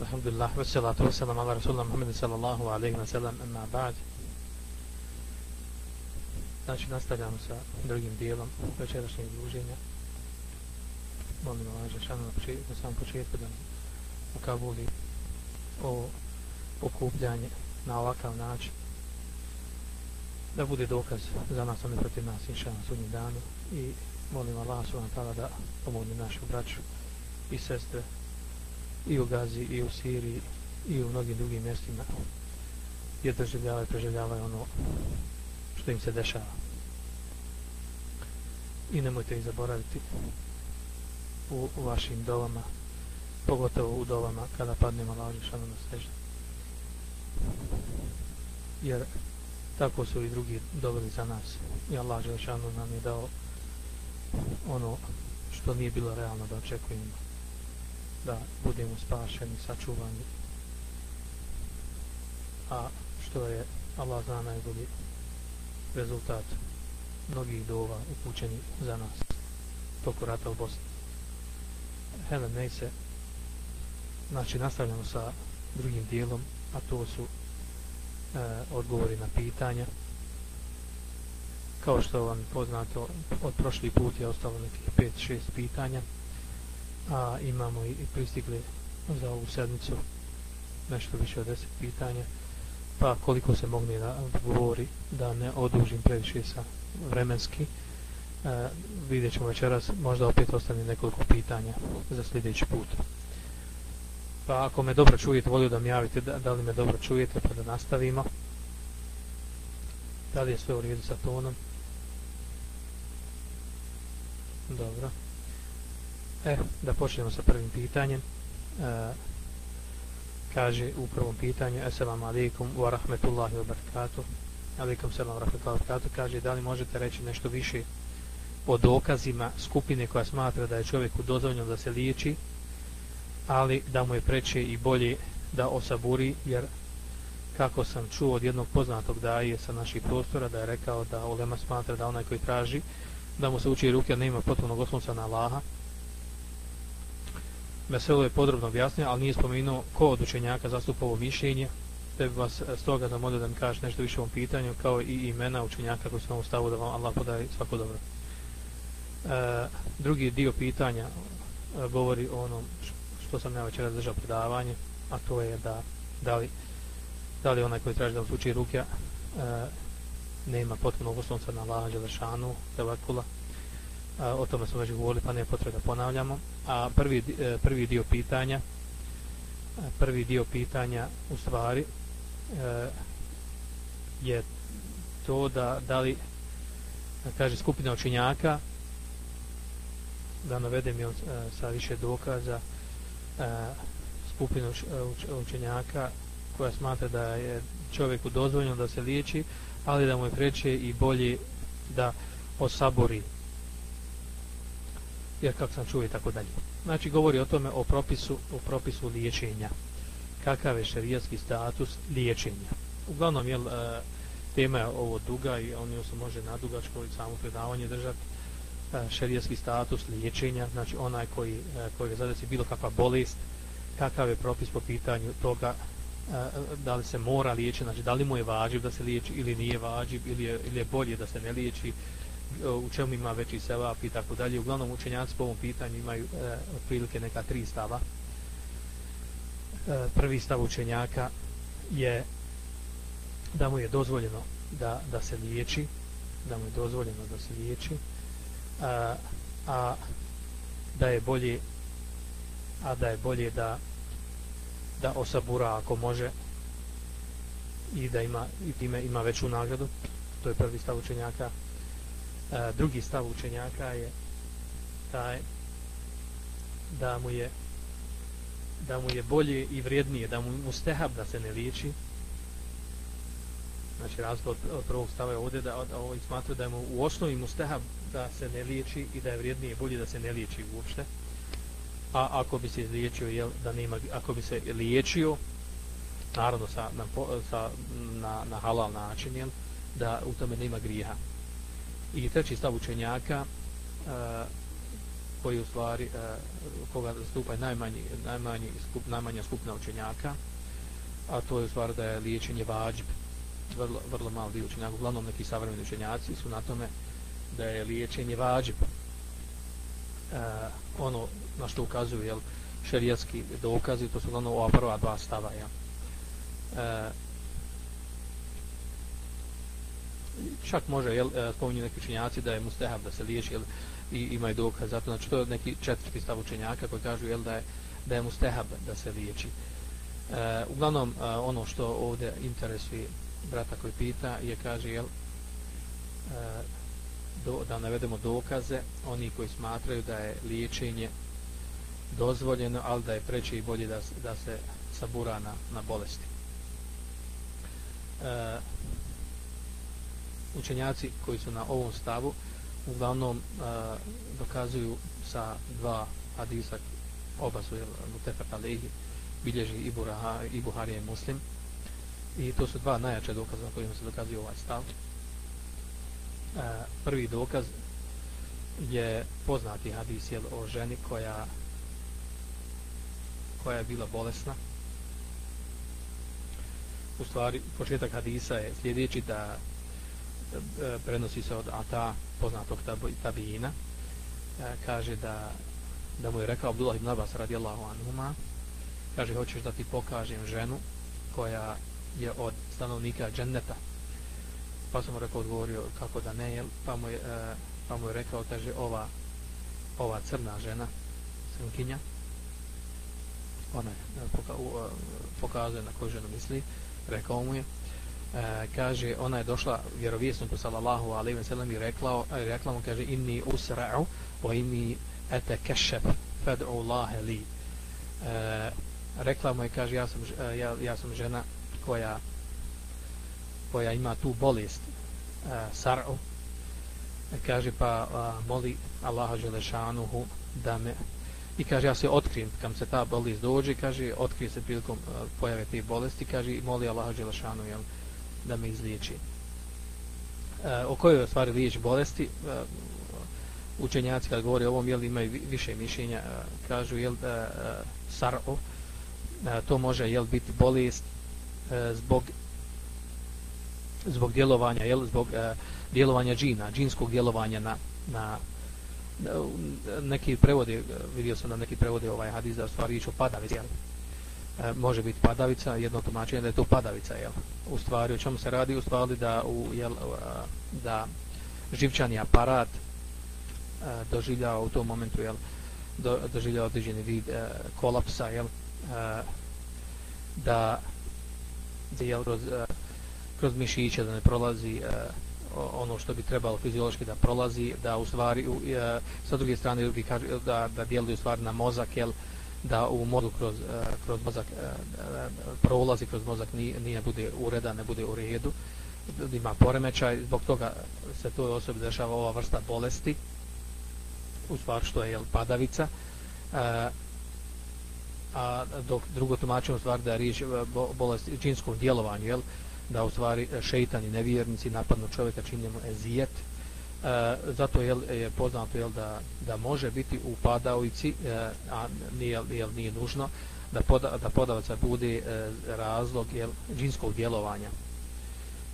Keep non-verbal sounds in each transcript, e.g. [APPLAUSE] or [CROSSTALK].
Alhamdulillah, wassalatu wassalam ala rasulullah محمد sallallahu alaihi wa sallam, amma ba'd. Znači, nastavljamo sa drugim dijelom večerašnjeg druženja. Molim Allah, Žešanu, na, početku, na samom početku da ukavuli o okupljanje na ovakav način. Da bude dokaz za nas, oni protiv nas, inša na sudnjem danu. I molim Allah, subhanahu da pomogne našu braću i sestre i u Gazi, i u Siriji, i u mnogim drugim mjestima gdje doživljavaju preživljavaju ono što im se dešava. I nemojte ih zaboraviti u, u vašim dovama, pogotovo u dovama kada padnemo na ođešanu na sežu. Jer tako su i drugi dobili za nas. I Allah Želešanu nam je dao ono što nije bilo realno da očekujemo da budemo spašeni, sačuvani. A što je Allah zna najbolji rezultat mnogih dova upućeni za nas toku rata u Bosni. Helen Neise znači nastavljamo sa drugim dijelom a to su e, odgovori na pitanja kao što vam poznato od prošli put je ostalo nekih 5-6 pitanja a imamo i pristigli za ovu sedmicu nešto više od 10 pitanja. Pa koliko se mogne da govori da ne odužim previše sa vremenski e, vidjet ćemo večeras možda opet ostane nekoliko pitanja za sljedeći put. Pa ako me dobro čujete volio da mi javite da, da li me dobro čujete pa da nastavimo. Da li je sve u redu sa tonom? Dobro. E, da počnemo sa prvim pitanjem. E, kaže u prvom pitanju, Assalamu alaikum wa rahmetullahi wa barakatuh. Alaikum salam wa rahmetullahi wa barakatuh. Kaže, da li možete reći nešto više o dokazima skupine koja smatra da je čovjeku dozvoljeno da se liječi, ali da mu je preče i bolje da osaburi, jer kako sam čuo od jednog poznatog daje sa naših prostora, da je rekao da Olema smatra da onaj koji traži, da mu se uči ruke, nema potpunog oslonca na Allaha, Meselo je podrobno objasnio, ali nije spomenuo ko od učenjaka zastupa ovo mišljenje. Te bi vas e, stoga da da mi kažeš nešto više o ovom pitanju, kao i imena učenjaka koji su vam u stavu da vam Allah podaje svako dobro. E, drugi dio pitanja e, govori o onom što sam ja večera držao predavanje, a to je da da li, da li onaj koji traži da mu uči ruke e, nema potpunog oslonca na Allaha Đelešanu, Tevakula, a, o tome smo već govorili pa ne potreba da ponavljamo. A prvi, e, prvi dio pitanja e, prvi dio pitanja u stvari e, je to da da li e, kaže skupina učenjaka da navedem je e, sa više dokaza skupinu učenjaka koja smatra da je čovjeku dozvoljeno da se liječi ali da mu je preče i bolje da osabori jer kako sam čuo i tako dalje. Znači govori o tome o propisu o propisu liječenja. Kakav je šerijatski status liječenja? Uglavnom je e, tema je ovo duga i on se može na dugačko i samo predavanje držati e, šerijatski status liječenja, znači onaj koji e, koji je zadeci bilo kakva bolest, kakav je propis po pitanju toga da li se mora liječiti, znači da li mu je vađiv da se liječi ili nije vađiv ili je, ili je bolje da se ne liječi, E, u čemu ima veći sevap i tako dalje. Uglavnom učenjaci po ovom pitanju imaju e, otprilike neka tri stava. E, prvi stav učenjaka je da mu je dozvoljeno da, da se liječi, da mu je dozvoljeno da se liječi, a, a da je bolje a da je bolje da da osabura ako može i da ima i time ima veću nagradu to je prvi stav učenjaka a, drugi stav učenjaka je taj da mu je da mu je bolje i vrijednije da mu mustehab da se ne liječi. Znači razlog od, od prvog stava je ovdje da, da ovaj ovo smatra da je mu u osnovi mustehab da se ne liječi i da je vrijednije bolje da se ne liječi uopšte. A ako bi se liječio jel, da nema, ako bi se liječio naravno sa, na, sa, na, na halal način jel, da u tome nema grijeha i treći stav učenjaka uh, koji u stvari e, koga zastupa najmanji, najmanji skup, najmanja skupna učenjaka a to je u stvari da je liječenje vađb vrlo, vrlo malo dio učenjaka uglavnom neki savremeni učenjaci su na tome da je liječenje vađb uh, ono na što ukazuju jel, šerijatski dokazi to su uglavnom ova prva dva stava ja. Uh, čak može jel, e, spominju neki učenjaci da je mustehab da se liječi jel, i imaju dokaz zato znači to je neki četvrti stav učenjaka koji kažu jel da je da je mustehab da se liječi. E, uglavnom e, ono što ovdje interesuje brata koji pita je kaže jel e, do, da navedemo dokaze oni koji smatraju da je liječenje dozvoljeno ali da je preče i bolje da, da se sabura na, na bolesti. E, učenjaci koji su na ovom stavu uglavnom e, dokazuju sa dva hadisa oba su mutefak alihi bilježi i, Buraha, i Buharija i Muslim. I to su dva najjače dokaza na kojima se dokazuje ovaj stav. E, prvi dokaz je poznati hadis jel, o ženi koja koja je bila bolesna. U stvari početak hadisa je sljedeći da E, prenosi se od Ata, poznatog tabijina, e, kaže da, da mu je rekao Abdullah ibn Abbas radijallahu anhuma, kaže, hoćeš da ti pokažem ženu koja je od stanovnika dženneta. Pa sam mu rekao, odgovorio kako da ne, pa mu je, e, pa mu je rekao, kaže, ova, ova crna žena, crnkinja, ona je, e, e, pokazuje na koju ženu misli, rekao mu je, e, kaže ona je došla vjerovjesniku sallallahu alejhi ve sellem i rekla e, rekla mu kaže inni usra'u wa inni atakashaf fad'u Allah li. E, rekla mu je kaže ja sam e, ja, ja sam žena koja koja ima tu bolest e, sar'u. E, kaže pa a, moli Allaha dželešanuhu da me i kaže ja se otkrijem kam se ta bolest dođe. Kaže otkrije se prilikom a, pojave te bolesti. Kaže moli Allaha dželešanuhu jel, da me izliječi. E, o kojoj stvari liječ bolesti, e, učenjaci kad govori o ovom, jel, imaju više mišljenja, e, kažu, jel, e, e, saro, e, to može, jel, biti bolest e, zbog zbog djelovanja, jel, zbog e, djelovanja džina, džinskog djelovanja na, na neki prevode, e, vidio sam da neki prevode ovaj hadis da stvari ići o jel, e, može biti padavica, jedno tumačenje da je to padavica, jel? U stvari, o čemu se radi? U stvari da, u, jel, da živčani aparat e, doživljava u tom momentu, jel, do, doživljava određeni vid e, kolapsa, jel, e, da, da jel, kroz, e, kroz mišiće da ne prolazi e, ono što bi trebalo fiziološki da prolazi, da u stvari, u, e, sa druge strane, da, da djeluju stvari na mozak, jel, da u modu kroz, eh, kroz mozak eh, eh, prolazi kroz mozak nije, nije bude ureda, ne bude u redu ima poremećaj, zbog toga se to osobi dešava ova vrsta bolesti u stvar što je jel, padavica uh, a dok drugo tumačimo stvar da je riječ bolesti džinskom djelovanju jel, da u stvari šeitani nevjernici napadnu čovjeka činjemu ezijet E, zato je, e, je poznato jel, da, da može biti u padalici, e, a nije, jel, nije nužno, da, poda, da podavaca bude e, razlog jel, džinskog djelovanja.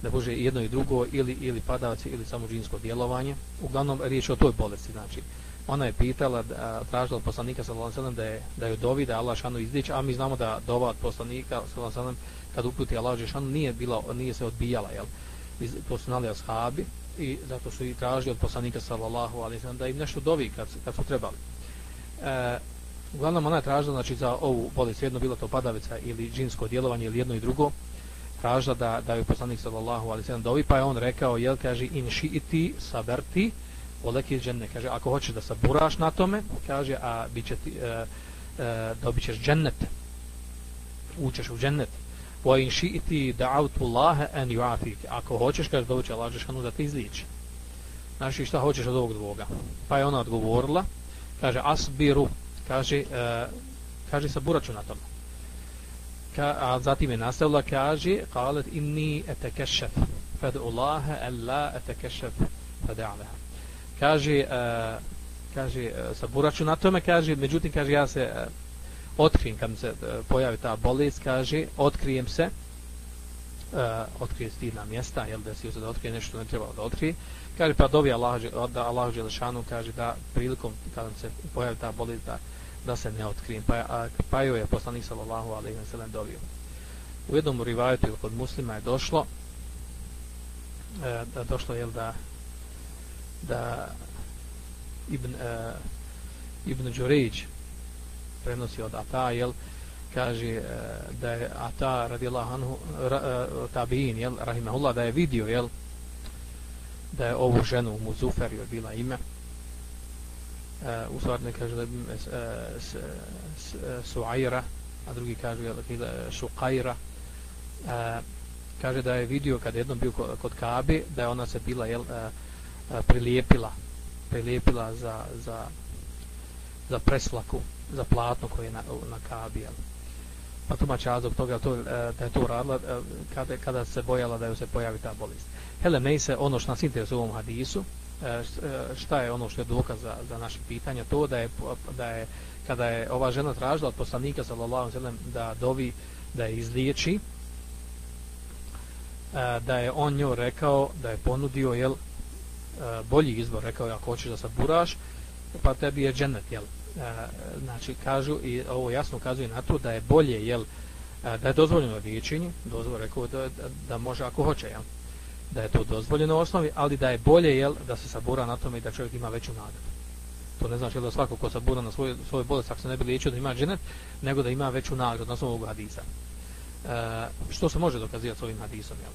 Da može jedno i drugo, ili, ili padavac, ili samo džinsko djelovanje. Uglavnom, riječ o toj bolesti. Znači, ona je pitala, da, tražila od poslanika sallam, da je, da je dovi, da je Allah šanu izdić, a mi znamo da dova od poslanika sallam, kad uputi Allah šanu, nije, bila, nije se odbijala. Jel? To su nali ashabi, i zato su i tražili od poslanika sallallahu alejhi ve da im nešto dovi kad kad su trebali. E, uglavnom ona je tražila znači za ovu bolest jedno bilo to padavica ili džinsko djelovanje ili jedno i drugo tražila da da je poslanik sallallahu alejhi ve dovi pa je on rekao jel kaže in shiiti saberti oleki dženne. Kaže ako hoćeš da saburaš na tome kaže a biće ti e, e, dobićeš džennet. Uđeš u džennet wa in shi'ti da'awtu Allah an yu'afik ako hoćeš kaže doći Allah džeshanu da te izliči. znači šta hoćeš od ovog dvoga? Pa je ona odgovorila kaže asbiru kaže e, kaže sa buraču na tome. Ka, a zatim je nastavila kaže qalet inni atakashaf fad'u Allah alla atakashaf fad'alaha kaže e, kaže, e, saburaću na tome, kaže, međutim, kaže, ja se e, otkrijem, kad se e, pojavi ta bolest, kaže, otkrijem se, uh, otkrije stidna mjesta, jel, da si da otkrije nešto ne trebalo da otkrije, kaže, pa dobi Allah, da Allah Želešanu, kaže, da prilikom, kada se pojavi ta bolest, da, da se ne otkrijem, pa, a, pa joj je poslanik sallallahu alaihi wa sallam dobio. U jednom rivajetu ili kod muslima je došlo, e, da došlo je da da Ibn e, Ibn Đurejić prenosi od Ata, jel, kaže e, da je Ata radijallahu anhu ra, e, tabiin, jel, rahimahullah, da je vidio, jel, da je ovu ženu u Muzufer je bila ime. E, u stvari ne kaže da je e, Suaira, Suajra, a drugi kaže jel, Šukajra. E, kaže da je vidio kad je jednom bio kod Kabe, da je ona se bila, jel, e, prilijepila prilijepila za, za, za preslaku za platno koje je na, na kabi. Jel. Pa tumača razlog toga to, e, da je to radila e, kada, kada se bojala da joj se pojavi ta bolest. Hele, ne se ono što nas interesuje u ovom hadisu, e, šta je ono što je dokaz za, za naše pitanje, to da je, da je kada je ova žena tražila od poslanika sallallahu alejhi da dovi da je izliječi da je on njoj rekao da je ponudio jel bolji izbor, rekao je, ako hoćeš da saburaš, pa tebi je džennet, jel? Znači, kažu, i ovo jasno ukazuje na to da je bolje, jel, da je dozvoljeno liječenje, dozvoljeno, rekao da, da, da može ako hoće, jel? Da je to dozvoljeno u osnovi, ali da je bolje, jel, da se sabura na tome i da čovjek ima veću nagradu. To ne znači da svako ko sabura na svoj, svoj bolest, ako se ne bi liječio da ima dženet, nego da ima veću nagradu na osnovu ovog hadisa. E, što se može dokazivati s ovim hadisom, jel?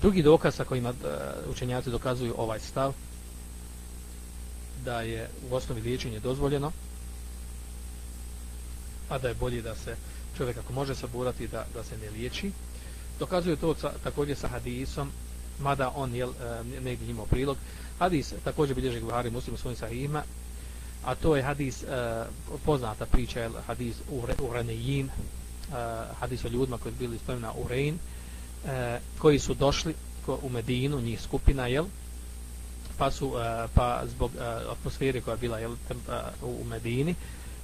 drugi dokaz sa kojima e, učenjaci dokazuju ovaj stav da je u osnovi liječenje dozvoljeno a da je bolje da se čovjek ako može saburati da, da se ne liječi dokazuju to sa, također sa hadisom mada on je e, negdje imao prilog hadis također bilježi Buhari muslim u svojim sahihima a to je hadis uh, poznata priča je hadis u Renejin e, hadis o ljudima koji bili spomena u Rein e, koji su došli u Medinu, njih skupina, jel? Pa su, e, pa zbog e, atmosfere koja je bila jel, tem, e, u Medini,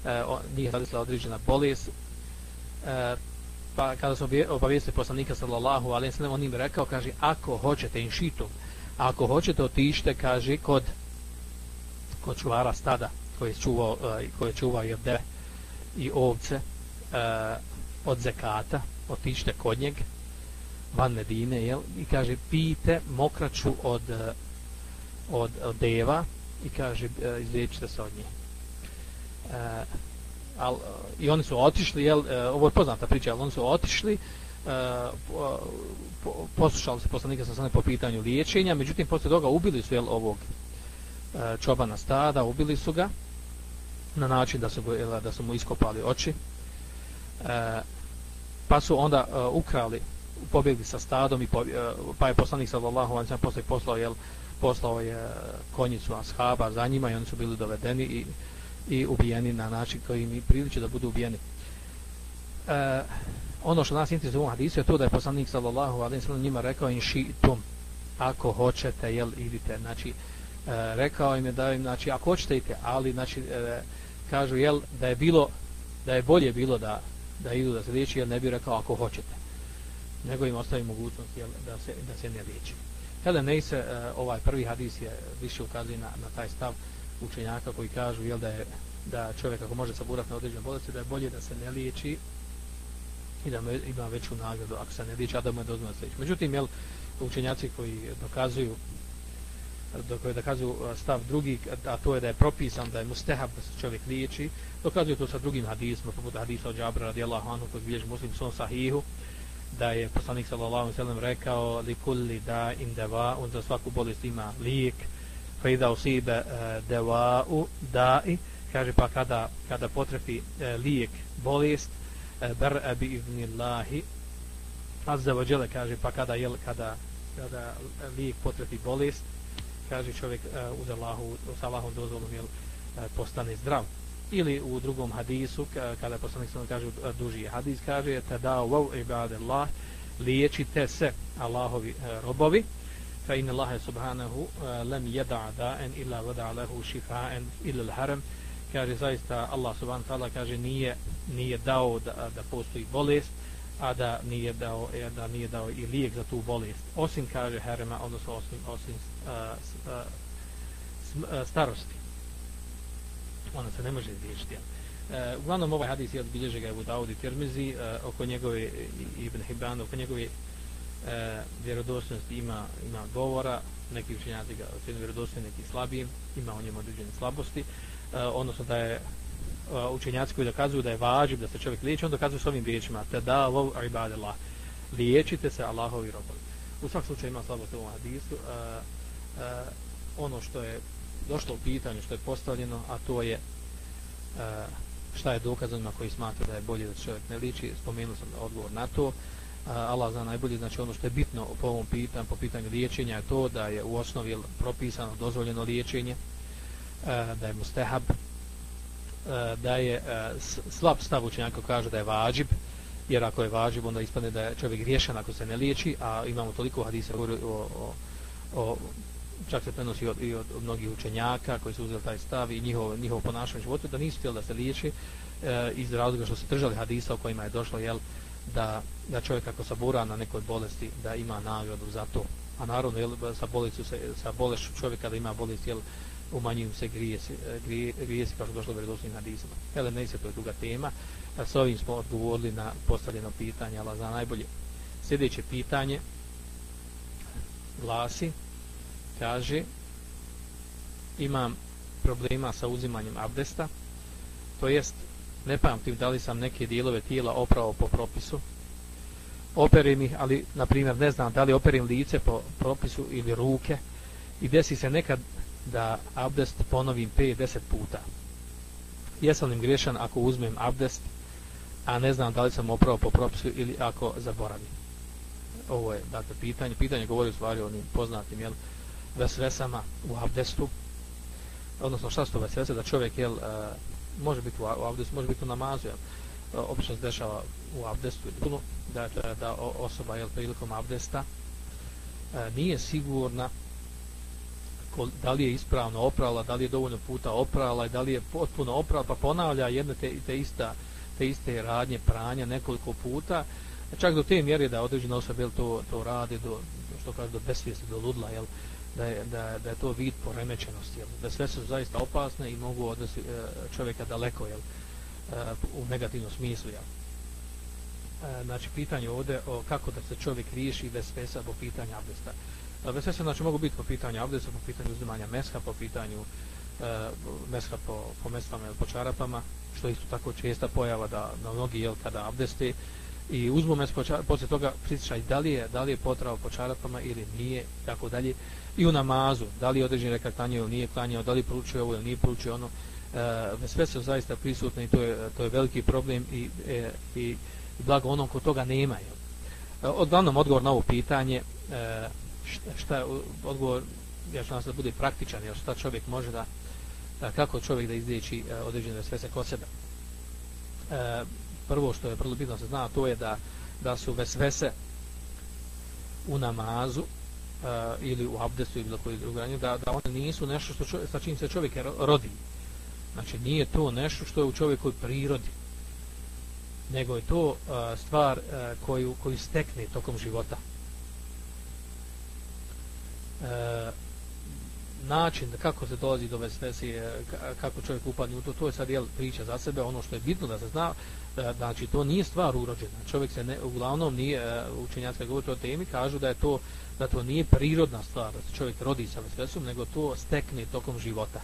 e, o, njih radisla određena bolest, e, pa kada su obavijestili poslanika sallallahu alaihi sallam, on im rekao, kaže, ako hoćete inšitu ako hoćete otište, kaže, kod kod čuvara stada, koji je čuvao, e, koji je čuvao i i ovce, e, od zekata, otište kod njega, van Medine, jel? I kaže, pijte mokraču od, od, od deva i kaže, e, izliječite se od njih. E, al, I oni su otišli, jel? E, ovo je poznata priča, ali oni su otišli, e, poslušali se poslanika sa strane po pitanju liječenja, međutim, posle toga ubili su, jel, ovog e, čobana stada, ubili su ga na način da su, jel, da su mu iskopali oči. E, pa su onda e, ukrali pobjegli sa stadom i po, e, pa je poslanik sallallahu alejhi ve sellem posle poslao jel poslao je konjicu ashaba za njima i oni su bili dovedeni i i ubijeni na način koji mi priliče da budu ubijeni. E, ono što nas interesuje u ovom hadisu je to da je poslanik sallallahu alaihi sallam njima rekao in shi'tum ako hoćete jel idite znači e, rekao im je da im znači ako hoćete idite ali znači e, kažu jel da je bilo da je bolje bilo da da idu da se liječi jel ne bi rekao ako hoćete nego im ostavi mogućnost jel, da, se, da se ne liječi. Hele, ne se, eh, ovaj prvi hadis je više ukazuje na, na taj stav učenjaka koji kažu jel, da, je, da čovjek ako može saburati na određenu bolesti, da je bolje da se ne liječi i da ima veću nagradu ako se ne liječi, a da mu je dozvoljeno sljedeći. Međutim, jel, učenjaci koji dokazuju do koje dokazuju eh, stav drugi, a to je da je propisan da je mustehab da se čovjek liječi, dokazuju to sa drugim hadisma, poput hadisa od Džabra radijallahu anhu, koji bilježi muslim svom sahihu, da je poslanik sallallahu alejhi ve sellem rekao li kulli da in dava on za svaku bolest ima lijek. Fa ida usiba e, dawa'u u da'i kaže pa kada kada potrefi e, lijek bolest e, uh, bar bi ibnillahi azza wa jalla kaže pa kada jel kada kada lijek potrefi bolest kaže čovjek uh, uz Allahu uz Allahom dozvolom jel postane zdrav ili u drugom hadisu kada poslanik sallallahu kaže duži hadis kaže ta da wa ibadallah liječite se Allahovi e, robovi. Fa inna Allaha subhanahu e, lam yada'a da'an illa wada'a lahu shifa'an illa al-haram. Kaže zaista Allah subhanahu ta'ala kaže nije nije dao da, da postoji bolest a da nije dao e, da nije dao i lijek za tu bolest. Osim kaže harama odnosno osim osim a, a, starosti ona se ne može izliječiti uh, uglavnom ovaj hadis je odbilježe ga je u Daudi Tirmizi uh, oko njegove Ibn Hibban oko njegove e, vjerodostojnosti ima ima govora, neki učenjaci ga ocjenjuju vjerodostojnim, neki slabijim, ima u njemu određene slabosti, e, odnosno da je e, učenjaci koji dokazuju da je važib da se čovjek liječi, on dokazuje s ovim riječima, te da lov ibadillah, liječite se Allahovi robovi. U svak slučaju ima slabost u ovom hadisu, e, e, ono što je došlo u pitanju, što je postavljeno, a to je e, šta je dokazano koji smatra da je bolje da čovjek ne liči, spomenuo sam odgovor na to, e, Allah zna najbolje, znači ono što je bitno po ovom pitanju, po pitanju liječenja je to da je u osnovi propisano dozvoljeno liječenje, e, da je mustehab, da je slab stav učenjaka kaže da je vađib, jer ako je vađib onda ispadne da je čovjek griješan ako se ne liječi, a imamo toliko hadisa o, o, o čak se prenosi od, i od, od mnogih učenjaka koji su uzeli taj stav i njihov, njihov ponašanje života, da nisu htjeli da se liječi e, iz razloga što su držali hadisa o kojima je došlo, jel, da, da čovjek ako sabura na nekoj bolesti da ima nagradu za to. A naravno jel, sa, bolesti, se, sa bolešću čovjeka da ima bolest jel, umanjuju se grijesi, e, grije, grijesi kao što došlo u vredosnim hadisama. Jel, ne se to je druga tema. A s ovim smo odgovorili na postavljeno pitanje ali za najbolje. Sljedeće pitanje glasi kaže imam problema sa uzimanjem abdesta to jest ne pamtim da li sam neke dijelove tijela oprao po propisu. Operim ih, ali na primjer ne znam da li operim lice po propisu ili ruke. I desi se nekad da abdest ponovim 5-10 puta. Jesam li griješan ako uzmem abdest a ne znam da li sam oprao po propisu ili ako zaboravim? Ovo je dakle pitanje. Pitanje govori u stvari o onim poznatim jel, vesvesama u abdestu. Odnosno šta su to vesvese? Da čovjek jel, e, može biti u abdestu, može biti u namazu, jel? E, obično se dešava u abdestu ili puno, da, da, da osoba jel, prilikom abdesta e, nije sigurna da li je ispravno oprala, da li je dovoljno puta oprala i da li je potpuno oprala, pa ponavlja jedne te, te, ista, te iste radnje pranja nekoliko puta, čak do te mjere da određena osoba jel, to, to radi do, što kaže, do besvijesti, do ludla, jel, da je, da, da je to vid poremećenosti, jel? da sve su zaista opasne i mogu odnosi e, čovjeka daleko jel? E, u negativnom smislu. Jel? E, znači, pitanje ovdje o kako da se čovjek riješi vesvesa po pitanju abdesta. Vesvesa znači, mogu biti po pitanju abdesta, po pitanju uzimanja meska, po pitanju e, meska po, po mestama ili po čarapama, što isto tako česta pojava da na mnogi jel, kada abdeste i uzmu mes po čarapama, poslije toga pritišaj da li je, da li je potrao po čarapama ili nije, tako dalje i u namazu, da li je određen rekat klanjao ili nije klanjao, da li pručuje ovo ili nije pručuje ono, e, sve su zaista prisutne i to je, to je veliki problem i, e, i blago onom ko toga nema. Je. E, odglavnom odgovor na ovo pitanje, e, šta odgovor, ja ću nas da bude praktičan, jer šta čovjek može da, e, kako čovjek da izliječi e, određene vesvese kod sebe. E, prvo što je prvo bitno se zna, to je da, da su vesvese u namazu, Eh, ili u abdestu ili bilo koji drugi da, da one nisu nešto što čovjek, sa čim se čovjek rodi. Znači nije to nešto što je u čovjekoj prirodi, nego je to uh, stvar uh, koju, koju stekne tokom života. Uh, način kako se dolazi do vesvese, kako čovjek upadne u to, to je sad jel, priča za sebe, ono što je bitno da se zna, e, znači to nije stvar urođena. Čovjek se ne, uglavnom nije, e, učenjacka govori o temi, kažu da je to da to nije prirodna stvar, da se čovjek rodi sa vesvesom, nego to stekne tokom života.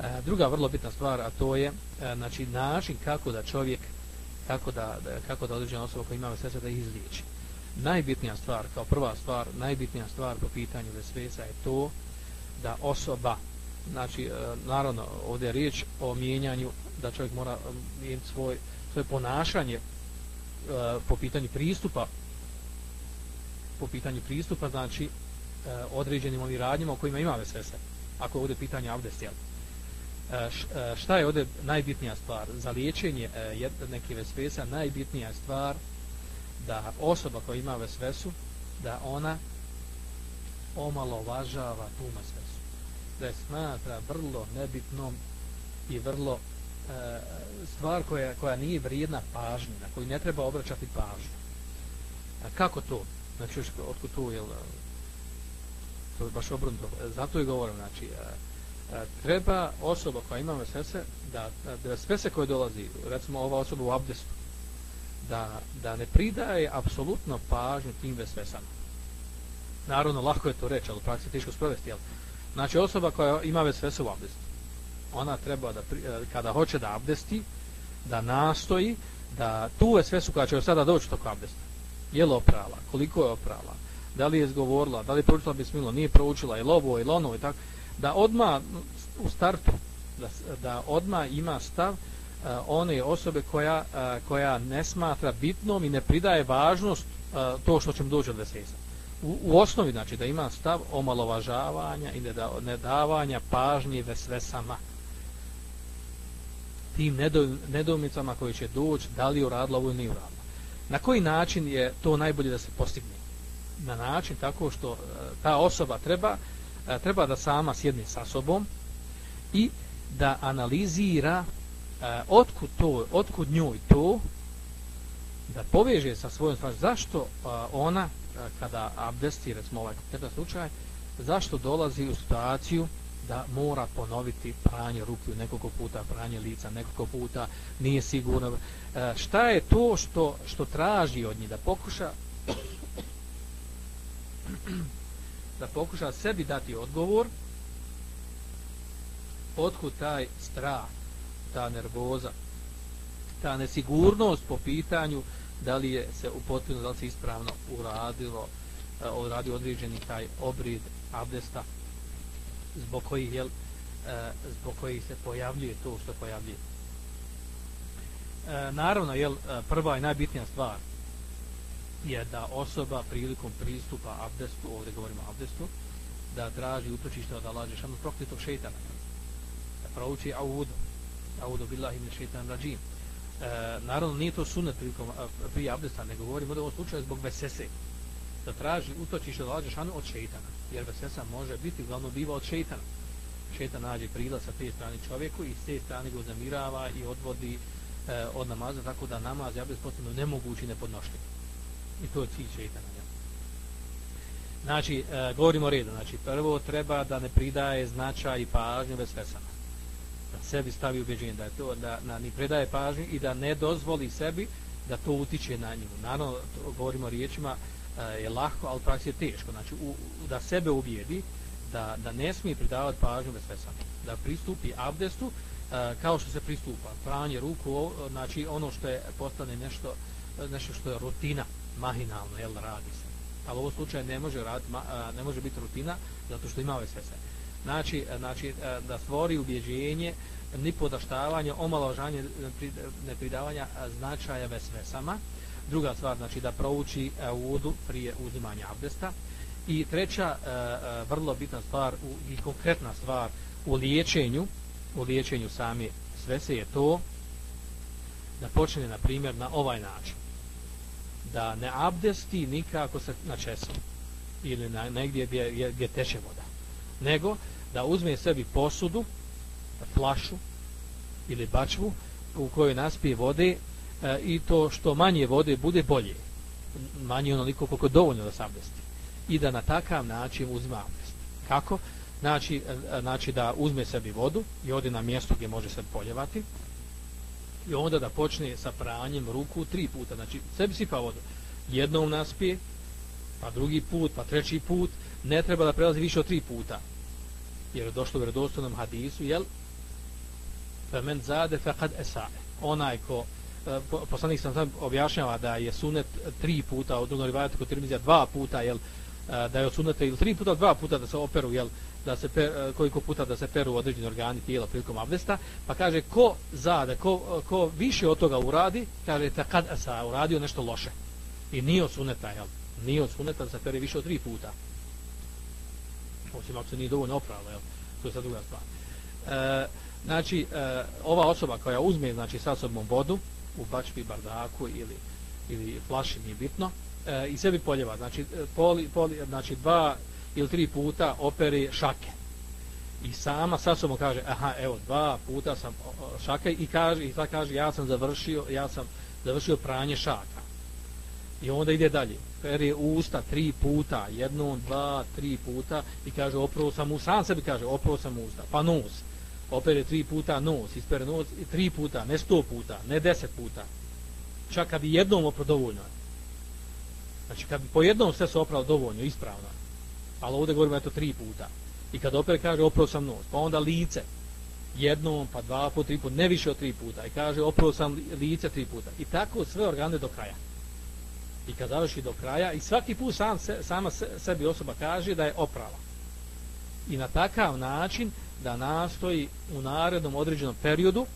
E, druga vrlo bitna stvar, a to je e, znači, način kako da čovjek, kako da, da, kako da određena osoba koja ima vesvesa da izliječi. Najbitnija stvar, kao prva stvar, najbitnija stvar po pitanju vesvesa je to da osoba, znači, e, naravno, ovdje je riječ o mijenjanju, da čovjek mora e, mijenjati svoj, svoje ponašanje e, po pitanju pristupa po pitanju pristupa, znači određenim ovim radnjima o kojima ima vesvese, ako je ovdje pitanje abdest, jel? Šta je ovdje najbitnija stvar? Za liječenje neke vesvesa najbitnija stvar da osoba koja ima vesvesu, da ona omalovažava tu mesvesu. Da je smatra vrlo nebitnom i vrlo e, stvar koja, koja nije vrijedna pažnje, na koju ne treba obraćati pažnju. A kako to? Znači, otkud to je to je baš obrnuto. Zato je govorim, znači, a, a, treba osoba koja ima vesvese, da, da vesvese koje dolazi, recimo ova osoba u abdestu, da, da ne pridaje apsolutno pažnju tim vesvesama. Naravno, lako je to reći, ali u praksi teško sprovesti. Jel? Znači, osoba koja ima vesvese u abdestu, ona treba da, eh, kada hoće da abdesti, da nastoji, da tu vesvesu koja će sada doći toko abdesta, je li oprala, koliko je oprala, da li je izgovorila, da li je proučila bismilo, nije proučila, je li ovo, je li ono, i tako, da odma u startu, da, da odma ima stav uh, one osobe koja, uh, koja ne smatra bitnom i ne pridaje važnost uh, to što će mu doći od vesesa. U, u osnovi, znači, da ima stav omalovažavanja i nedavanja pažnje vesvesama tim nedomicama koji će doći, da li uradila ovo ili nije uradila. Na koji način je to najbolje da se postigne? na način tako što e, ta osoba treba e, treba da sama sjedne sa sobom i da analizira e, otkud to, otkud njoj to da poveže sa svojom stvari zašto ona kada abdesti recimo ovaj konkretan slučaj zašto dolazi u situaciju da mora ponoviti pranje ruku nekoliko puta, pranje lica nekoliko puta, nije sigurno. E, šta je to što, što traži od njih da pokuša [CLEARS THROAT] da pokuša sebi dati odgovor otkud taj strah, ta nervoza, ta nesigurnost po pitanju da li je se upotpuno, da li se ispravno uradilo, e, uh, uradio određeni taj obrid abdesta zbog kojih, jel, uh, zbog kojih se pojavljuje to što pojavljuje. Uh, naravno, jel, prva i najbitnija stvar je da osoba prilikom pristupa abdestu, ovdje govorimo o abdestu, da traži utočište od Allah Žešanu proklitog šeitana. Da prouči audu, audu billahi min šeitan rađim. E, naravno, nije to sunet prilikom, prije abdesta, ne govorimo da u ovom slučaju zbog vesese. Da traži utočište od Allah Žešanu od šeitana. Jer vesesa može biti, uglavnom biva od šeitana. Šeitan nađe prilaz sa te strane čovjeku i s te strane go zamirava i odvodi e, od namaza, tako da namaz je abdest potpuno nemogući i nepodnošljiv. I to je cilj šeitana. Ja. Znači, e, govorimo o redu. Znači, prvo treba da ne pridaje značaj i pažnju bez sebi stavi ubeđenje da je to, da na, ni predaje pažnju i da ne dozvoli sebi da to utiče na nju. Naravno, to, govorimo riječima, e, je lahko, ali praksi je teško. Znači, u, da sebe ubijedi da, da ne smije pridavati pažnju bez. Da pristupi abdestu e, kao što se pristupa. Pranje ruku, znači ono što je postane nešto, eh, nešto što je rutina mahinalno, jel, radi se. Ali u ovom slučaju ne može, rad, ne može biti rutina, zato što ima ove sve. Znači, znači, da stvori ubjeđenje, ni podaštavanje, omaložanje, eh, eh, nepridavanja eh, značaja vesvesama. Druga stvar, znači, da prouči vodu prije uzimanja abdesta. I treća, vrlo bitna stvar i konkretna stvar u liječenju, u liječenju same svese je to da počne, na primjer, na ovaj način da ne abdesti nikako se na česu ili na negdje gdje, gdje teče voda nego da uzme sebi posudu flašu ili bačvu u kojoj naspije vode e, i to što manje vode bude bolje manje onoliko koliko dovoljno da se abdesti i da na takav način uzme abdest kako? Znači, e, znači da uzme sebi vodu i ode na mjesto gdje može se poljevati i onda da počne sa pranjem ruku tri puta, znači sebi sipa vodu. Jednom naspije, pa drugi put, pa treći put, ne treba da prelazi više od tri puta. Jer je došlo u vredostojnom hadisu, jel? Femen zade fekad esae. Onaj ko, e, poslanik sam sam objašnjava da je sunet tri puta, od drugog rivajata kod Tirmizija dva puta, jel? E, da je od suneta ili tri puta, dva puta da se operu, jel? da se per, e, koliko puta da se peru određeni organi tijela prilikom abdesta, pa kaže ko zade, ko, ko više od toga uradi, kaže ta kad sa uradio nešto loše. I nije od suneta, jel? Nije od suneta da se pere više od tri puta. Osim ako se nije dovoljno opravilo, jel? To je sad druga stvar. E, znači, e, ova osoba koja uzme znači, sa sobom vodu u bačbi, bardaku ili, ili flaši, nije bitno, e, i sebi poljeva. Znači, e, poli, poli, znači dva ili tri puta opere šake. I sama sa sobom kaže, aha, evo, dva puta sam šake i kaže, i sad kaže, ja sam završio, ja sam završio pranje šaka. I onda ide dalje. Pere usta tri puta, jednom, dva, tri puta i kaže, oprao sam usta, sam sebi kaže, oprao sam usta, pa nos. Opere tri puta nos, ispere nos, i tri puta, ne sto puta, ne deset puta. Čak kad bi jednom opro dovoljno. Znači, kad bi po jednom sve se opravo dovoljno, ispravno. Ali ovdje govorimo, eto, tri puta. I kad opere kaže, oprao sam nos, pa onda lice, jednom, pa dva, po tri puta, ne više od tri puta. I kaže, oprao sam lice tri puta. I tako sve organe do kraja i kad završi do kraja i svaki put sam se, sama se, sebi osoba kaže da je oprala. I na takav način da nastoji u narednom određenom periodu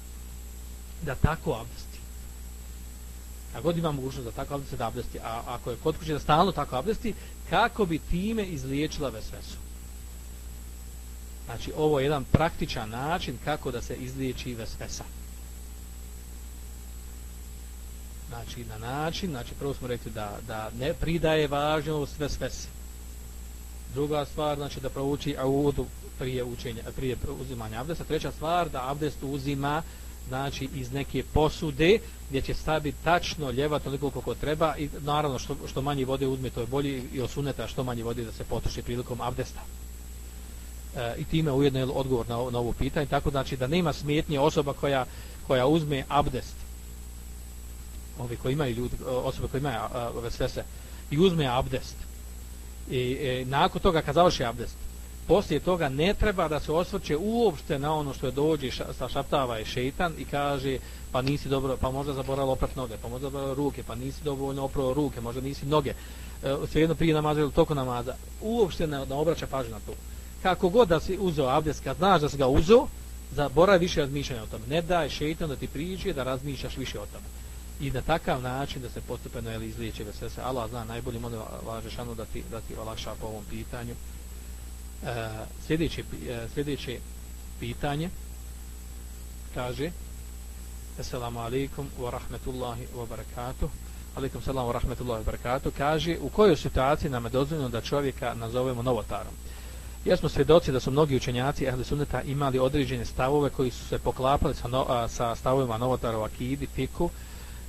da tako abdesti. A god ima mogućnost da tako abdesti, da abdesti. A ako je kod kuće da stalno tako abdesti, kako bi time izliječila vesvesu? Znači, ovo je jedan praktičan način kako da se izliječi vesvesa. znači na način, znači prvo smo rekli da, da ne pridaje važnost sve. Druga stvar, znači da prouči audu prije učenja, prije uzimanja abdesta. Treća stvar, da abdest uzima znači iz neke posude gdje će staviti tačno ljeva toliko koliko treba i naravno što, što manje vode uzme to je bolje i osuneta što manje vode da se potroši prilikom abdesta. E, I time ujedno je odgovor na, na ovo pitanje. Tako znači da nema smetnje osoba koja, koja uzme abdest ovi koji imaju ljudi, e, osobe koji imaju ove sve se, i uzme abdest. I, e, nakon toga kad završi abdest, poslije toga ne treba da se osvrće uopšte na ono što je dođe sa šaptava je šeitan i kaže pa nisi dobro, pa možda zaboravio oprat noge, pa možda zaboravio ruke, pa nisi dovoljno oprao ruke, možda nisi noge, e, svejedno prije namaza ili toko namaza, uopšte ne, ne obraća pažnju na to. Kako god da si uzeo abdest, kad znaš da si ga uzeo, zaboravi više razmišljanja o tome. Ne daj šeitan da ti priđe da razmišljaš više o tome i na takav način da se postupeno ili izliječe sve se Allah zna najbolje može važešano da ti da ti olakša po ovom pitanju. E, sljedeće e, sljedeće pitanje kaže Assalamu alaikum wa rahmetullahi wa barakatuh. Alaikum salam wa rahmetullahi wa barakatuh. Kaže u kojoj situaciji nam je dozvoljeno da čovjeka nazovemo novotarom? Ja smo svjedoci da su mnogi učenjaci ehli sunneta imali određene stavove koji su se poklapali sa, no, sa stavovima novotarova akidi, fiku,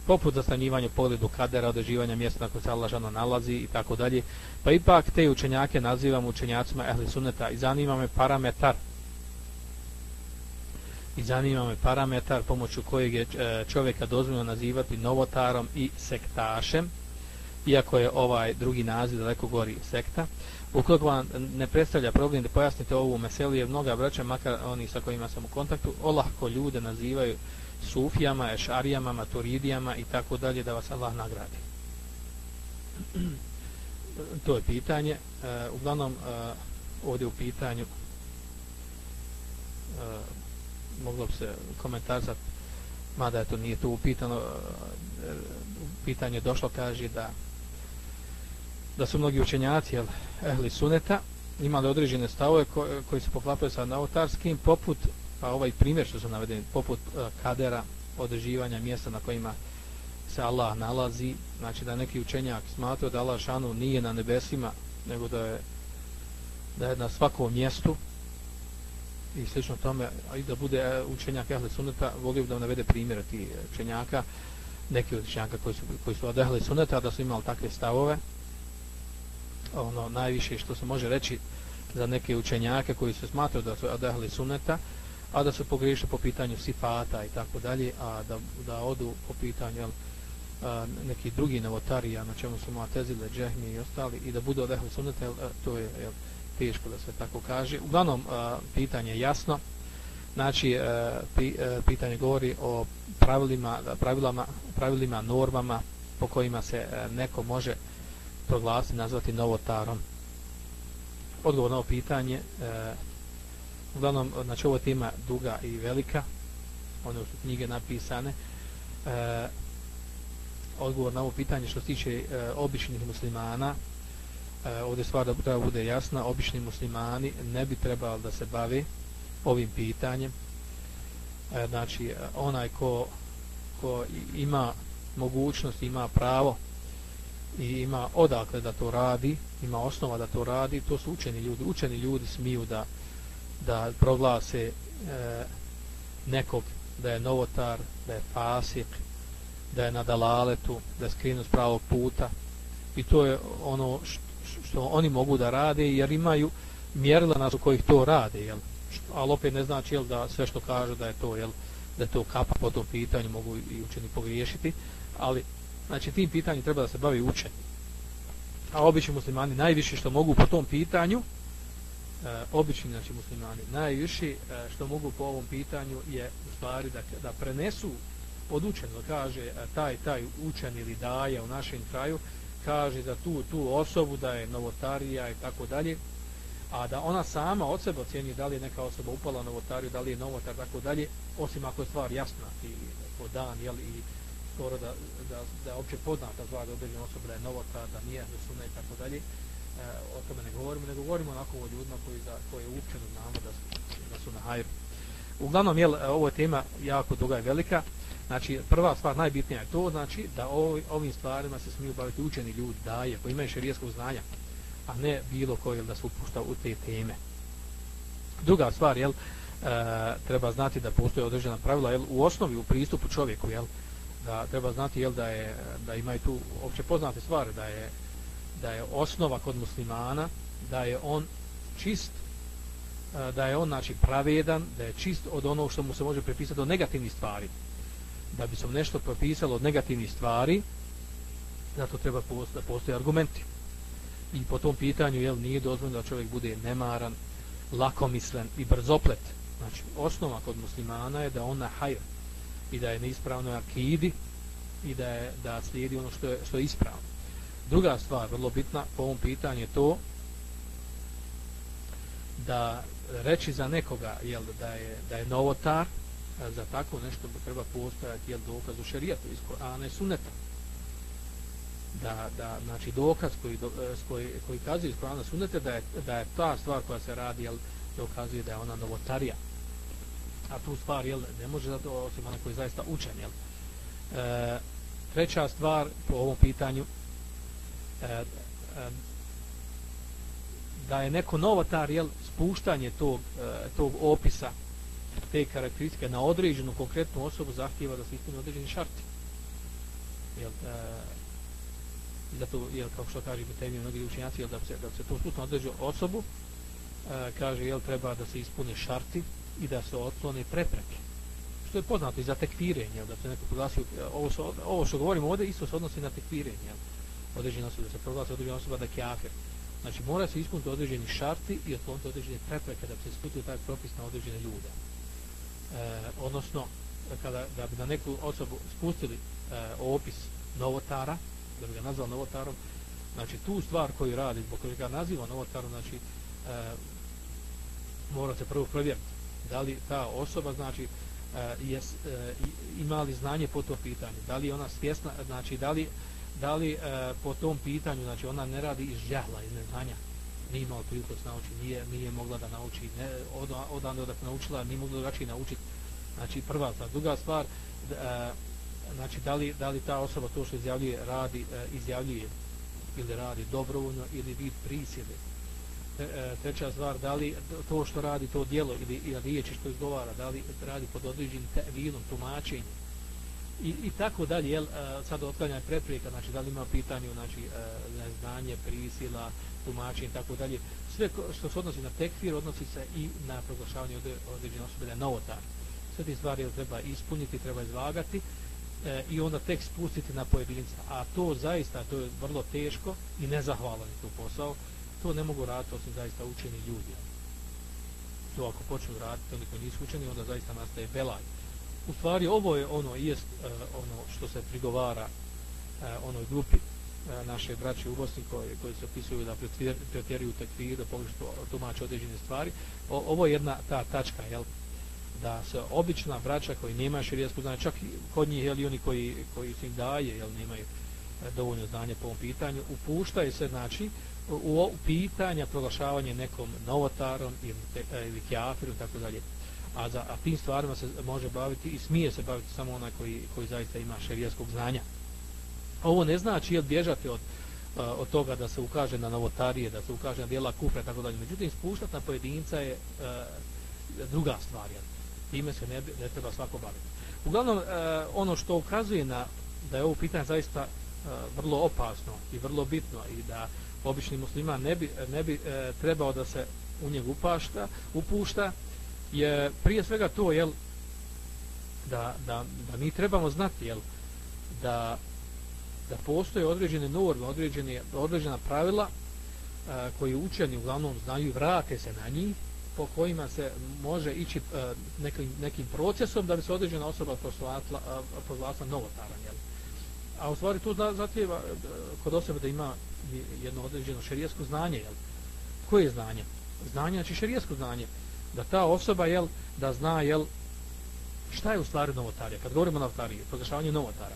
poput zastanjivanja pogledu kadera, određivanja mjesta na koje se Allah žano nalazi i tako dalje. Pa ipak te učenjake nazivam učenjacima ehli sunneta i zanima me parametar i zanima me parametar pomoću kojeg je e, čovjeka dozvoljeno nazivati novotarom i sektašem iako je ovaj drugi naziv daleko gori sekta. Ukoliko vam ne predstavlja problem da pojasnite ovu meselu, jer mnoga braća, makar oni sa kojima sam u kontaktu, olahko ljude nazivaju sufijama, ešarijama, maturidijama i tako dalje da vas Allah nagradi. [CLEARS THROAT] to je pitanje. E, uglavnom, e, ovdje u pitanju e, moglo bi se komentarzat mada je to nije to upitano e, pitanje došlo kaže da da su mnogi učenjaci jel, ehli suneta imali određene stavove ko, koji se poklapaju sa novotarskim poput pa ovaj primjer što su navedeni poput e, kadera održivanja mjesta na kojima se Allah nalazi znači da neki učenjak smatrao da Allah šanu nije na nebesima nego da je da je na svakom mjestu i slično tome i da bude e, učenjak Ehle Suneta volio da navede primjere ti učenjaka neki učenjaka koji su, koji su od Suneta da su imali takve stavove. Ono najviše što se može reći za neke učenjake koji se smatraju da su od Suneta a da se pogriješili po pitanju sifata i tako dalje, a da, da odu po pitanju jel, a, neki drugi novotarija na čemu su Mu'tezile, Džehmi i ostali i da budu od ehli jel, to je jel, teško da se tako kaže. Uglavnom, a, pitanje je jasno. Znači, a, pi, a, pitanje govori o pravilima, pravilama, pravilima, normama po kojima se a, neko može proglasiti, nazvati novotarom. Odgovor na ovo pitanje, a, uglavnom, znači ovo tema duga i velika, one su knjige napisane, e, odgovor na ovo pitanje što se tiče e, običnih muslimana, e, ovdje stvar da treba bude jasna, obični muslimani ne bi trebali da se bave ovim pitanjem, e, znači e, onaj ko, ko ima mogućnost, ima pravo i ima odakle da to radi, ima osnova da to radi, to su učeni ljudi. Učeni ljudi smiju da, da proglase e, nekog da je novotar, da je fasik, da je na dalaletu, da je skrinu s pravog puta. I to je ono što, što oni mogu da rade, jer imaju mjerila nas u kojih to rade. Jel? Ali opet ne znači jel, da sve što kažu da je to jel, da je to kapa po tom pitanju, mogu i učeni pogriješiti. Ali Znači, tim pitanjem treba da se bavi učen. A obični muslimani najviše što mogu po tom pitanju, e, obični znači, muslimani najviše e, eh, što mogu po ovom pitanju je u stvari da, da prenesu od kaže e, taj, taj učen ili daje u našem kraju, kaže za tu, tu osobu da je novotarija i tako dalje, a da ona sama od sebe ocjeni da li je neka osoba upala novotariju, da li je novotar, tako dalje, osim ako je stvar jasna i po dan, jel, i skoro da, da, da je opće poznata stvar da određena osoba da je novotar, da nije da su ne, tako dalje. E, o tome ne govorimo, ne govorimo onako o ljudima koji, za, koji učeno znamo da su, da su na hajru. Uglavnom, jel, e, ovo je tema jako duga i velika. Znači, prva stvar, najbitnija je to, znači, da ovi, ovim stvarima se smiju baviti učeni ljudi, daje, koji imaju šarijeskog znanja, a ne bilo koji, jel, da se upušta u te teme. Druga stvar, jel, e, treba znati da postoje određena pravila, jel, u osnovi, u pristupu čovjeku, jel, da treba znati jel da je da imaju tu opće poznate stvari da je da je osnova kod muslimana da je on čist e, da je on znači pravedan da je čist od onog što mu se može prepisati od negativnih stvari. Da bi se nešto prepisalo od negativnih stvari zato treba da postoje argumenti. I po tom pitanju jel nije dozvoljeno da čovjek bude nemaran lakomislen i brzoplet. Znači osnova kod muslimana je da on na hajr i da je neispravno akidi i da je da slijedi ono što je, što je ispravno. Druga stvar, vrlo bitna po ovom pitanju je to da reći za nekoga jel, da, je, da je novotar, za tako nešto bi treba postojati jel, dokaz u šerijetu, a ne suneta. Da, da, znači dokaz koji, do, e, koji, koji kazuje iz Korana sunete da je, da je ta stvar koja se radi jel, dokazuje da je ona novotarija a tu stvar jel, ne može da osim onaj koji je zaista učen jel. E, treća stvar po ovom pitanju E, e, da je neko novotar jel, spuštanje tog, e, tog opisa te karakteristike na određenu konkretnu osobu zahtjeva da se ispuni određeni šarti jel, e, zato jel, kao što kaže Betemije mnogi učenjaci jel, da se, da se to spustno određu osobu e, kaže jel, treba da se ispune šarti i da se otklone prepreke. Što je poznato i za tekfirenje, da se neko proglasio, ovo, ovo što govorimo ovdje isto se odnosi na tekfirenje, određena osoba, da se proglasi određena osoba da je kjafir. Znači mora se ispuniti određeni šarti i otkloniti određene prepreke da bi se ispuniti taj propis na određene ljude. E, odnosno, kada, da bi na neku osobu spustili e, opis novotara, da bi ga nazvali novotarom, znači tu stvar koju radi, zbog koju ga naziva novotarom, znači e, mora se prvo provjeriti da li ta osoba znači e, je e, ima li znanje po to pitanje da li ona svjesna znači da li da li e, po tom pitanju znači ona ne radi iz džahla, iz neznanja? Nije imala priliku da nauči nije nije mogla da nauči ne od odande da naučila nije mogla drugačije naučiti. Znači prva stvar. Druga stvar e, znači da li, da li ta osoba to što izjavljuje radi e, izjavljuje ili radi dobrovoljno ili vid prisjede. E, treća stvar, da li to što radi to dijelo ili, ili riječi što izgovara, da li radi pod određenim tevilom, tumačenjem? I, i tako dalje, jel, sad otklanjanje preprijeka, znači da li ima pitanje, znači neznanje, prisila, tumačenje i tako dalje, sve što se odnosi na tekfir, odnosi se i na proglašavanje određene osobe da je novotar. Sve te stvari treba ispuniti, treba izvagati e, i onda tek spustiti na pojedinca. A to zaista, to je vrlo teško i nezahvalan je to posao, to ne mogu raditi osim zaista učeni ljudi. To ako počnu raditi, oni koji nisu učeni, onda zaista nastaje belaj. U stvari, ovo je ono, jest e, ono što se prigovara e, onoj grupi e, naše braće u Bosni koji, koji se opisuju da pretjeruju tekvir, da pogrešno tumače određene stvari. O, ovo je jedna ta tačka, jel? da se obična braća koji nema širijesku znanje, čak i kod njih, jel, i oni koji, koji se im daje, jel, nemaju e, dovoljno znanje po ovom pitanju, upuštaju se, znači, u u pitanja proglašavanje nekom novotarom ili, te, e, ili kjafirom tako dalje. A, za, a tim stvarima se može baviti i smije se baviti samo onaj koji, koji zaista ima šerijskog znanja. Ovo ne znači jel bježati od, od toga da se ukaže na novotarije, da se ukaže na dijela kufra, tako dalje. Međutim, spuštati na pojedinca je druga stvar. Jel? Time se ne, ne treba svako baviti. Uglavnom, ono što ukazuje na da je ovo pitanje zaista vrlo opasno i vrlo bitno i da obični musliman ne bi, ne bi uh, trebao da se u njeg upašta, upušta, je prije svega to, jel, da, da, da mi trebamo znati, jel, da da postoje određene norme, određene, određena pravila a, koji učeni uglavnom znaju i vrate se na njih, po kojima se može ići a, nekim, nekim procesom da bi se određena osoba pozvatila e, novotaran. Jel? A u stvari to zatijeva kod osobe da ima jedno određeno šerijesko znanje. Jel? Koje je znanje? Znanje, znači šerijesko znanje. Da ta osoba, jel, da zna, jel, šta je u stvari novotarija. Kad govorimo o novotariji, proglašavanje novotara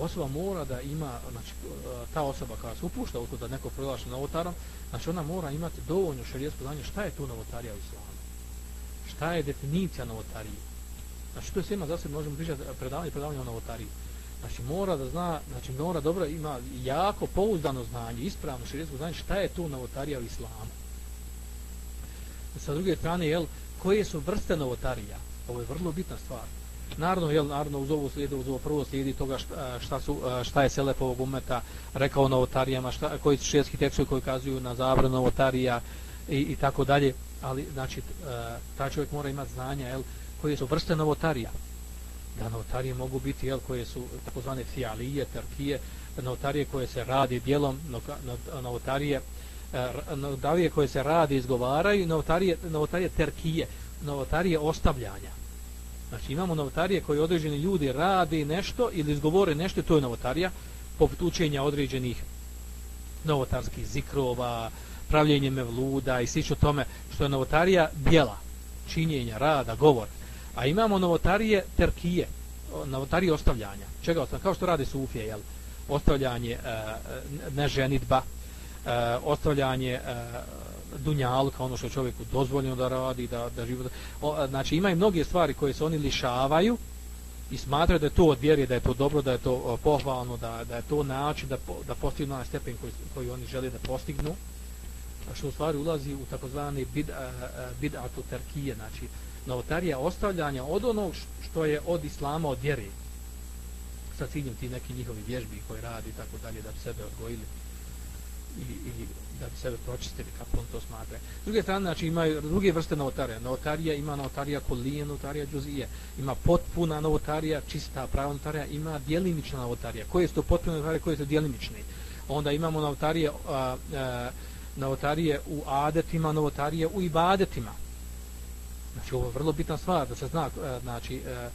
osoba mora da ima, znači e, ta osoba koja se upušta u to da neko proglaša novotarom, znači ona mora imati dovoljno šerijsko znanje šta je to novotarija u islamu. Šta je definicija novotarije. Znači to je svima za sebe možemo pričati predavanje predavanje o novotariji. Znači mora da zna, znači mora dobro ima jako pouzdano znanje, ispravno šerijsko znanje šta je to novotarija u islamu. Sa druge strane, jel, koje su vrste novotarija? Ovo je vrlo bitna stvar. Naravno, jel, naravno, uz ovo slijedi, uz ovo prvo slijedi toga šta, šta, su, šta je Selef ovog umeta rekao novotarijama, šta, koji su šeski tekstovi koji kazuju na zabranu novotarija i, i tako dalje. Ali, znači, ta čovjek mora imati znanja, jel, koje su vrste novotarija. Da novotarije mogu biti, jel, koje su takozvane fialije, terkije, novotarije koje se radi dijelom, novotarije, E, novotarije koje se radi izgovaraju, novotarije, novotarije terkije, novotarije ostavljanja. Znači imamo novotarije koji određeni ljudi radi nešto ili izgovore nešto, to je novotarija, poput učenja određenih novotarskih zikrova, pravljenje mevluda i slično tome, što je novotarija bijela, činjenja, rada, govor. A imamo novotarije terkije, novotarije ostavljanja. Čega ostavljanja? Kao što radi sufije, jel? Ostavljanje e, e neženitba, e, ostavljanje eh, e, dunjalka, ono što čovjeku dozvoljeno da radi, da, da život... O, eh, znači, ima i mnoge stvari koje se oni lišavaju i smatraju da je to od vjere, da je to dobro, da je to pohvalno, da, da je to način da, da postignu na stepen koji, koji oni žele da postignu, što u stvari ulazi u takozvani bid, bid'atu terkije, znači novotarija ostavljanja od onog što je od islama, od vjere sa ciljem ti neki njihovi vježbi koji radi i tako dalje, da bi sebe odgojili i, i da bi sebe pročistili kako on to smatra. S druge strane, znači imaju druge vrste novotarija. Novotarija ima novotarija kolije, novotarija džuzije. Ima potpuna novotarija, čista prava novotarija, ima dijelimična novotarija. Koje su to potpune novotarije, koje su dijelimične? Onda imamo novotarije, a, a, novotarije u adetima, novotarije u ibadetima. Znači, ovo je vrlo bitna stvar da se zna, a, znači, a,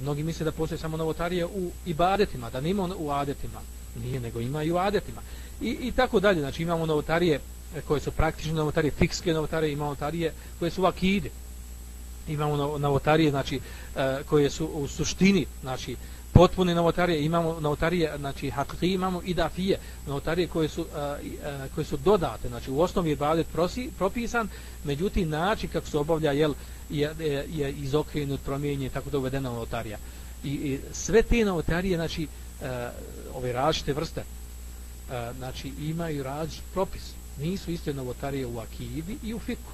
mnogi misle da postoje samo novotarije u ibadetima, da nima u adetima. Nije, nego ima i u adetima. I, i tako dalje, znači imamo novotarije koje su praktične novotarije, fikske novotarije, imamo novotarije koje su vakide. Imamo novotarije, znači, e, koje su u suštini, znači, potpune novotarije, imamo novotarije, znači, hakri imamo i dafije, novotarije koje su, e, e, koje su dodate, znači, u osnovi je badet propisan, međutim, način kako se obavlja, jel, je, je, je izokrenut, promijenjen, tako da uvedena novotarija. I, I sve te novotarije, znači, ove različite vrste, E, znači imaju različit propis. Nisu iste novotarije u akidi i u fiku.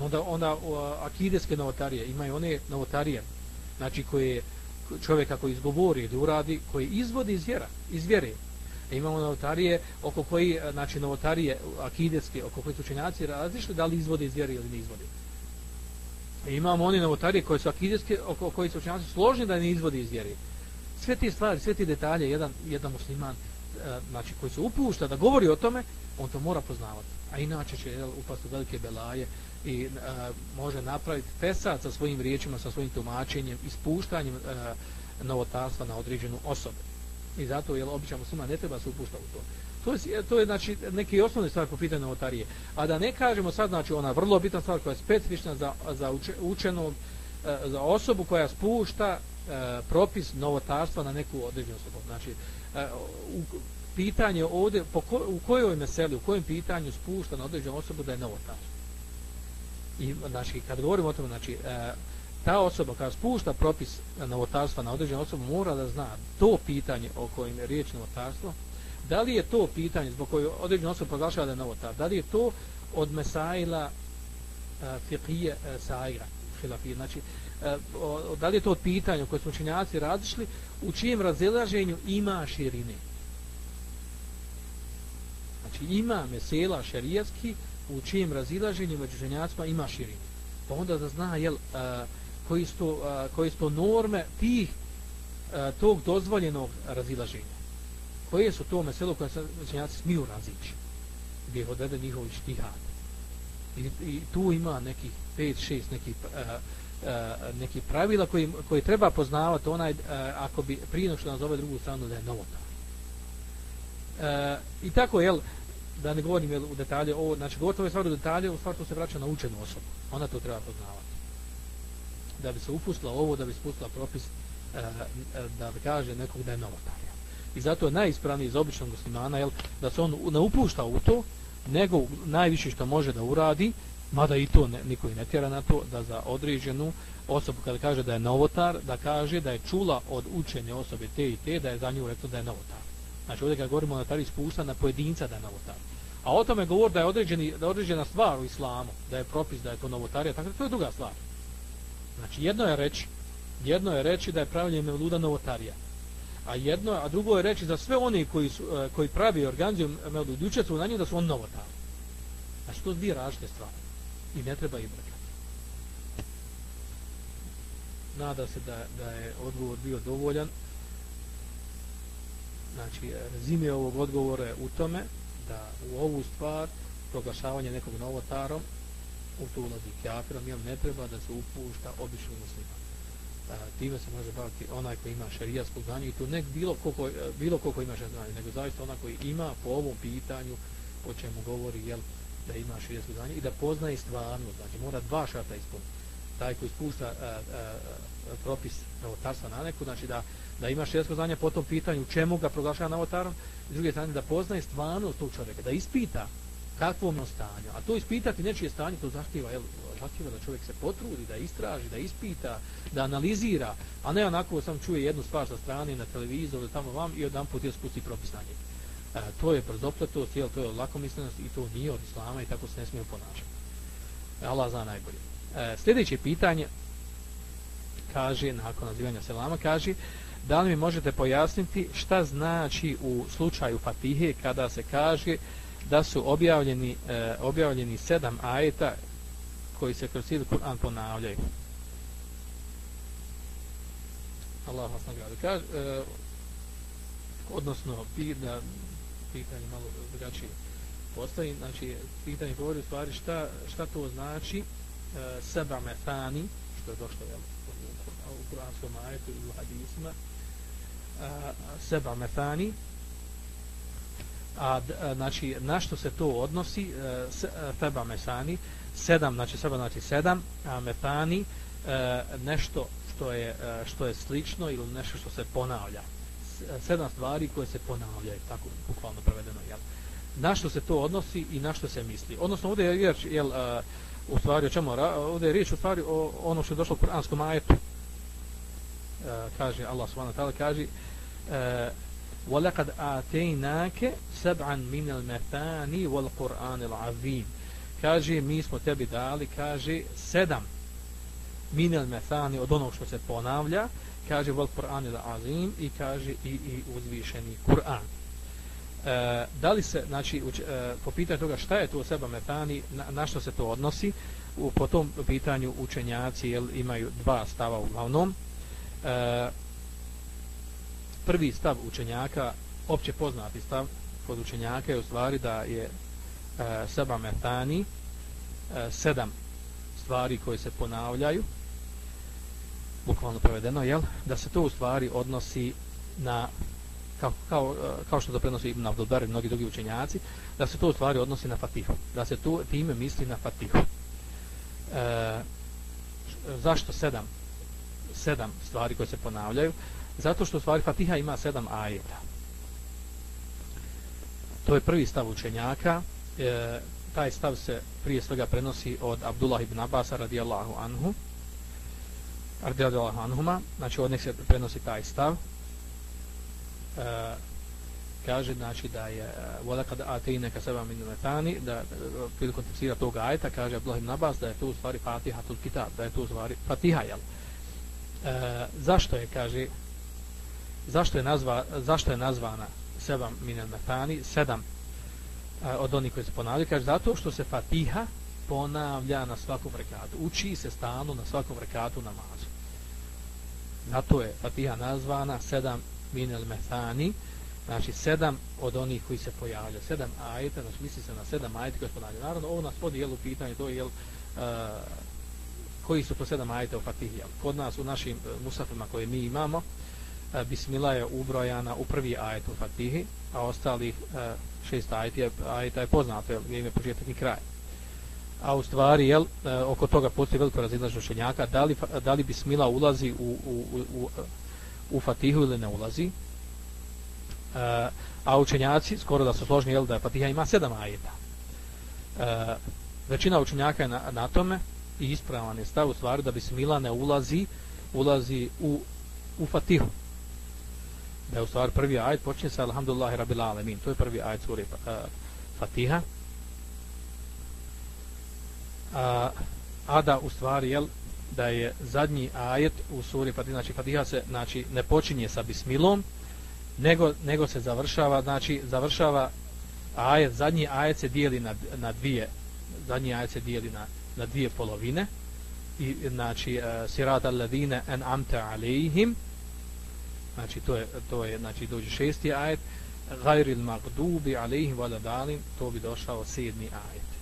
Onda, onda u akideske novotarije imaju one novotarije znači koje čovjek ako izgovori ili uradi, koji izvodi iz vjera, iz vjere. E imamo novotarije oko koji, e, znači novotarije akideske, oko koji su učenjaci različite, da li izvode iz vjere ili ne izvode. E imamo one novotarije koje su akideske, oko koji su učenjaci složni da ne izvode iz vjere. Sve te stvari, sve te detalje, jedan, jedan musliman E, znači koji se upušta da govori o tome, on to mora poznavati. A inače će jel, upast u velike belaje i a, e, može napraviti pesat sa svojim riječima, sa svojim tumačenjem, ispuštanjem a, e, novotarstva na određenu osobu. I zato je običan muslima ne treba se upušta u to. To je, e, to je znači neki osnovni stvar po pitanju novotarije. A da ne kažemo sad, znači ona vrlo bitna stvar koja je specifična za, za učenog, e, za osobu koja spušta propis novotarstva na neku određenu osobu. Znači, u pitanje ovdje, po ko, u kojoj meseli, u kojem pitanju spušta na određenu osobu da je novotar. I znači, kad govorimo o tome, znači, e, ta osoba kada spušta propis novotarstva na određenu osobu mora da zna to pitanje o kojem je riječ novotarstvo. Da li je to pitanje zbog koje određena osoba proglašava da je novotar da li je to od mesaila e, fiqije e, saira hilafije? Znači e, o, da li je to od pitanja koje su učenjaci različili u čijem razilaženju ima širine? Znači ima mesela šerijatski u čijem razilaženju među ženjacima ima širine pa onda da zna jel, a, koji, su, a, koji su to norme tih a, tog dozvoljenog razilaženja. Koje su to meselo koje se ženjaci smiju razići. Gdje je odvede njihov štihad I, i tu ima nekih 5-6 nekih neki pravila koji, koji treba poznavati onaj a, ako bi prije što nazove drugu stranu da je novota. E, I tako, jel, da ne govorim jel, u detalje, ovo, znači govorite ove stvari u detalje, u stvari to se vraća na učenu osobu. Ona to treba poznavati. Da bi se upustila ovo, da bi spustila propis, eh, eh, da bi kaže nekog da je novotar. I zato je najispravniji iz običnog muslimana, jel, da se on ne upušta u to, nego najviše što može da uradi, mada i to ne, niko i ne tjera na to, da za određenu osobu kada kaže da je novotar, da kaže da je čula od učenje osobe te i te, da je za nju rekla da je novotar. Znači ovdje kada govorimo o notari spusta na pojedinca da je novotar. A o tome govor da je, određeni, da je određena stvar u islamu, da je propis, da je to novotarija, tako da to je druga stvar. Znači jedno je reći, jedno je reći da je pravljenje luda novotarija a jedno, a drugo je reći za sve oni koji, su, e, koji pravi organizuju Mevlud i učestvuju na njih da su on novotari. Znači to dvije različite stvari. I ne treba ih brkati. Nada se da, da je odgovor bio dovoljan. Znači, e, rezime ovog odgovora je u tome da u ovu stvar proglašavanje nekog novotarom u to ulazi kjafirom, jel ne treba da se upušta obični musliman a, e, time se može baviti onaj koji ima šerijatsko znanje i to ne bilo koliko, e, bilo koliko ima znanje, nego zaista onaj koji ima po ovom pitanju po čemu govori jel, da ima šerijatsko znanje i da poznaje stvarno, znači mora dva šarta ispuniti. Taj koji spušta a, a, a, propis novotarstva na neku, znači da, da ima šerijatsko znanje po tom pitanju čemu ga proglašava novotarom, i s druge strane da poznaje stvarno tog čovjeka, da ispita kakvo ono stanje. A to ispitati nečije stanje, to zahtjeva, jel, zahtjeva da čovjek se potrudi, da istraži, da ispita, da analizira, a ne onako sam čuje jednu stvar sa strane na televizoru ili tamo vam i odam put je spusti propis na njeg. E, to je brzopletost, jel, to je lakomislenost i to nije od islama i tako se ne smije ponašati. E, Allah zna najbolje. E, sljedeće pitanje kaže, nakon nazivanja selama, kaže da li mi možete pojasniti šta znači u slučaju Fatihe kada se kaže da su objavljeni, e, objavljeni sedam ajeta koji se kroz cijeli Kur'an ponavljaju. Allah vas nagradi. Kaže, e, odnosno, pitanje, pitanje malo drugačije postoji, znači, pitanje govori u stvari šta, šta to znači Eh, seba metani, što je došlo jel, u Kur'anskom ajetu i u hadisima, eh, seba metani, a, eh, znači na što se to odnosi? E, feba mesani sedam znači seba znači sedam a metani nešto što je što je slično ili nešto što se ponavlja. Sedam stvari koje se ponavljaju tako bukvalno prevedeno jel. Na što se to odnosi i na što se misli? Odnosno ovdje je riječ jel u stvari o čemu ovdje je riječ u stvari o ono što je došlo u kuranskom ajetu a, kaže Allah subhanahu wa ta'ala kaže a, وَلَقَدْ آتَيْنَاكَ سَبْعًا مِنَ الْمَثَانِ وَالْقُرْآنِ الْعَظِيمِ kaže mi smo tebi dali kaže sedam minel methani od onog što se ponavlja kaže vol Kur'an il azim i kaže i, i uzvišeni Kur'an e, da li se znači uč, e, po pitanju toga šta je to seba metani, na, na što se to odnosi u, po tom pitanju učenjaci jel, imaju dva stava uglavnom e, prvi stav učenjaka, opće poznati stav kod učenjaka je u stvari da je e, seba metani, e, sedam stvari koje se ponavljaju, bukvalno prevedeno, jel? da se to u stvari odnosi na, kao, kao, e, kao što to prenosi Ibn Abdelbar i mnogi drugi učenjaci, da se to u stvari odnosi na Fatihu, da se tu time misli na Fatihu. E, zašto sedam? sedam stvari koje se ponavljaju Zato što stvari Fatiha ima sedam ajeta. To je prvi stav učenjaka. E, taj stav se prije svega prenosi od Abdullah ibn Abbas radijallahu anhu. radijallahu anhuma, znači od njih se prenosi taj stav, E, kaže znači da je e, voda kad atine ka seba min metani da e, prilikom tefsira tog ajeta kaže Abdullah ibn Abbas da je to u stvari Fatiha tul kitab da je to u stvari Fatiha jel? E, zašto je kaže zašto je nazva zašto je nazvana seba min metani sedam e, od onih koji se ponavljaju? Kaže zato što se Fatiha ponavlja na svakom rekatu uči se stalno na svakom rekatu namazu. Zato je Fatiha nazvana sedam min metani znači sedam od onih koji se pojavlja sedam ajeta, znači misli se na sedam ajeta koji se ponavljaju. Naravno, ovo nas podi jelu pitanje, to je jel, uh, koji su to sedam ajeta u Fatihi. Kod nas, u našim uh, musafima koje mi imamo, uh, Bismila je ubrojana u prvi ajet u Fatihi, a ostalih uh, šest ajeta je, ajeta je poznato, jel, gdje ime početak i kraj. A u stvari, jel, uh, oko toga postoji veliko razilaženje učenjaka, da li, da li Bismila ulazi u, u, u, u, u Fatihu ili ne ulazi, Uh, a učenjaci, skoro da su složni, jel, da je Fatiha ima sedam ajeta. Uh, većina učenjaka je na, na tome i ispravan je stav u stvari da Bismila ne ulazi ulazi u, u Fatihu. Da je u stvari prvi ajet počinje sa Alhamdulillahi Rabbil Alemin. To je prvi ajet suri uh, e, Fatiha. A, a da u stvari, jel, da je zadnji ajet u suri Fatiha, znači Fatiha se znači, ne počinje sa Bismilom, nego, nego se završava, znači završava ajet, zadnji ajet se dijeli na, na dvije, zadnji ajet se dijeli na, na dvije polovine, i znači e, uh, sirata alladine en amte alejhim, znači to je, to je, znači dođe šesti ajet, gajril magdubi alejhim valadalim, to bi došao sedmi ajet.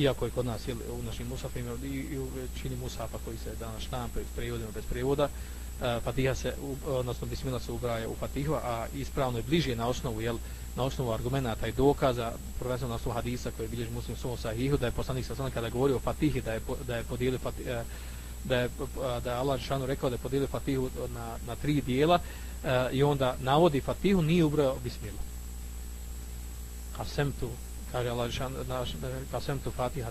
Iako je kod nas jel, u našim musafima i, i u čini musafa koji se danas štampaju s prevodima bez prevoda, e, Fatiha se, odnosno Bismillah se ubraja u Fatihu, a ispravno je bliže na osnovu, jel, na osnovu argumenta i dokaza, prvenstveno na osnovu hadisa koji bilježi muslim svom sahihu, da je poslanik sa kada govori o Fatihi, da je, da je podijelio Fatihu, e, da je, da je Allah Žešanu rekao da je podijelio Fatihu na, na tri dijela e, i onda navodi Fatihu, nije ubrao Bismillah. A sem tu kaže Allah šan naš kasem tu Fatiha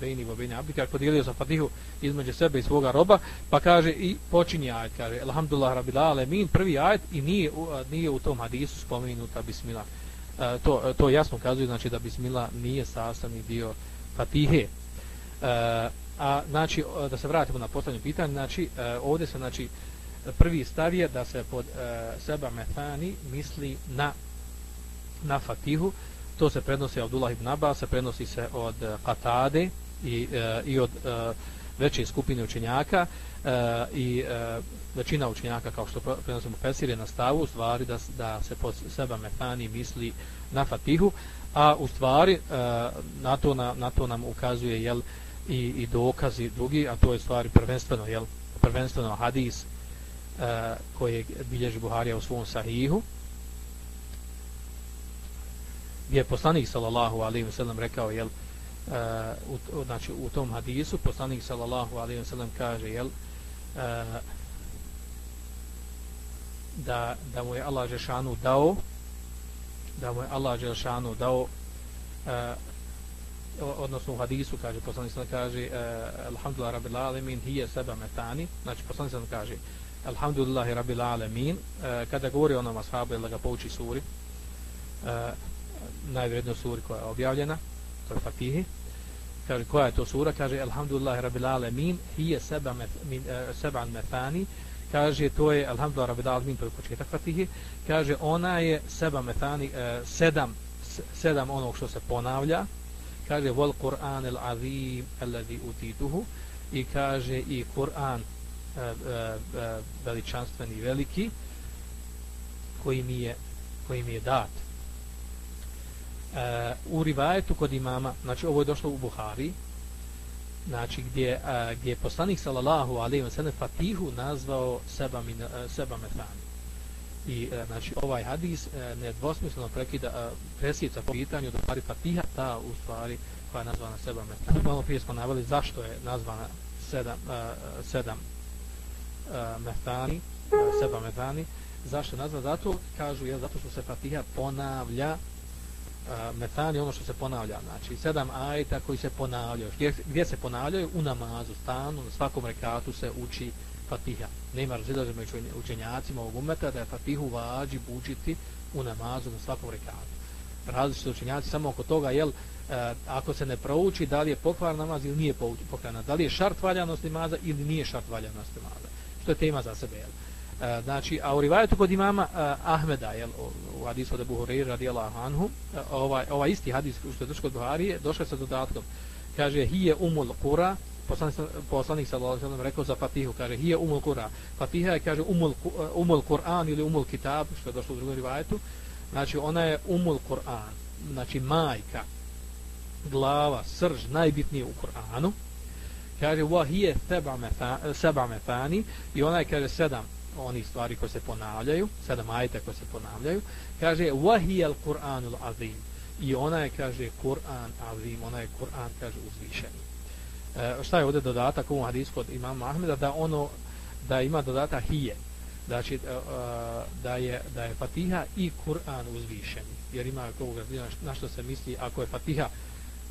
bejni vo bejni abdi kako podijelio za Fatihu između sebe i svoga roba pa kaže i počinje ajet kaže alhamdulillah rabbil alemin, prvi ajet i nije nije u tom hadisu spomenuta bismillah e, to to jasno kazuje znači da bismillah nije sastavni dio Fatihe e, a znači da se vratimo na posljednje pitanje znači ovdje se znači prvi stav je da se pod seba metani misli na na Fatihu to se prenosi od Abdullah ibn Abbas, se prenosi se od eh, Katade i, e, i od e, veće skupine učenjaka e, i e, većina učenjaka kao što prenosimo Pesire na stavu u stvari da, da se pod seba metani misli na Fatihu a u stvari e, na, to na, na to nam ukazuje jel, i, i dokazi drugi a to je stvari prvenstveno jel, prvenstveno hadis e, koji bilježi Buharija u svom sahihu gdje je poslanik sallallahu alejhi ve sellem rekao jel uh, u, znači u tom hadisu poslanik sallallahu alejhi ve sellem kaže jel uh, da da mu je Allah džeshanu dao da mu je Allah džeshanu dao uh, odnosno u hadisu kaže poslanik sallallahu kaže uh, alhamdulillah rabbil alamin hiya saba matani znači poslanik sallallahu kaže alhamdulillah rabbil alamin uh, kada govori onom ashabu da ga pouči suri uh, najvrednoj suri koja je objavljena, to je Fatihi. Kaže, koja je to sura? Kaže, Alhamdulillah, Rabbil Alamin, hije seba, met, min, eh, uh, seba metani. Kaže, to je, Alhamdulillah, Rabbil Alamin, to je početak Fatihi. Kaže, ona je seba metani, uh, eh, sedam, sedam onog što se ponavlja. Kaže, vol Kur'an el azim, alladhi utituhu. I kaže, i Kur'an, uh, uh, veličanstveni veliki, koji mi je, koji mi je dat uh, u rivajetu kod imama, znači ovo je došlo u Buhari, znači gdje, uh, gdje je poslanik sallallahu alaihi wa sallam Fatihu nazvao seba, min, uh, seba metani. I uh, znači ovaj hadis uh, nedvosmisleno prekida uh, presjeca po pitanju da pari Fatiha ta u stvari koja je nazvana seba metani. Malo prije smo navali zašto je nazvana sedam, uh, sedam uh, metani, uh, seba metani, zašto je nazvana? Zato kažu je zato što se Fatiha ponavlja metani ono što se ponavlja znači sedam ajta koji se ponavljaju. Gdje, gdje se ponavljaju? U namazu stanu na svakom rekatu se uči fatiha. Nema razilaženja među učenjacima ovog umeta da je fatihu vađi bučiti u namazu na svakom rekatu. Različite učenjaci samo oko toga jel e, ako se ne prouči da li je pokvar namaz ili nije pokvarna da li je šart valjanost namaza ili nije šart valjanost namaza. Što je tema za sebe jel? E, znači, a u rivajetu kod imama uh, Ahmeda, jel, u hadisu od Abu Hurajra radijallahu Anhu, uh, ovaj, ovaj isti hadis što je došao kod Buharije, došao sa dodatkom. Kaže, hije umul kura, poslanik, poslanik sallallahu rekao za Fatihu, kaže, hije umul Qura. Fatiha je, kaže, umul, e, umul Kur'an ili umul kitab, što je došlo u drugom rivajetu. Znači, ona je umul Kur'an, znači majka, glava, srž, najbitnije u Kur'anu. Kaže, wa hije seba mefani, i ona je, kaže, sedam onih stvari koje se ponavljaju, sedam ajeta koje se ponavljaju, kaže wahiyal Qur'anul azim. I ona je kaže Kur'an azim, ona je Kur'an kaže uzvišeni. E, šta je ovdje dodatak u hadisku kod imama Ahmeda da ono da ima dodatak hije. Znači, e, da, je, da je Fatiha i Kur'an uzvišeni. Jer ima koga, na što se misli ako je Fatiha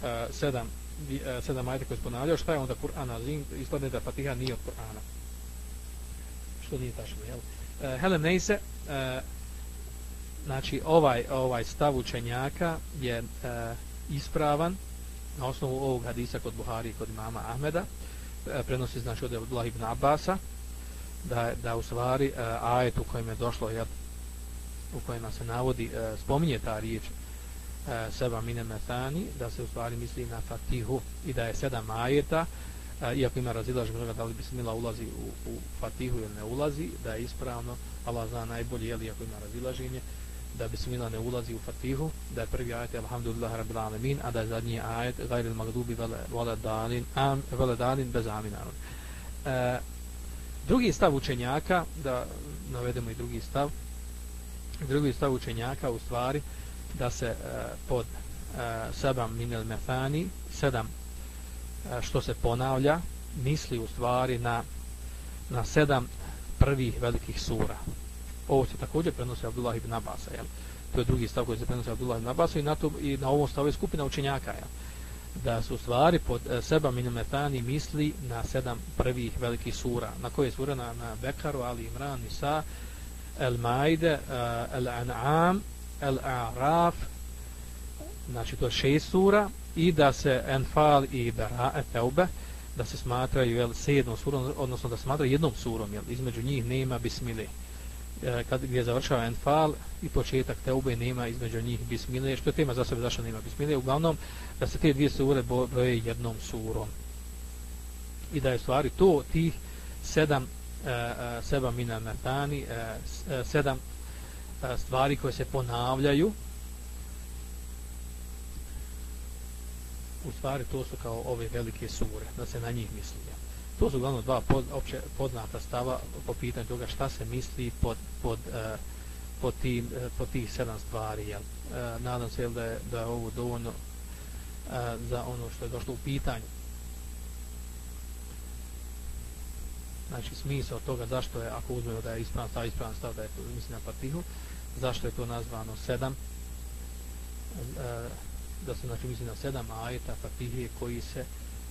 e, sedam, e, sedam ajeta koje se ponavljaju, šta je onda Kur'an azim? Ispadne da Fatiha nije od Kur'ana što nije tačno, jel? E, uh, Helem Neise, e, znači ovaj, ovaj stav učenjaka je e, ispravan na osnovu ovog hadisa kod Buhari i kod imama Ahmeda, e, prenosi znači od Abdullah ibn Abasa, da, da u stvari uh, ajet u kojem je došlo, jel, u kojem se navodi, uh, spominje ta riječ seba mine metani, da se u stvari misli na fatihu i da je sedam ajeta, iako ima razilaž mnoga da li bismila ulazi u, u fatihu ili ne ulazi, da je ispravno, Allah zna najbolje, jel, ako ima razilaženje, da bismila ne ulazi u fatihu, da je prvi ajet alhamdulillah rabbil alamin, a da je zadnji ajet gajril magdubi vele dalin, am, vele dalin bez amin. E, drugi stav učenjaka, da navedemo i drugi stav, drugi stav učenjaka u stvari da se e, pod e, sebam minel mefani, sedam E, što se ponavlja misli u stvari na na sedam prvih velikih sura. Ovo se također prenosi Abdullah ibn Abbas jel? to je drugi stav koji se prenosi Abdullah ibn Abbas i na, to, i na ovom stavu je skupina učenjaka jel? da su stvari pod e, seba minimetani misli na sedam prvih velikih sura. Na koje sura na, na Bekaru, Ali Imran, Nisa El Maide, El An'am El A'raf znači to je šest sura i da se Enfal i Bera'a Teube da se smatraju jel, sedmom surom, odnosno da se smatraju jednom surom, jel, između njih nema bismile. E, kad gdje završava Enfal i početak Teube nema između njih bismile, što je tema za sebe zašto nema bismile, uglavnom da se te dvije sure broje jednom surom. I da je stvari to tih sedam e, e, seba mina natani, e, e, sedam e, stvari koje se ponavljaju u stvari to su kao ove velike sure, da se na njih misli. To su uglavnom dva pod, opće poznata stava po pitanju toga šta se misli pod, pod, uh, pod, tim, uh, pod tih sedam stvari. Jel? Uh, nadam se jel, da, je, da je ovo dovoljno uh, za ono što je došlo u pitanju. Znači smisao toga zašto je, ako uzmemo da je ispravan stav, ispravan stav da je to mislim na partihu, zašto je to nazvano sedam, uh, da se znači misli na sedam ajeta fatihije koji se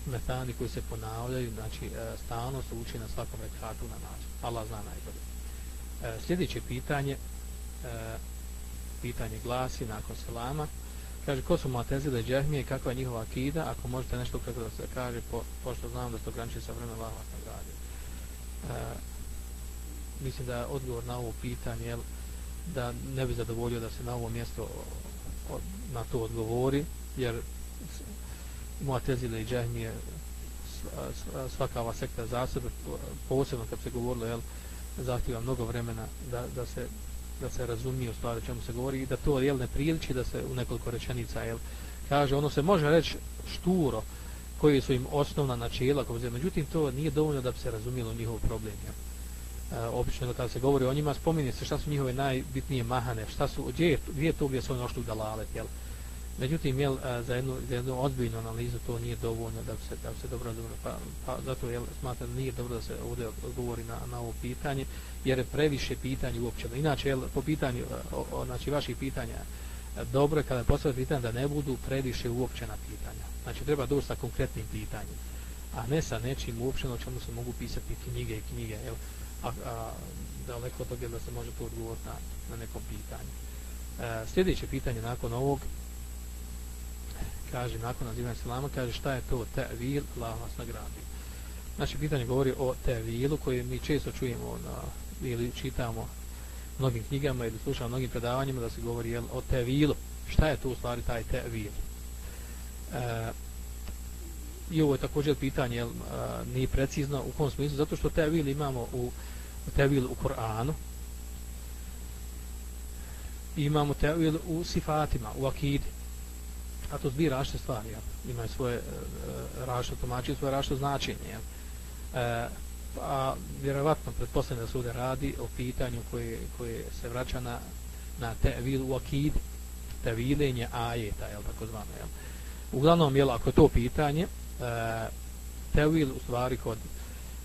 metani koji se ponavljaju znači e, stalno se uči na svakom rekatu na način. Allah zna najbolje. E, sljedeće pitanje e, pitanje glasi nakon selama. Kaže ko su Mu'tezile Džehmije kakva je njihova akida? Ako možete nešto kako da se kaže po, pošto znam da se to sa vremenom Allah vas nagradio e, mislim da odgovor na ovo pitanje je da ne bi zadovoljio da se na ovo mjesto na to odgovori, jer Muatezile i Džahmije svaka ova sekta za sebe, posebno kad se govorilo, jel, zahtjeva mnogo vremena da, da, se, da se razumije u stvari čemu se govori i da to jel, ne priliči da se u nekoliko rečenica jel, kaže, ono se može reći šturo koji su im osnovna načela, međutim to nije dovoljno da bi se razumijelo njihov problem. Jel. E, obično kada se govori o njima spominje se šta su njihove najbitnije mahane šta su gdje je, gdje je to gdje su oni ošli u dalalet jel međutim jel eh, za jednu za jednu ozbiljnu analizu to nije dovoljno da se da se dobro dobro pa, pa zato jel smatram nije dobro da se ovdje odgovori na na ovo pitanje jer je previše pitanja uopće inače jel po pitanju eh, o, o, znači vaših pitanja dobro je kada postavite pitanje da ne budu previše uopćena pitanja. Znači treba doći sa konkretnim pitanjem, a ne sa nečim uopćeno o čemu se mogu pisati knjige i knjige, jel? A, a daleko od toga da se može to odgovoriti na, na neko pitanje. E, sljedeće pitanje nakon ovog, kaže, nakon nazivanja selama, kaže šta je to tevil, Allah vas nagradi. Znači, pitanje govori o tevilu koje mi često čujemo na, ili čitamo mnogim knjigama ili slušamo mnogim predavanjima da se govori jel, o tevilu. Šta je to u stvari taj tevil? E, I ovo je također pitanje, jel, a, nije precizno u kom smislu, zato što tevil imamo u tevil u Koranu, imamo tevil u sifatima, u akidi, a to zbira rašte stvari, jel? imaju svoje e, e rašte tumačije, svoje rašte značenje. Jel? E, a vjerovatno pretpostavljeno da se ovdje radi o pitanju koje, koje se vraća na, na tevil u akid tevilenje ajeta, jel, tako zvano, jel. Uglavnom, jel, ako je to pitanje, e, tevil u stvari kod,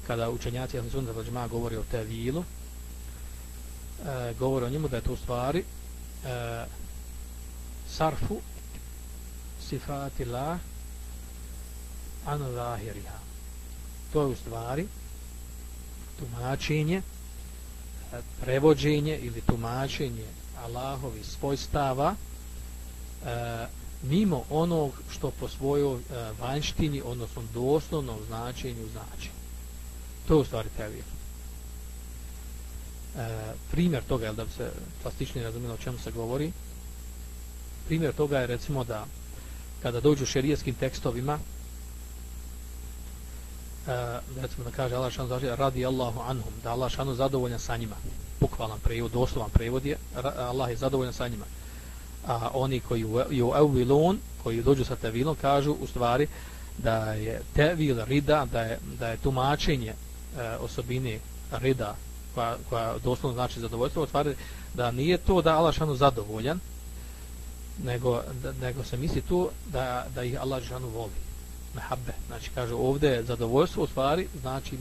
kada učenjaci Jasne Sunda Vlađima govori o tevilu, eh, e, govori o njemu da je to u stvari e, sarfu sifati la an zahiriha. To je u stvari tumačenje, prevođenje ili tumačenje Allahovi svojstava e, mimo onog što po svojoj e, vanjštini, odnosno doslovnom značenju znači. To je u stvari tevir. E, primjer toga, je da bi se plastičnije razumilo o čemu se govori, primjer toga je recimo da kada dođu šerijskim tekstovima, e, recimo da kaže Allah šanu zaživa, radi Allahu anhum, da Allah šanu zadovoljan sa njima. Bukvalan prevod, doslovan prevod je, Allah je zadovoljan sa njima. A oni koji ju evilun, koji dođu sa tevilom, kažu u stvari da je tevil rida, da je, da je tumačenje e, osobine rida, koja, koja doslovno znači zadovoljstvo, u stvari da nije to da Allah šanu zadovoljan, nego, da, nego se misli tu da, da ih Allah šanu voli mehabbe. Znači, kaže, ovdje je zadovoljstvo u stvari, znači, e,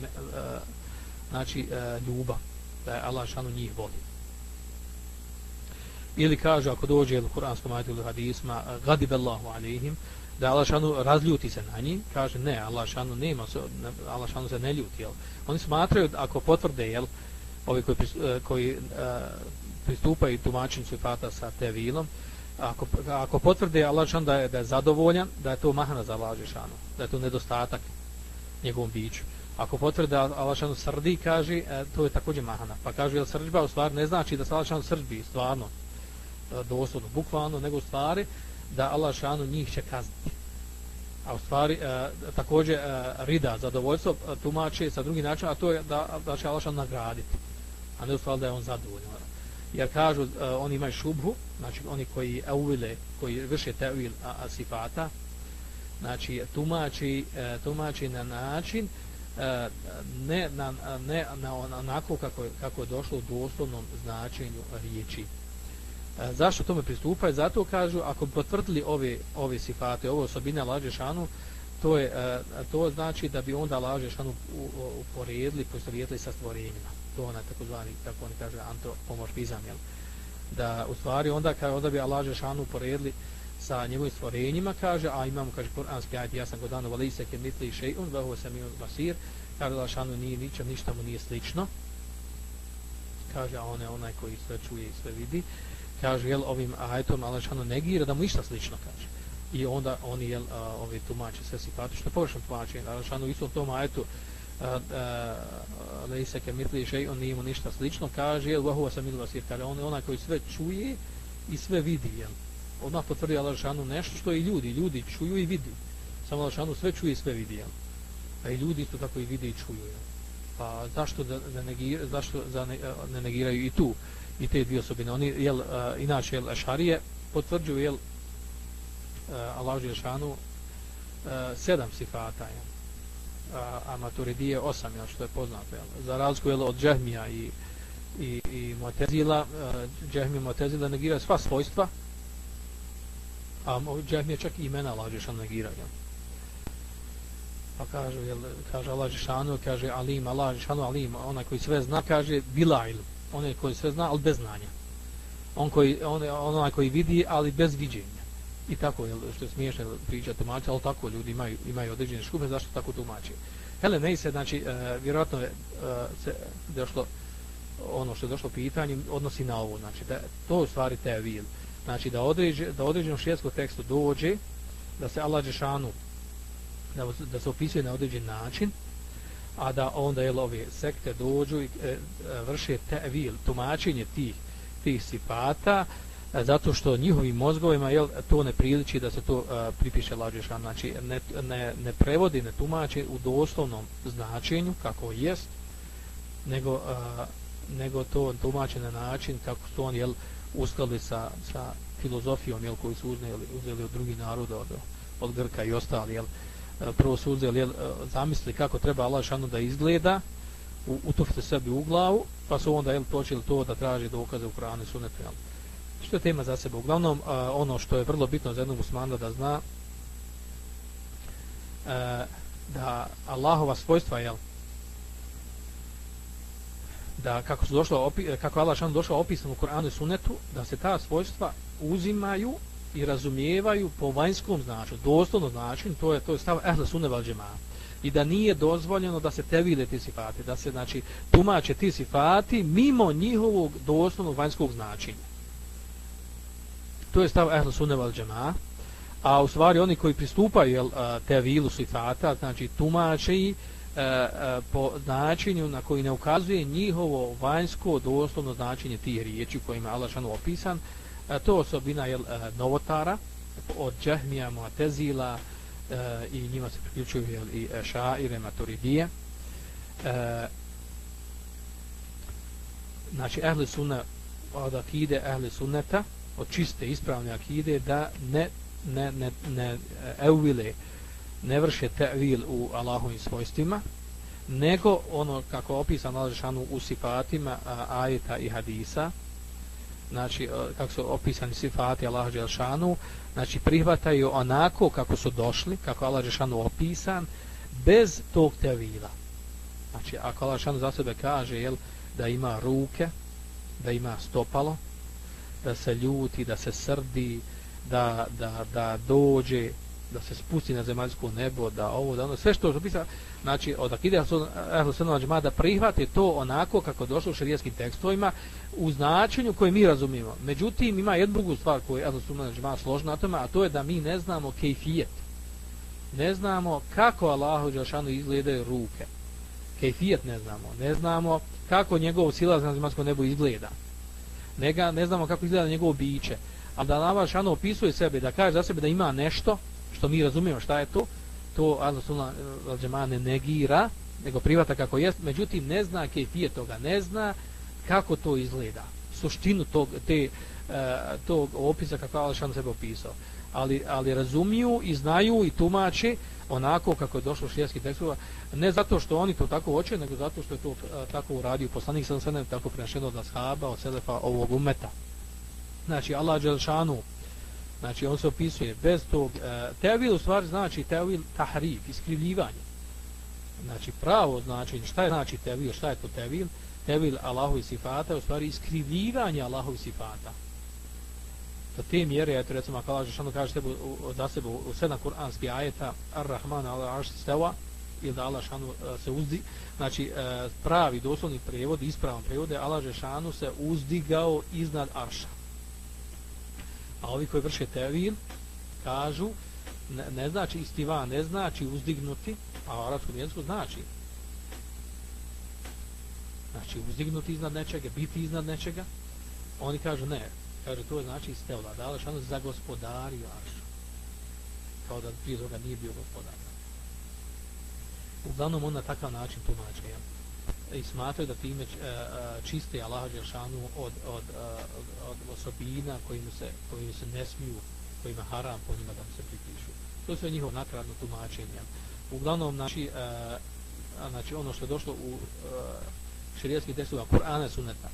znači e, ljubav, da je Allah šanu njih voli. Ili kaže, ako dođe u kuranskom ajtu ili hadisma, gadib Allahu da Allah šanu razljuti se na njih, kaže, ne, Allah šanu nema, Allah šanu se ne ljuti, jel? Oni smatraju, ako potvrde, jel, ovi koji, eh, koji eh, pristupaju tumačenju sifata sa tevilom, ako, ako potvrde Allah šan da je, da je zadovoljan, da je to mahana za Allah šanu, da je to nedostatak njegovom biću. Ako potvrde Allah šanu srdi, kaže, eh, to je također mahana. Pa kaže, jel srđba u stvari ne znači da se Allah šanu srđbi stvarno, E, doslovno, bukvalno, nego u stvari da Allah šanu njih će kazniti. A u stvari, e, također, e, rida, zadovoljstvo, e, tumače sa drugim način, a to je da, da će Allah šanu nagraditi. A ne u stvari da je on zadovoljan jer kažu e, oni imaju šubhu, znači oni koji euvile, koji vrše tevil a, a sifata, znači tumači, e, tumači na način e, ne na, ne na onako kako, kako je došlo u doslovnom značenju riječi. Uh, zašto tome pristupaju? Zato kažu, ako potvrdili ove, ove sifate, ovo osobine Lađešanu, to, je, e, to znači da bi onda lađe šanu uporedili, postovjetili sa stvorenjima to onaj takozvani, kako oni kaže, antropomorfizam, jel? Da, u stvari, onda, kaže, onda bi Allah Žešanu sa njegovim stvorenjima, kaže, a imamo, kaže, Kur'anski ajit, ja sam go dano, vali se ke mitli še'un, vahu sam imam basir, kaže, Allah Žešanu nije ničem, ništa mu nije slično, kaže, a on je onaj koji sve čuje i sve vidi, kaže, jel, ovim ajetom Alešanu negira da mu ništa slično, kaže. I onda oni, jel, a, ovi tumače sve situacije što je površno tumače, Alešanu isto u tom ajitu, lejse ke mitli šej, on nije mu ništa slično, kaže, jel, vahuva sam ilu vasir, kaže, on je onaj koji sve čuje i sve vidi, jel. Odmah potvrdi Alešanu nešto što i ljudi, ljudi čuju i vidi. Samo Alešanu sve čuje i sve vidi, jel. A i ljudi isto tako i vidi i čuju, jel. Pa zašto da, da negira, zašto da ne, ne negiraju i tu, i te dvije osobine. Oni, jel, uh, inače, jel, Ašarije potvrđuju, jel, uh, Allah Želšanu uh, sedam sifata, jel a, a maturidije osam, jel, što je poznato. Jel. Za razliku jel, od džehmija i, i, i motezila, džehmi i motezila negira sva svojstva, a džehmija čak i imena lađešan negira. Jel. Pa kaže, jel, kaže Allah Želšanu, kaže Alim, Allah Želšanu Alim, onaj koji sve zna, kaže Bilail, onaj koji sve zna, ali bez znanja. on koji on onaj koji vidi ali bez viđenja i tako je što je smiješno priča tumači ali tako ljudi imaju imaju određene škube zašto tako tumače? hele ne se znači e, vjerojatno je e, se došlo ono što je došlo pitanje odnosi na ovo znači da to u stvari te vil znači da određe da određenom šijetskom tekstu dođe da se Allah džeshanu da, da se opisuje na određen način a da onda je ove sekte dođu i e, e, vrše tevil, tumačenje tih tih sifata e, zato što njihovim mozgovima jel, to ne priliči da se to e, pripiše lađešan znači ne, ne, ne prevodi, ne tumače u doslovnom značenju kako jest nego, e, nego to tumače na način kako su on jel, uskladili sa, sa filozofijom jel, koju su uzeli, uzeli od drugih naroda od, od Grka i ostali jel, e, E, prvo su uzeli jel, e, zamisli kako treba Allah šanu da izgleda u, utofite sebi u glavu, pa su onda jel, počeli to da traži dokaze u Koranu i Sunetu. Jel. Što je tema za sebe? Uglavnom, a, ono što je vrlo bitno za jednog musmana da zna, a, da Allahova svojstva, jel, da kako su došlo kako Allah šanu došao opisano u Kur'anu i Sunnetu da se ta svojstva uzimaju i razumijevaju po vanjskom značenju doslovno značenju to je to je stav ehle sunne vel i da nije dozvoljeno da se tevile ti sifati, da se znači tumače ti sifati mimo njihovog doslovnog vanjskog značenja. To je stav Ehlu Sunne val a u stvari oni koji pristupaju jel, tevilu sifata, znači tumače i e, e, po značenju na koji ne ukazuje njihovo vanjsko doslovno značenje tih riječi kojima je Allah opisan, a, to osobina je e, novotara od Džahmija, Muatezila, e, i njima se priključuju jel, i e, šaire, maturidije. E, znači, ehli sunna od akide ehli sunneta, od čiste ispravne akide, da ne, ne, ne, ne euvile, ne vrše tevil u Allahovim svojstvima, nego ono kako opisan Alžešanu u sifatima ajeta i hadisa, znači e, kako su opisani sifati Allah Đelšanu, znači prihvataju onako kako su došli, kako Allah Đelšanu opisan, bez tog tevila. Znači, ako Allah Đelšanu za sebe kaže jel, da ima ruke, da ima stopalo, da se ljuti, da se srdi, da, da, da dođe, da se spusti na zemaljsko nebo, da ovo, da ono, sve što je opisano, znači od akide Ehlu Sunnah Džma da prihvate to onako kako došlo u šarijeskim tekstovima u značenju koje mi razumijemo. Međutim, ima jednu drugu stvar koju je Ehlu Sunnah Džma složna na tome, a to je da mi ne znamo kejfijet. Ne znamo kako Allahu Đelšanu izgledaju ruke. Kejfijet ne znamo. Ne znamo kako njegov silaz na zemaljsko nebo izgleda. Ne, ne znamo kako izgleda njegovo biće. A da Allah Đelšanu opisuje sebe, da kaže za sebe da ima nešto, što mi razumijemo šta je to, to Allah sunna al ne negira, nego privata kako jest, međutim ne zna kefije toga, ne zna kako to izgleda, suštinu tog, te, uh, tog opisa kako Allah šan sebe opisao. Ali, ali razumiju i znaju i tumače onako kako je došlo u tekstova, ne zato što oni to tako hoće, nego zato što je to uh, tako uradio poslanik sam sve tako prenašeno od ashaba, od selefa ovog umeta. Znači, Allah Đelšanu, Znači on se opisuje bez tog e, tevil u stvari znači tevil tahrif, iskrivljivanje. Znači pravo znači šta je znači tevil, šta je to tevil? Tevil Allahovi sifata je u stvari iskrivljivanje Allahovi sifata. Do te mjere, eto recimo ako Allah Žešanu kaže tebu, da sebe u sedam kuranski ajeta Ar-Rahman al-Arš steva ili da Allah Žešanu e, se uzdi, znači e, pravi doslovni prevod, ispravan prevod je Allah Žešanu se uzdigao iznad Arša. A ovi koji vrše tevil kažu ne, ne znači istiva, ne znači uzdignuti, a u arabskom jeziku znači. Znači uzdignuti iznad nečega, biti iznad nečega. Oni kažu ne, kaže to je znači istevla, da li šano za gospodari aršu. Kao da prije toga nije bio gospodar. Uglavnom on na takav način tumače. Ja i smatraju da time e, e, čiste Allaha Đelšanu od, od, e, od, osobina kojim se, kojim se ne smiju, kojima haram po njima da se pripišu. To je njihovo nakradno tumačenje. Uglavnom, znači, e, znači ono što je došlo u širijetskih tekstova Kur'ana suneta,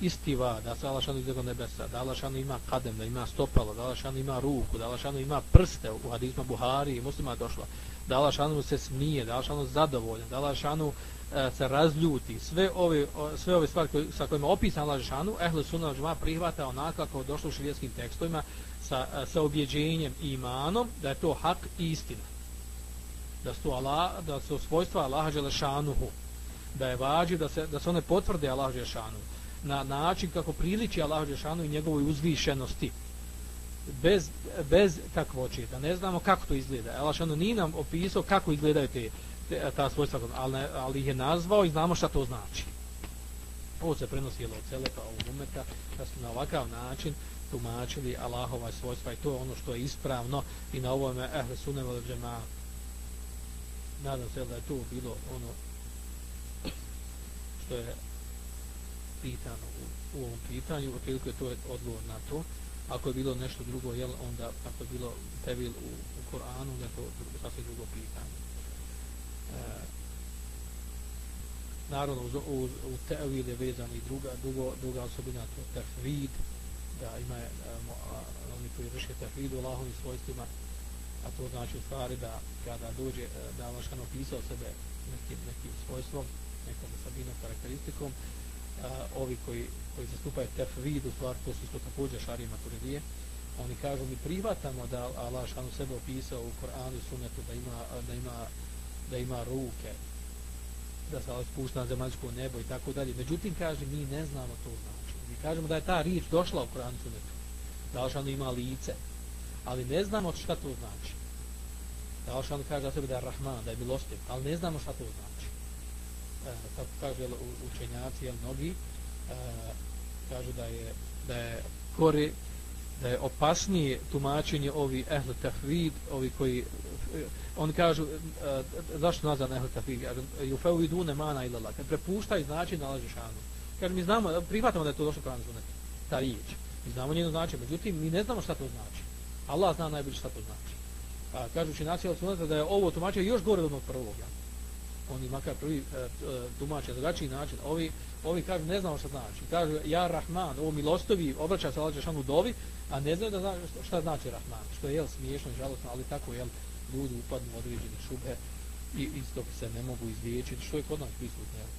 istiva da se Allah šanu izgleda nebesa, da Allah ima kadem, da ima stopalo, da Allah ima ruku, da Allah ima prste u hadizma Buhari i muslima je došlo, da Allah se smije, da Allah zadovoljan, da Allah uh, E, se razljuti sve ove sve ove stvari koje sa kojima opisan Allah dželle ehle sunna džema prihvata onako kako je došlo u šerijskim tekstovima sa e, sa objeđenjem i imanom da je to hak i istina da su Allah da su svojstva Allaha dželle da je vađi da se da se one potvrde Allahu dželle na način kako priliči Allahu dželle i njegovoj uzvišenosti bez, bez kakvoće, da ne znamo kako to izgleda. Allah šano nije nam opisao kako izgledaju te ta svojstva, ali, ali ih je nazvao i znamo šta to znači. Ovo se prenosi od celepa ovog umeta, da su na ovakav način tumačili Allahova svojstva i to je ono što je ispravno i na ovom ehle sunem od džema nadam se da je to bilo ono što je pitano u, u ovom pitanju, otprilike to je odgovor na to ako je bilo nešto drugo, jel, onda ako je bilo tevil u, u Koranu, da je to sasvim drugo pitanje. Eh, naravno, uz, uz, u tevil je vezan i druga, drugo, druga osobina, to je tefvid, da ima eh, je, oni koji vrše tefvid u Allahovim svojstvima, a to znači u stvari da kada dođe, eh, da Allah opisao sebe nekim, nekim svojstvom, nekom sabinom karakteristikom, a, ovi koji, koji zastupaju tefvid, u stvari to su isto također šarije maturidije, oni kažu mi prihvatamo da Allah šanu sebe opisao u Koranu i Sunnetu da ima, da ima, da ima ruke, da se spušta na zemaljsko nebo i tako dalje. Međutim, kaže, mi ne znamo to znači. Mi kažemo da je ta riječ došla u Koranu i Sunnetu, da ima lice, ali ne znamo šta to znači. Da Allah kaže za sebe da je Rahman, da je milostiv, ali ne znamo šta to znači. E, tako kaže učenjaci, jel, mnogi, e, kažu da je da je kori da je opasnije tumačenje ovi ehl tahvid, ovi koji oni kažu e, e, zašto nazad ehle kafir ju feu idune mana ila la kad prepuštaju znači na lažešanu kaže mi znamo, prihvatamo da je to došlo kran zunet ta riječ, mi znamo njeno znači međutim mi ne znamo šta to znači. Allah zna najbolje šta to znači. A, kažu učinaci da je ovo tumačenje još gore od onog prvog ja oni makar prvi e, e tumače na drugačiji način, ovi, ovi kažu ne znamo šta znači. Kažu ja Rahman, ovo milostovi, obraća se Allah Žešanu dovi, a ne znaju da zna, šta znači Rahman, što je jel, smiješno i žalostno, ali tako jel, ljudi upadnu u određene šube i isto se ne mogu izliječiti, što je kod nas prisutno, jel.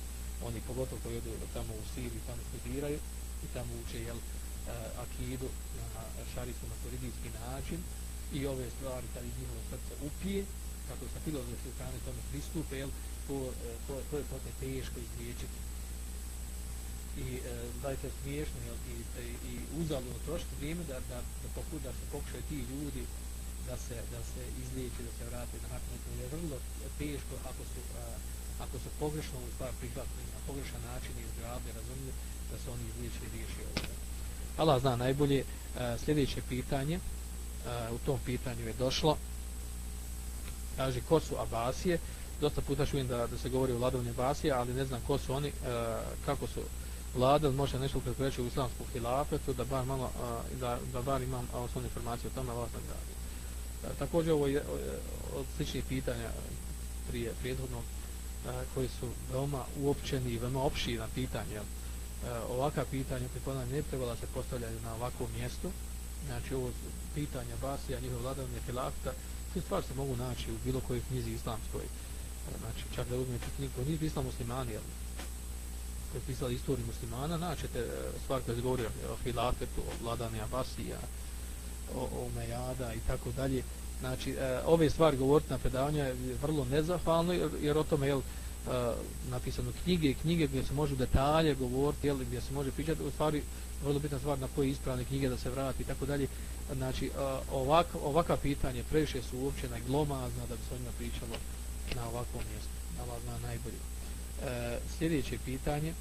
Oni pogotovo koji odu tamo u Siriju, tamo studiraju i tamo uče jel, uh, akidu na šarisu na koridijski način i ove stvari kad njihovo srce upije, kako sa filozofske strane tome pristupe, jel, to, e, to, to je potne teško izliječiti. I e, da je to smiješno jel, i, i, i uzalno trošiti vrijeme da, da, da, poku, da se pokušaju ti ljudi da se, da se izliječi, da se vrate na nakon. To je vrlo teško ako su, a, ako su pogrešno ovu stvar prihvatili, na pogrešan način i izgradni, razumiju da se oni izliječi i riješi ovo. Allah zna najbolje. A, sljedeće pitanje, a, u tom pitanju je došlo, kaže ko su Abasije, dosta puta čujem da, da se govori o vladovnje Abasije, ali ne znam ko su oni, a, kako su vlada možda nešto ukratko reći u islamsku hilafetu, da bar malo, a, da, da bar imam osnovne informacije o tome, vas nagradi također ovo je e, od sličnih pitanja prije prijedhodnog, e, koji su veoma uopćeni i veoma opširna pitanja. E, ovaka pitanja, pripodan, ne trebala se postavljati na ovakvom mjestu, znači ovo pitanja Basija, njihove vladavne filakta, sve stvari se mogu naći u bilo kojoj knjizi islamskoj. Znači, čak da uzmete knjigu, koji nije pisao muslimani, jel? Koji je pisali istoriju muslimana, naćete stvar koja se govori o hilafetu, o vladane Abasija, o, o Mejada i tako dalje. Znači, e, ove stvari govoriti na predavanju je vrlo nezahvalno, jer, jer o tome, je e, napisano knjige i knjige gdje se može detalje govoriti, jel, gdje se može pričati, u stvari, vrlo bitna stvar na koje ispravne knjige da se vrati i tako dalje. Znači, e, ovak, ovaka pitanje previše su uopćena i glomazna da bi se o njima pričalo na ovakvom mjestu. Allah zna najbolje. E, sljedeće pitanje.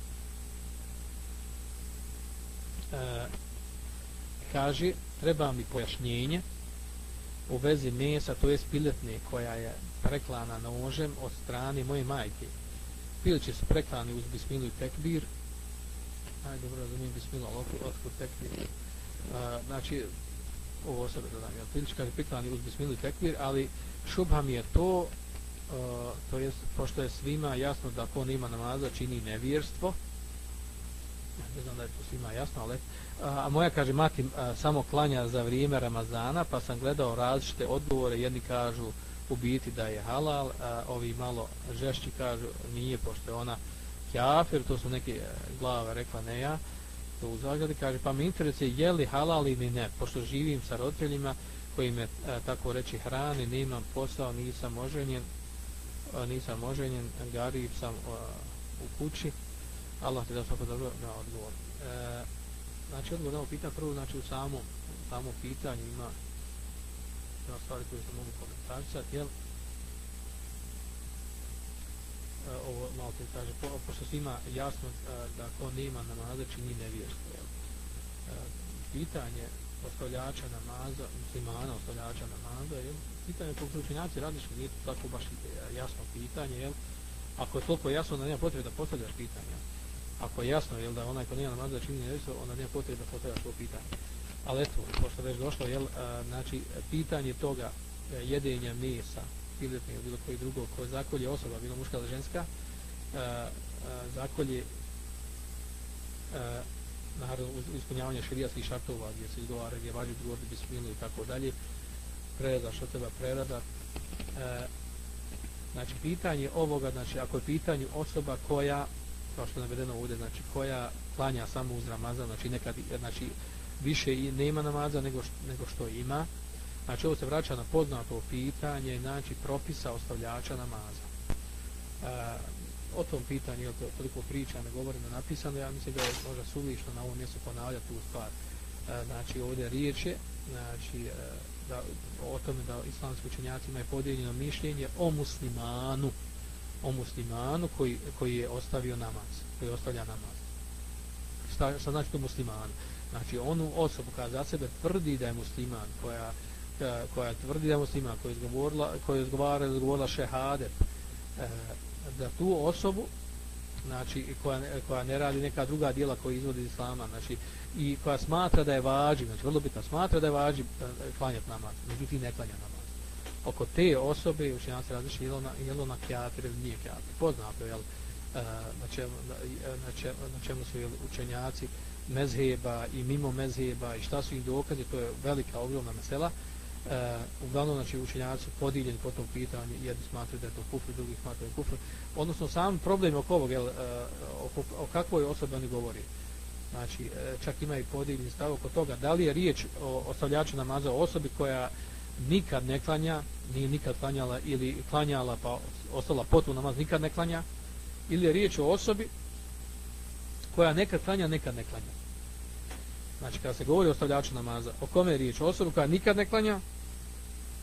E, kaže, treba mi pojašnjenje u vezi mesa, to je spiletne koja je preklana nožem od strane moje majke. Pilići su preklani uz bismilu i tekbir. Aj, dobro, razumijem bismilu, ali otkud tekbir. A, znači, ovo sebe dodam, jel, pilići kaže preklani uz bismilu i tekbir, ali šubha mi je to, a, to jest pošto je svima jasno da ko nima namaza čini nevjerstvo ne znam da je to svima jasno ali a, moja kaže mati a, samo klanja za vrijeme Ramazana pa sam gledao različite odgovore. Jedni kažu u biti da je halal, a ovi malo žešći kažu nije, pošto je ona kjafir, to su neke e, glave rekla ne ja, to u zagradi. Kaže, pa mi interesuje je li halal ili ne, pošto živim sa roditeljima koji me, a, tako reći, hrani, nemam posao, nisam oženjen, a, nisam oženjen, garib sam a, u kući, Allah ti da svako dobro na odgovor. E, znači, odgovor na ovo pitanje, prvo, znači, u samo, samo pitanju ima ima stvari koje se mogu komentarisati, jel? E, ovo malo te kaže, po, pošto svima jasno e, da ko nema namaza čini nevjerstvo, jel? E, pitanje ostavljača namaza, muslimana ostavljača namaza, jel? Pitanje kog učenjaci radiš, nije to tako baš e, jasno pitanje, jel? Ako je toliko jasno da nema potrebe da postavljaš pitanje, ako je jasno, jel, da onaj ko nije namaza čini nešto, onda nije potrebe da potreba to pitanje ali eto, pošto već došlo, jel, a, znači, pitanje toga e, jedenja mesa, piletne ili bilo koji drugo, koje zakolje osoba, bilo muška ili ženska, a, a, zakolje a, naravno ispunjavanje širijatskih šartova gdje se izgovara, gdje vađu govoriti bismilu i tako dalje, prerada, što treba prerada. A, znači, pitanje ovoga, znači, ako je pitanje osoba koja, kao što je navedeno ovdje, znači, koja klanja samo uz Ramazan, znači, nekad, znači, više i nema namaza nego što, nego što ima. Znači ovo se vraća na poznato pitanje, znači propisa ostavljača namaza. E, o tom pitanju, jel to toliko priča, ne govorimo napisano, ja mislim da je možda suvišno na ovom mjestu ponavljati tu stvar. E, znači ovdje riječ je, znači, e, da, o tome da islamski učenjaci imaju podijeljeno mišljenje o muslimanu, o muslimanu koji, koji je ostavio namaz, koji ostavlja namaz. Šta, šta znači to musliman? znači onu osobu koja za sebe tvrdi da je musliman, koja, e, koja tvrdi da je musliman, koja je izgovorila, koja je izgovarila, izgovorila šehade, e, da tu osobu, znači koja, koja ne radi neka druga dijela koja izvodi iz islama, znači i koja smatra da je vađi, znači vrlo bitno, smatra da je vađi e, klanjati namaz, međutim ne klanja namaz. Oko te osobe, učenjaci se različi, je li ona kjafir ili nije kjafir. Poznato, jel, e, na, čemu, na, e, čemu, na čemu su jel, učenjaci, mezheba i mimo mezheba i šta su im dokaze, to je velika, ogromna mesela. E, uglavnom, znači, učenjaci podijeljeni po tom pitanju, jedni smatruju da je to kufr, drugi smatruju da je kufr. Odnosno, sam problem oko ovog, jel, e, oko, o, kakvoj osobi oni govori. Znači, e, čak ima i podijeljeni stav oko toga, da li je riječ o ostavljaču namaza o osobi koja nikad ne klanja, nije nikad klanjala ili klanjala pa ostala potu namaz, nikad ne klanja, ili je riječ o osobi koja nekad klanja, nekad ne klanja. Znači, kada se govori o stavljaču namaza, o kome je riječ? O osobu koja nikad ne klanja,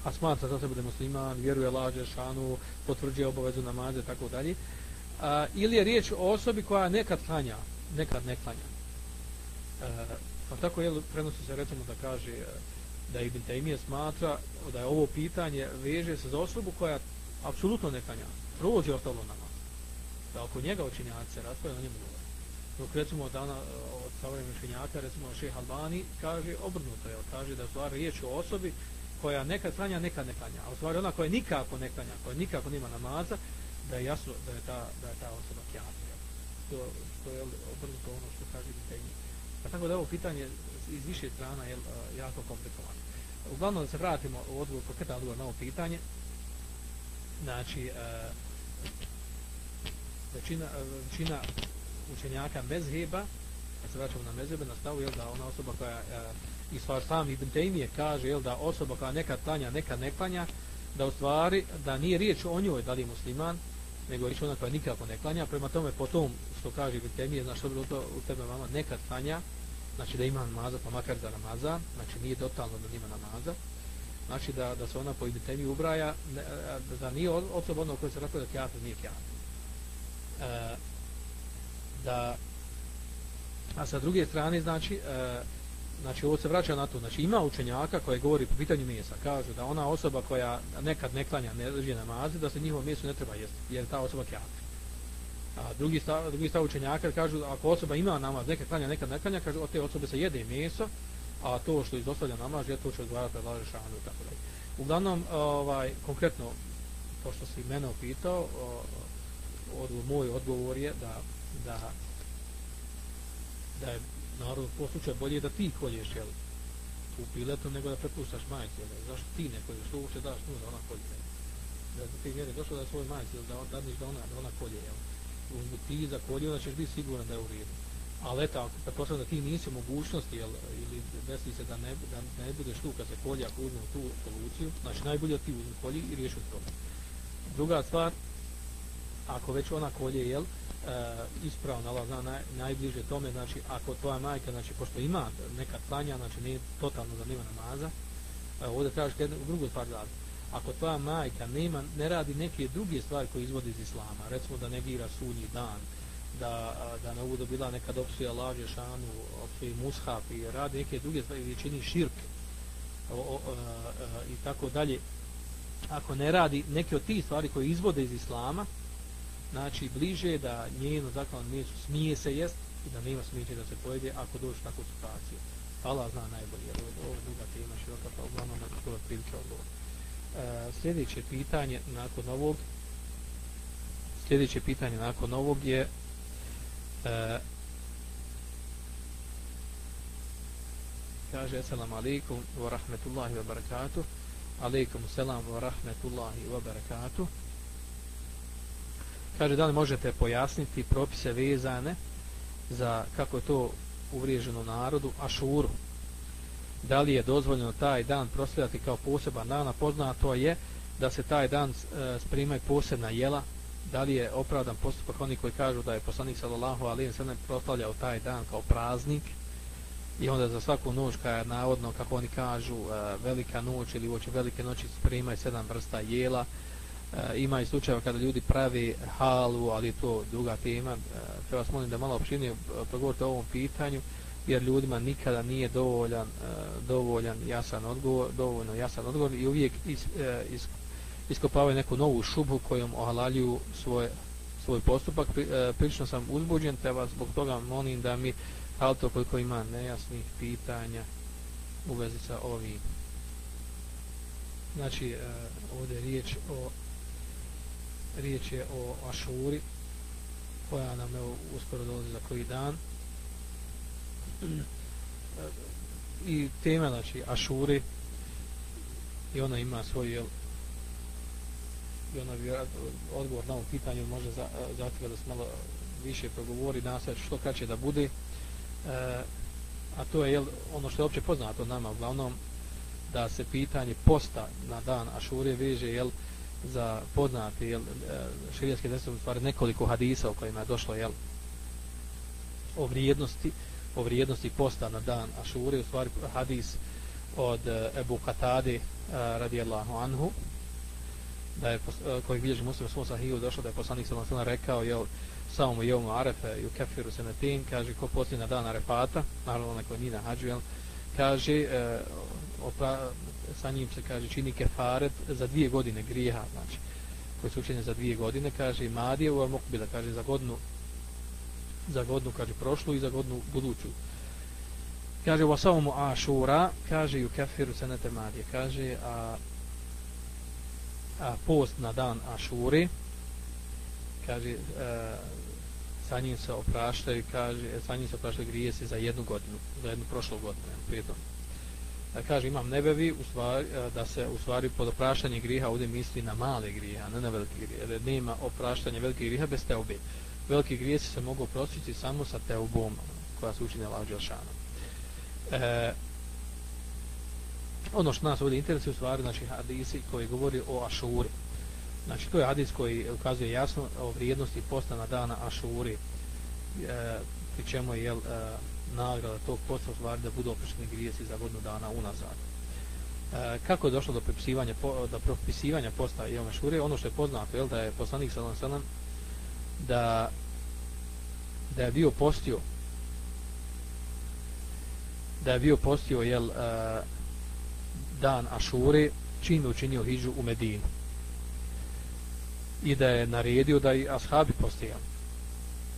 a smatra za sebe da je musliman, vjeruje lađe, šanu, potvrđuje obavezu namaze, tako dalje. A, ili je riječ o osobi koja nekad klanja, nekad ne klanja. A, pa tako je, prenosi se recimo da kaže e, da Ibn Taymije smatra da je ovo pitanje veže se za osobu koja apsolutno ne kanja, Prođe ostalo namaz. Da oko njega učinjaci se raspravljaju na njemu govori. Dok recimo dana od savremenih učinjaka, recimo šeh Albani, kaže obrnuto, je, kaže da stvar riječ o osobi koja nekad klanja, nekad ne klanja. A u stvari ona koja nikako ne klanja, koja nikako nima namaza, da je jasno da je ta, da je ta osoba kjafir. To, to je obrnuto ono što kaže Bitenji. Pa tako da ovo pitanje iz više strana je jako komplikovano. Uglavnom da se vratimo u odgovor, konkretan odgovor na ovo pitanje. Znači, e, većina, e, većina učenjaka mezheba, kad se vraćamo na mezhebe, na stavu, jel, da ona osoba koja, e, i stvar sam Ibn Tejmije kaže, jel, da osoba koja nekad klanja, nekad ne klanja, da u stvari, da nije riječ o njoj, da li je musliman, nego je riječ ona koja nikako ne klanja, prema tome, po tom, što kaže Ibn Tejmije, znaš, što to u tebe mama nekad klanja, znači da ima namaza, pa makar za namaza, znači nije totalno da ima namaza, znači da, da se ona po Ibn ubraja, da, da nije osoba ono koje se rekao da kjafir nije kjafir. E, da a sa druge strane znači e, znači ovo se vraća na to znači ima učenjaka koji govori po pitanju mesa kažu da ona osoba koja nekad ne klanja ne drži namaze da se njihovo meso ne treba jesti jer ta osoba kjafir a drugi stav, drugi stav učenjaka kažu ako osoba ima namaz neka klanja neka ne klanja kažu od te osobe se jede meso a to što izostavlja namaz je to će odgovarati da laže šanu i tako dalje uglavnom ovaj konkretno pošto si mene opitao od, moj odgovor je da da da je narod poslučaj bolje da ti kolješ jel, u piletu nego da prepuštaš majke jel, zašto ti ne kolješ, što uopće daš tu da ona kolje da ti vjeri došlo da svoj majci da dadniš da ona, da ona kolje, jel? Ti za da ćeš biti siguran da je u redu. Ali eto, ako pretpostavljam da ti nisi u mogućnosti, jel, ili desi se da ne, da ne budeš tu kad se kolje, ako uzmemo tu soluciju, znači najbolje ti uzmi kolje i riješi problem. Druga stvar, ako već ona kolje, jel, e, ispravno, Allah zna naj, najbliže tome, znači ako tvoja majka, znači pošto ima neka klanja, znači nije totalno da nema namaza, e, ovdje trebaš jednu drugu stvar raditi. Ako tvoja majka nema, ne radi neke druge stvari koje izvodi iz islama, recimo da negira sunji dan, da, da ne uvodu bila nekad opsuje laže šanu, opsuje mushaf i radi neke druge stvari, ili čini širk o, o, o, i tako dalje, ako ne radi neke od tih stvari koje izvode iz islama, znači bliže da njeno zakon mjesto smije se jest i da nema smije da se pojede ako dođe takvu situaciju. Allah zna najbolje, jer ovo je druga tema široka, pa uglavnom na to je prilike odgovor. E, sljedeće pitanje nakon ovog sljedeće pitanje nakon ovog je e, kaže assalamu alaikum wa rahmetullahi wa barakatuh alaikum selam wa rahmetullahi wa barakatuh Kaže, da li možete pojasniti propise vezane za kako je to uvriježeno narodu, ašuru? Da li je dozvoljeno taj dan proslavljati kao poseban dan, a poznato je da se taj dan e, sprimaju posebna jela, da li je opravdan postupak oni koji kažu da je poslanik sallallahu alejhi ve sellem proslavljao taj dan kao praznik? I onda za svaku noć kada je navodno, kako oni kažu, e, velika noć ili uoči velike noći sprimaju sedam vrsta jela, E, ima i slučajeva kada ljudi pravi halu, ali to druga tema. E, te vas molim da malo opširnije e, progovorite o ovom pitanju, jer ljudima nikada nije dovoljan, e, dovoljan jasan odgovor, dovoljno jasan odgovor i uvijek is, e, is, iskopavaju neku novu šubu kojom ohalaljuju svoj, svoj postupak. Pri, e, prilično sam uzbuđen, te vas zbog toga molim da mi auto koliko ima nejasnih pitanja u vezi sa ovim. Znači, ovdje je riječ o riječ je o Ašuri koja nam je uskoro dolazi za koji dan E, i tema znači Ašure i ona ima svoj jel, i ona odgovor na ovo pitanje može za, za da se malo više progovori nasad što kraće da bude. E, a to je jel, ono što je opće poznato nama uglavnom da se pitanje posta na dan Ašure veže jel, za poznati jel, e, širijaske stvari nekoliko hadisa o kojima je došlo jel, o vrijednosti o vrijednosti posta na dan Ašure u stvari hadis od eh, Ebu Katade eh, radijallahu anhu da je eh, koji bilježi muslim u svom sahiju došlo da je poslanik sallam sallam rekao jel, samo mu jevmu arefe i u kefiru se na tim kaže ko posti na dan arefata naravno onaj koji nije na hađu jel, kaže e, opra, sa njim se kaže čini kefaret za dvije godine grijeha, znači koji su učenje za dvije godine, kaže Madije u mukbila kaže za godinu za godinu, kaže prošlu i za godinu buduću. Kaže u Asavumu Ašura, kaže ju u Kefiru Senete Madije, kaže a, a post na dan ashure kaže a, sa njim se opraštaju, kaže, sa njim se opraštaju grijesi za jednu godinu, za jednu prošlu godinu, prijedno kaže imam nebevi u stvari, e, da se u stvari pod opraštanje griha ovdje misli na male griha, ne na velike griha, jer nema opraštanje velikih griha bez teobe. Veliki grijesi se mogu oprostiti samo sa teubom koja se učine lađe Alšana. E, ono što nas ovdje interesuje u stvari, znači hadisi koji govori o Ašuri. Znači to je hadis koji ukazuje jasno o vrijednosti postana dana Ašuri, e, pri čemu je jel, e, nagrada tog posta stvari da budu oprošteni grijesi za godinu dana unazad. E, kako je došlo do propisivanja, do propisivanja posta i ome? Ono što je poznato je da je poslanik sallam sallam da, da je bio postio da je bio postio jel, uh, dan Ašure čim je učinio hiđu u Medinu i da je naredio da i ashabi postijali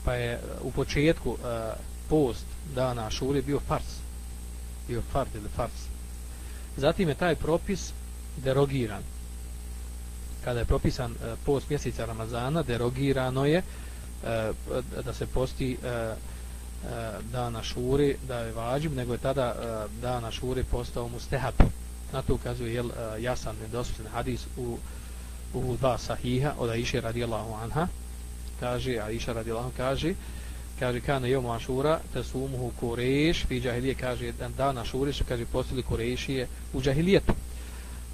pa je e, u početku uh, post dana Ašure bio fars. Bio fard ili fars. Zatim je taj propis derogiran. Kada je propisan post mjeseca Ramazana, derogirano je Eh, da se posti eh, eh, dana Šure, da je vađib, nego je tada dana Šure postao mustehab. Na to ukazuje jel, jasan nedosvjetan hadis u u dva sahiha od Aisha radijallahu anha. Kaže Aisha radijallahu kaže kaže kana yom ashura tasumuhu quraish fi džahilije kaže dan dan ashura su kaže postili quraishije u jahilijetu.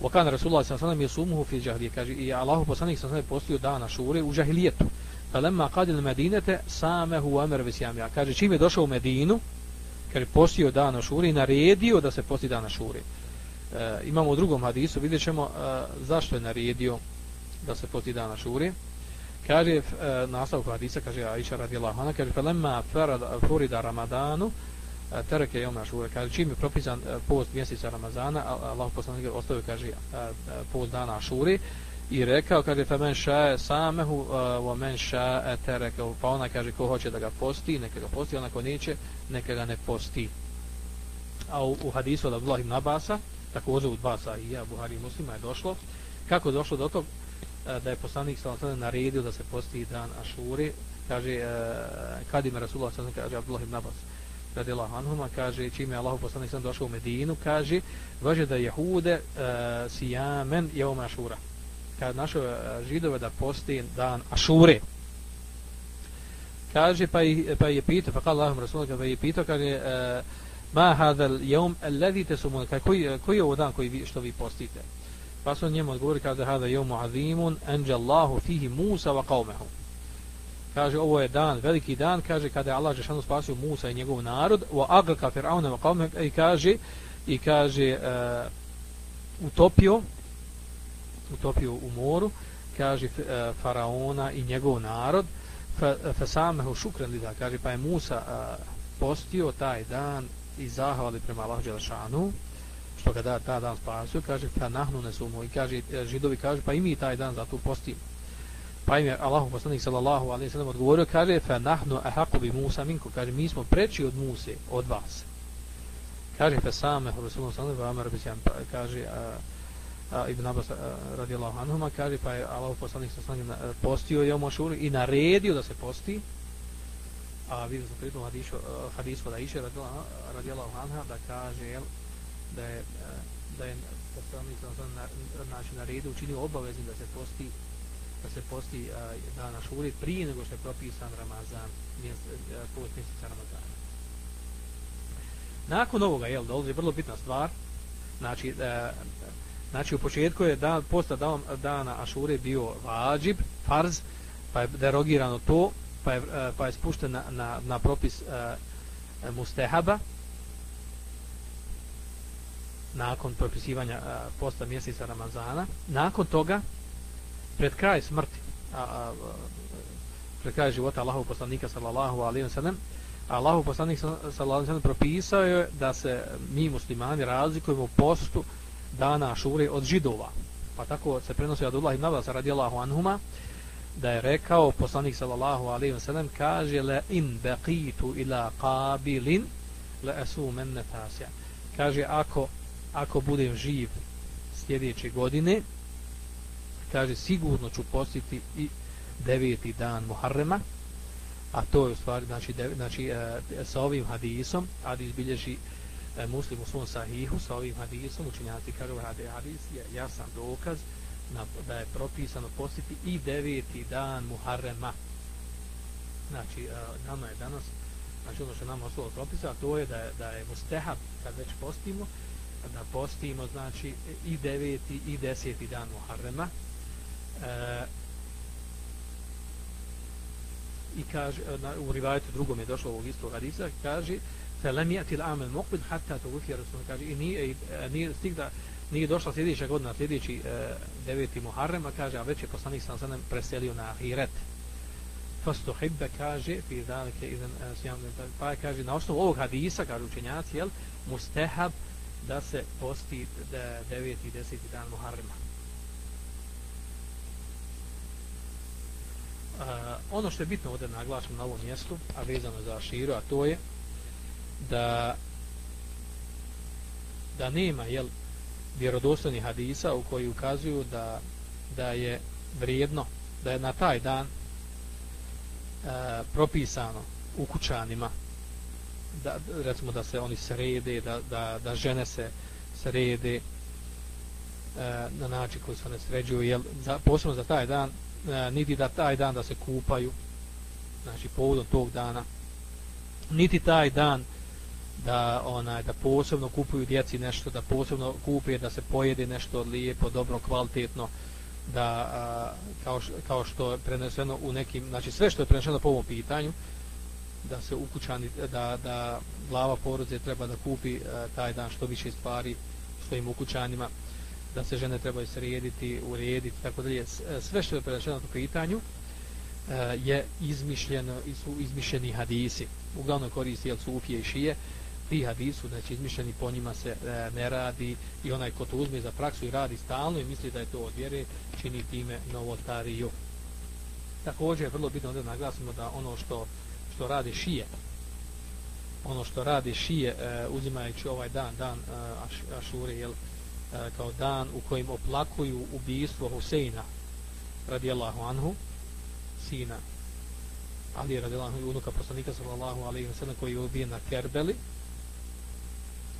Wa kana rasulullah sallallahu alejhi ve sellem yasumuhu fi jahiliye kaže i Allahu poslanik sallallahu alejhi ve postio dana šure u jahilijetu. Falemma qadil Medinete samehu wa amara kaže čim je došao u Medinu kaže postio dana šuri, i naredio da se posti dana šuri. e, imamo u drugom hadisu vidjet ćemo e, zašto je naredio da se posti dana šuri. kaže e, nastavku hadisa kaže Aisha radijallahu anha kaže falemma furida ramadanu e, tereke jom ashura kaže čim je propisan e, post mjeseca ramazana Allah poslanik ostavio kaže e, post dana ashura i rekao kaže fa men sha samehu wa men sha tereke pa ona kaže ko hoće da ga posti neka ga posti onako neće neka ga ne posti. A u, u hadisu od Abdullah ibn Abasa također u dva sahija Buhari i Muslima je došlo kako je došlo do tog da je poslanik sallallahu alejhi naredio da se posti dan Ašure kaže kad im Rasulullah sallallahu kaže Abdullah ibn Abbas radijallahu anhuma kaže čime je Allahu poslanik sallallahu došao u Medinu kaže važe da jehude sijamen yawm Ašura kad našo e, židove da posti dan Ašure. Kaže pa je, pa je pitao pa kaže Allahum Rasulullah pa je pitao kaže e, ma hadal jeum alladhi tasumun koji koji je ovo dan koji vi, što vi postite? Pa su njemu odgovori kaže hada yawmu azimun anja Allahu fihi Musa wa qaumahu. Kaže ovo je dan, veliki dan, kaže kada je Allah džeshanu spasio Musa i njegov narod, wa agraka fir'auna wa qaumahu i kaže i kaže uh, utopio utopio u moru, kaže e, faraona i njegov narod, fa, fa šukran lida, kaže pa je Musa e, postio taj dan i zahvali prema Allahu džeshanu što ga da, ta dan spasio, kaže, fa nahnu ne sumu, i kaže, e, židovi kaže, pa i mi taj dan zato postimo. Pa im je Allahu poslanik sallallahu alaihi sallam odgovorio, kaže, fa nahnu ahaku bi Musa minku, kaže, mi smo preči od Muse, od vas. Kaže, fa same, Rasulullah sallallahu alaihi sallam, bisjam, pa, kaže, a, a, Ibn Abbas radijallahu anhuma, kaže, pa je Allah poslanik sa alaihi postio je Mošuru i naredio da se posti, a vidio sam pritom hadisu, hadisu da iše radijallahu anha, da kaže, jel, da je da je poslanik sam na znači na učinio obaveznim da se posti da se posti a, dan na šuri prije nego što je propisan Ramazan mjese, post mjeseca Ramazana. Nakon ovoga jel dolazi vrlo bitna stvar znači a, znači u početku je dan posta dan, dana Ašure bio vađib farz pa je derogirano to pa je, eh, pa je spušten na, na, na propis e, mustehaba nakon propisivanja eh, posta mjeseca Ramazana. Nakon toga, pred kraj smrti, a, a, pred kraj života Allahov poslanika sallallahu alaihi wa sallam, Allahov poslanik sallallahu alaihi wa sallam propisao je da se mi muslimani razlikujemo postu dana šure od židova. Pa tako se prenosi od Allah ibn Abbas radijallahu anhuma, da je rekao poslanik sallallahu alejhi ve sellem kaže la in baqitu ila qabilin la esu menne. Kaže, ako ako budem živ sljedeće godine, kaže, sigurno ću postiti i deveti dan Muharrema, a to je u stvari, znači, dev, znači e, sa ovim hadisom, hadis bilježi e, muslim u svom sahihu, sa ovim hadisom, učinjaci kažu, hadis je jasan dokaz na, da je propisano postiti i deveti dan Muharrema. Znači, e, nama je danas, znači ono što nam ostalo propisa, to je da je, da je mustehab, kad već postimo, da postimo znači i deveti i deseti dan Muharrema e, i kaže e, na, u rivajetu drugom je došlo ovog istog hadisa kaže se lem jati l'amel muqbid hatta to rasul kaže i nije, e, nije stigda nije došla sljedeća godina sljedeći e, deveti Muharrema kaže a već je poslanik sam sanem preselio na Ahiret fasto hibbe kaže fi dalike idan uh, e, pa kaže na osnovu ovog hadisa kaže učenjaci jel mustehab da se posti 9. i 10. dan Muharrema. Uh, ono što je bitno ovdje naglašam na ovom mjestu, a vezano za širu, a to je da da nema jel, vjerodostojnih hadisa u koji ukazuju da, da je vrijedno, da je na taj dan e, propisano u kućanima da, recimo da se oni srede, da, da, da žene se srede, e, na način koji se ne sređuju, jel, za, posebno za taj dan, e, niti da taj dan da se kupaju, znači povodom tog dana, niti taj dan da onaj da posebno kupuju djeci nešto, da posebno kupe, da se pojede nešto lijepo, dobro, kvalitetno, da a, kao, kao što je preneseno u nekim, znači sve što je preneseno po ovom pitanju, da se ukućani, da, da glava porodice treba da kupi a, taj dan što više stvari svojim ukućanima, da se žene trebaju srediti, urediti, tako dalje. E, sve što je preneseno po pitanju a, je izmišljeno, su izmišljeni hadisi. Uglavnom koristi jel, sufije i šije, ti hadisu, znači izmišljeni po njima se e, ne radi i onaj ko to uzme za praksu i radi stalno i misli da je to od vjere, čini time novotariju. Također je vrlo bitno da naglasimo da ono što, što radi šije, ono što radi šije e, uzimajući ovaj dan, dan e, aš, Ašure, jel, e, kao dan u kojim oplakuju ubijstvo Huseina radijallahu anhu, sina Ali radijallahu anhu, unuka poslanika sallallahu alaihi wa sallam koji je ubijen na Kerbeli,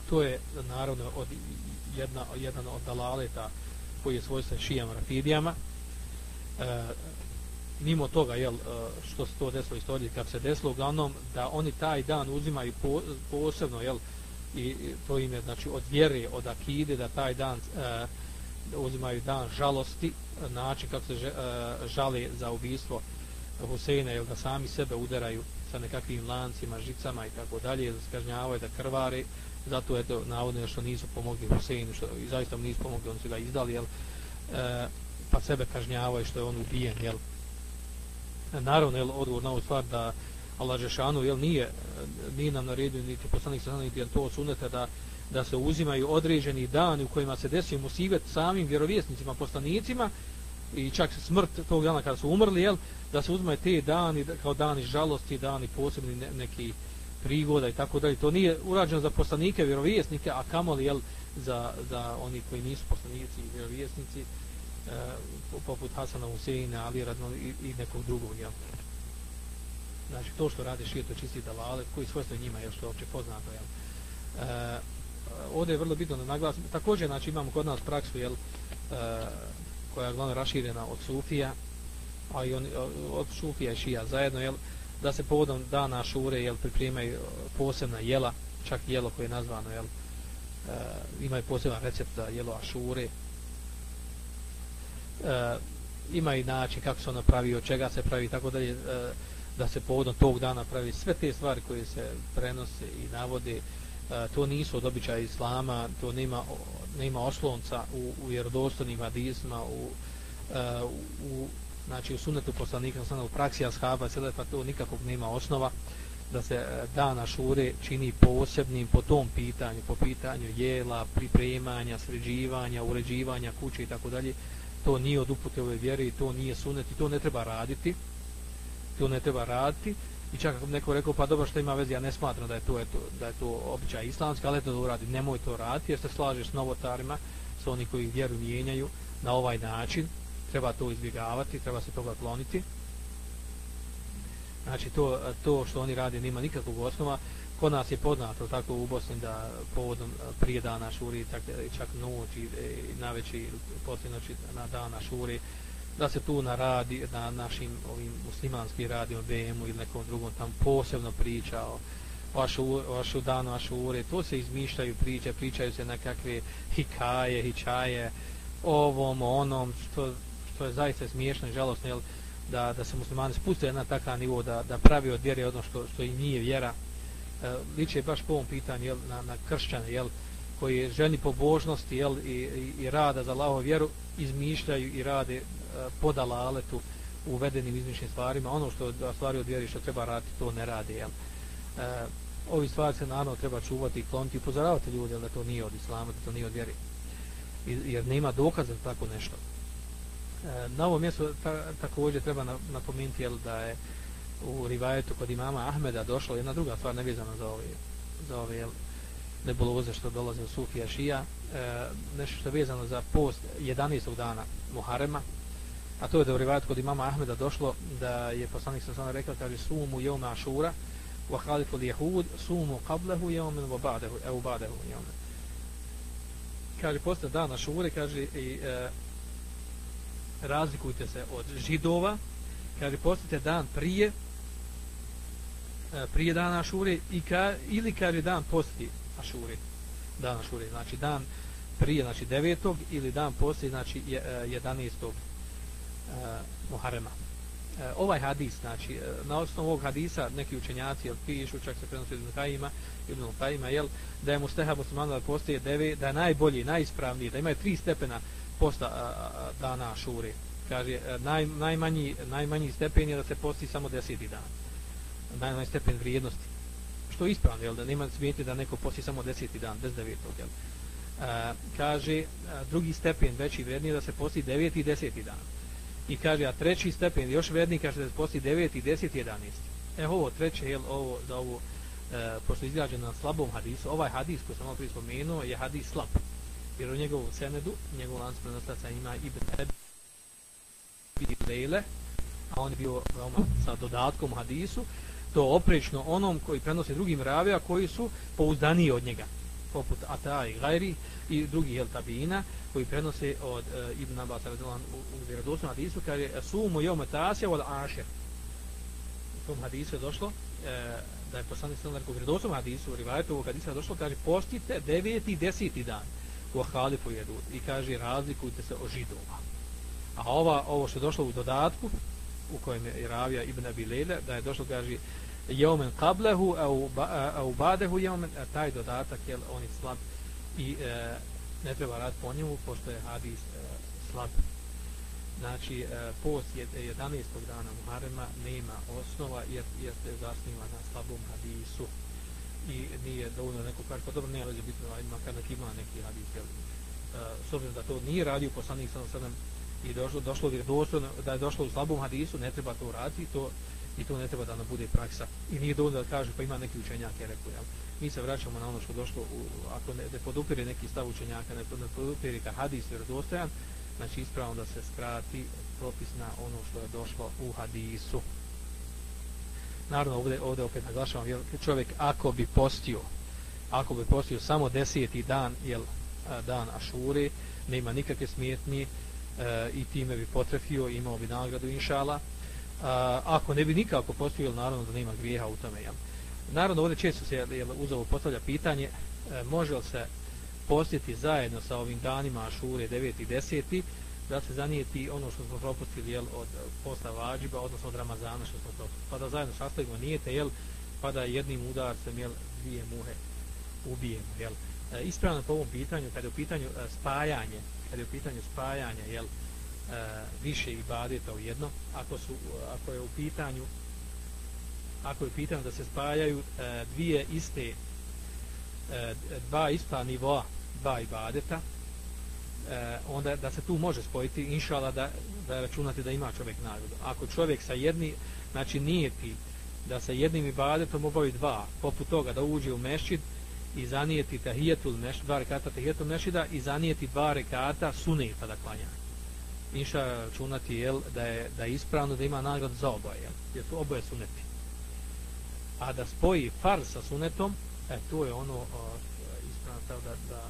to je naravno od jedna jedan od dalaleta koji je svojstven šijama rafidijama. E, mimo toga jel, e, što se to desilo istoriji kad se desilo uglavnom da oni taj dan uzimaju po, posebno jel, i to im je znači od vjere od akide da taj dan e, uzimaju dan žalosti način kako se e, žale za ubistvo Huseina jel, da sami sebe udaraju sa nekakvim lancima, žicama i tako dalje, da skažnjavaju, da krvari, zato je to navodno što nisu pomogli Huseinu, što i zaista mu nisu pomogli, oni su ga izdali, jel, e, pa sebe kažnjavaju što je on ubijen, jel. E, naravno, jel, odgovor na ovu stvar da Allah Žešanu, jel, nije, nije nam naredio, niti poslanik sa niti to sunete da, da se uzimaju određeni dani u kojima se desio musibet samim vjerovjesnicima, poslanicima, i čak smrt tog dana kada su umrli, jel, da se uzme te dani kao dani žalosti, dani posebni ne, neki prigoda i tako dalje. To nije urađeno za poslanike, vjerovijesnike, a kamoli jel, za, za oni koji nisu poslanici i vjerovijesnici, e, poput Hasana Huseina, Ali Radno i, i nekog drugog. Jel. Znači, to što rade šije, to čisti dalale, koji svojstvo njima je što je opće poznato. Jel. E, ovdje je vrlo bitno da naglasim. Također, znači, imamo kod nas praksu, jel, e, koja je glavno raširena od Sufija, a i on, od Sufija i Šija zajedno, jel, da se povodom dana Šure jel, pripremaju posebna jela, čak jelo koje je nazvano, jel, e, imaju poseban recept za jelo Ašure. E, ima i način kako se ono pravi, od čega se pravi, tako dalje, e, da se povodom tog dana pravi sve te stvari koje se prenose i navode, e, to nisu od običaja Islama, to nema, nema oslonca u, u vjerodostojnim hadisma, u, e, u znači u sunetu poslanika sana u praksi ashaba sada pa to nikakvog nema osnova da se e, dana šure čini posebnim po tom pitanju po pitanju jela, pripremanja sređivanja, uređivanja kuće i tako dalje. To nije od upute ove vjere i to nije sunet i to ne treba raditi. To ne treba raditi. I čak ako neko rekao pa dobro što ima veze? Ja ne smatram da je to, eto, da je to običaj islamski ali eto da uradi, nemoj to raditi jer se slažeš s novotarima s oni koji vjeru mijenjaju na ovaj način treba to izbjegavati, treba se toga kloniti. Znači, to, to što oni rade nima nikakvog osnova. Kod nas je poznato tako u Bosni da povodom prije dana šuri, tak, čak noć i, i na poslije noći na dana šuri, da se tu na, radi, na našim ovim muslimanskim radijom BM-u ili nekom drugom tam posebno priča o vašu, vašu danu, vašu ure, to se izmišljaju priče, pričaju se na kakve hikaje, hičaje, ovom, onom, što to je zaista smiješno i žalosno, jel, da, da se muslimani spuste na takav nivo da, da pravi od vjere ono što, što i nije vjera e, liče baš po ovom pitanju jel, na, na kršćane jel, koji je ženi pobožnosti jel, i, i, i rada za lavo vjeru izmišljaju i rade e, podala aletu uvedenim izmišljenim stvarima ono što da stvari od vjeri što treba raditi to ne rade. jel. E, ovi stvari se naravno treba čuvati i kloniti i upozoravati ljudi da to nije od islama da to nije od vjeri jer nema dokaza za tako nešto E, na ovom mjestu ta, također treba napomenuti jel, da je u rivajetu kod imama Ahmeda došla jedna druga stvar nevezana za ove, za ove jel, nebuloze što dolaze u Sufija Šija, e, nešto što je vezano za post 11. dana Muharema, a to je da u rivajetu kod imama Ahmeda došlo da je poslanik sa sada rekao, kaže sumu jevme ašura, wa khalifu li jehud, sumu qablehu jevmen wa ba'dehu, evu ba'dehu jevmen. kaže posle dana šure kaže i e, razlikujte se od židova kaže postite dan prije e, prije dana Ašure i ka, ili kaže dan poslije ašure dana Ašure, znači dan prije znači 9. ili dan poslije znači 11. E, e, e, ovaj hadis, znači, na osnovu ovog hadisa neki učenjaci, jel, pišu, čak se prenosi Ibn Kajima, Ibn Kajima, jel, da je Musteha muslimana da postoje devet, da je najbolji, najispravniji, da imaju tri stepena posta a, a, dana šure. Kaže, e, naj, najmanji, najmanji stepen je da se posti samo deseti dan. Najmanji stepen vrijednosti. Što je ispravno, jel, da nema smijeti da neko posti samo deseti dan, bez devetog, jel. A, kaže, e, drugi stepen veći vrijedniji da se posti deveti i deseti dan i kaže a treći stepen još vredniji kaže da se posti 9 i 10 i 11 e ovo treće jel, ovo da ovo e, pošto je izgrađeno na slabom hadisu ovaj hadis koji sam malo prije spomenuo je hadis slab jer u njegovu senedu njegov lanc prenostaca ima Ibn Ebi Lejle a on je bio veoma sa dodatkom hadisu to oprečno onom koji prenosi drugim ravija koji su pouzdaniji od njega poput Ata i Gajri i drugi jel tabina koji prenose od e, Ibn Abbas radijallahu u, u vjerodostojnom hadisu kaže sumu yawm tasya wal ašer u tom hadisu je došlo e, da je poslanik sallallahu alejhi ve sellem hadisu u rivajetu ovog hadisa došlo kaže postite 9. i 10. dan u halifu jedu i kaže razlikujte se od židova a ova ovo što je došlo u dodatku u kojem je Ravija ibn Abi Lejle da je došlo kaže yawman qablahu au au ba'dahu yawman taj dodatak je on je slab i e, ne treba rad po njemu pošto je hadis e, slab znači e, post je 11. dana Muharema nema osnova jer, jer se zasniva na slabom hadisu i nije dovoljno neko kaže pa dobro ne, veze bitno ima kada ima neki hadis jel, e, s obzirom da to nije radio poslanik sa sedam i došlo, došlo vjerodostojno da je došlo u slabom hadisu ne treba to raditi to i to ne treba da nam bude praksa. I nije dovoljno da kaže pa ima neki učenjak je rekao jel. Mi se vraćamo na ono što došlo u, ako ne, ne podupire neki stav učenjaka ne, ne podupire ka hadis vjerodostojan znači ispravno da se skrati propis na ono što je došlo u hadisu naravno ovdje, ovdje opet naglašavam jel, čovjek ako bi postio ako bi postio samo deseti dan jel, dan ašure nema nikakve smjetnje e, i time bi potrefio imao bi nagradu inšala a, ako ne bi nikako postio naravno da nema grijeha u tome jel. Naravno, ovdje često se jel, uzovo postavlja pitanje, e, može li se postiti zajedno sa ovim danima Ašure 9. i 10 da se zanijeti ono što smo propustili jel, od posta vađiba, odnosno od Ramazana što smo propustili. Pa da zajedno sastavimo nijete, jel, pa da jednim udarcem jel, dvije muhe ubijemo. Jel. E, ispravno po ovom pitanju, kada je u pitanju e, spajanje, kada je u pitanju spajanja jel, e, više i badeta u jedno, ako, su, ako je u pitanju ako je pitanje da se spajaju e, dvije iste e, dva ista nivoa dva ibadeta e, onda da se tu može spojiti inšala da, da računate da ima čovjek nagradu. Ako čovjek sa jedni znači nije ti da sa jednim ibadetom obavi dva poput toga da uđe u mešćid i zanijeti tahijetul mešćid dva rekata tahijetul mešćida i zanijeti dva rekata suneta da klanja. Inša računati jel, da, je, da je ispravno da ima nagradu za oboje jel, jer su oboje suneti. A da spoji far sa sunetom e to je ono ispravno da, da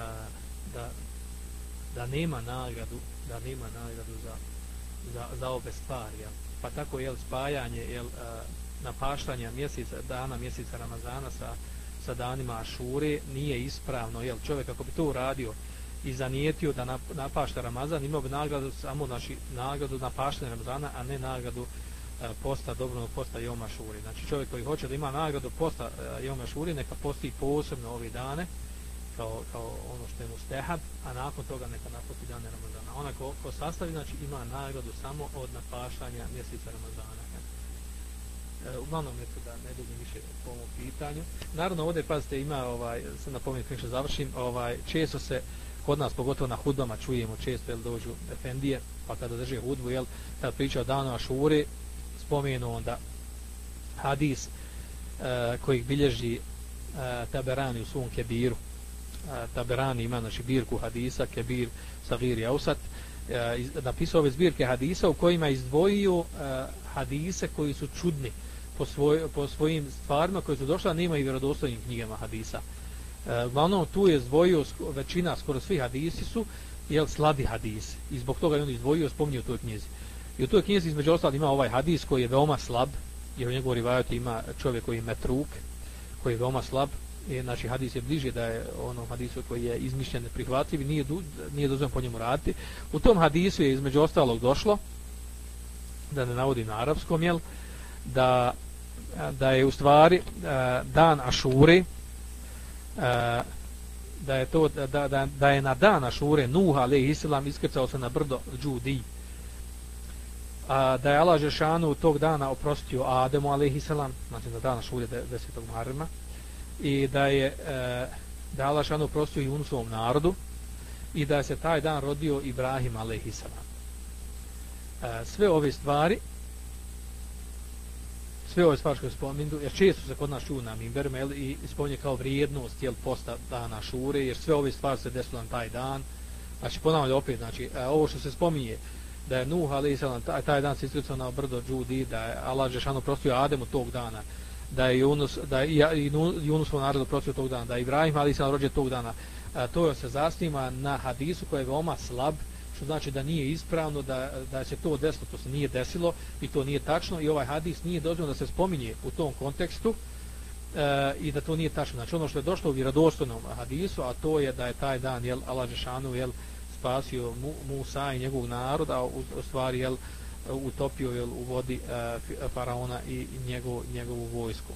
eh, da, da da nema nagradu da nema nagradu za, za, za obe stvari jel? pa tako je spajanje jel, e, napaštanja mjeseca, dana mjeseca Ramazana sa, sa danima Ašure nije ispravno jel? čovjek ako bi to uradio i zanijetio da napašta Ramazan imao bi nagradu samo znači, nagradu napaštanja Ramazana a ne nagradu e, posta dobronog posta Joma Šuri. Znači čovjek koji hoće da ima nagradu posta e, Joma Šuri, neka posti posebno ove dane, kao, kao ono što je mustehab, a nakon toga neka napusti dane Ramazana. Ona ko, ko sastavi, znači ima nagradu samo od napašanja mjeseca Ramazana. E, uglavnom, eto da ne dugim više po ovom pitanju. Naravno, ovdje, pazite, ima, ovaj, sam napomenuo kako završim, ovaj, često se kod nas, pogotovo na hudbama, čujemo često, jel, dođu efendije, pa kada drže hudbu, jel, kad priča o danu Ašuri, spomenu onda hadis e, koji bilježi e, Taberani u svom kebiru. Taberani ima znači birku hadisa, kebir, sagir i ausat. E, napisao ove zbirke hadisa u kojima izdvojio e, hadise koji su čudni po, svoj, po svojim stvarima koji su došla, a nema i vjerodostojnim knjigama hadisa. E, uglavnom tu je izdvojio većina, skoro svi hadisi su jel, slabi hadis. I zbog toga je on izdvojio, spomnio u toj knjizi. I u toj knjizi između ostalog ima ovaj hadis koji je veoma slab, jer u njegovu rivajatu ima čovjek koji je metruk, koji je veoma slab, je, znači hadis je bliže da je ono hadisu koji je izmišljen neprihvatljiv nije, du, nije dozvan po njemu raditi. U tom hadisu je između ostalog došlo, da ne navodi na arapskom, jel, da, da je u stvari e, dan Ašure, e, da je to da, da, da je na dan Ašure Nuh alejhi selam iskrcao se na brdo Džudi. A da je Allah Žešanu tog dana oprostio Ademu alejhi selam, znači na dan Ašure 10. Muharrema i da je e, da je Allah i unusovom narodu i da se taj dan rodio Ibrahim alejhiselam. E, sve ove stvari sve ove stvari koje spominu, jer često se kod nas čuju na Mimberme i spominje kao vrijednost jel, posta dana šure, jer sve ove stvari se desilo na taj dan. Znači, ponavljam opet, znači, e, ovo što se spominje, da je Nuh, ali taj, taj dan se iskrcao na brdo Džudi, da je Allah Žešano prostio Ademu tog dana, da je Yunus, da je i Yunus svoj narodu prostio tog dana, da je Ibrahim, ali se rođen tog dana. A, to se zasniva na hadisu koji je veoma slab, što znači da nije ispravno, da, da se to desilo, to se nije desilo i to nije tačno i ovaj hadis nije dozvoljeno da se spominje u tom kontekstu e, i da to nije tačno. Znači ono što je došlo u vjerodostojnom hadisu, a to je da je taj dan jel, Allah Žešanu jel, spasio Musa i njegovog naroda, u, u stvari jel, utopio jel, u vodi e, faraona i njegov, njegovu vojsku.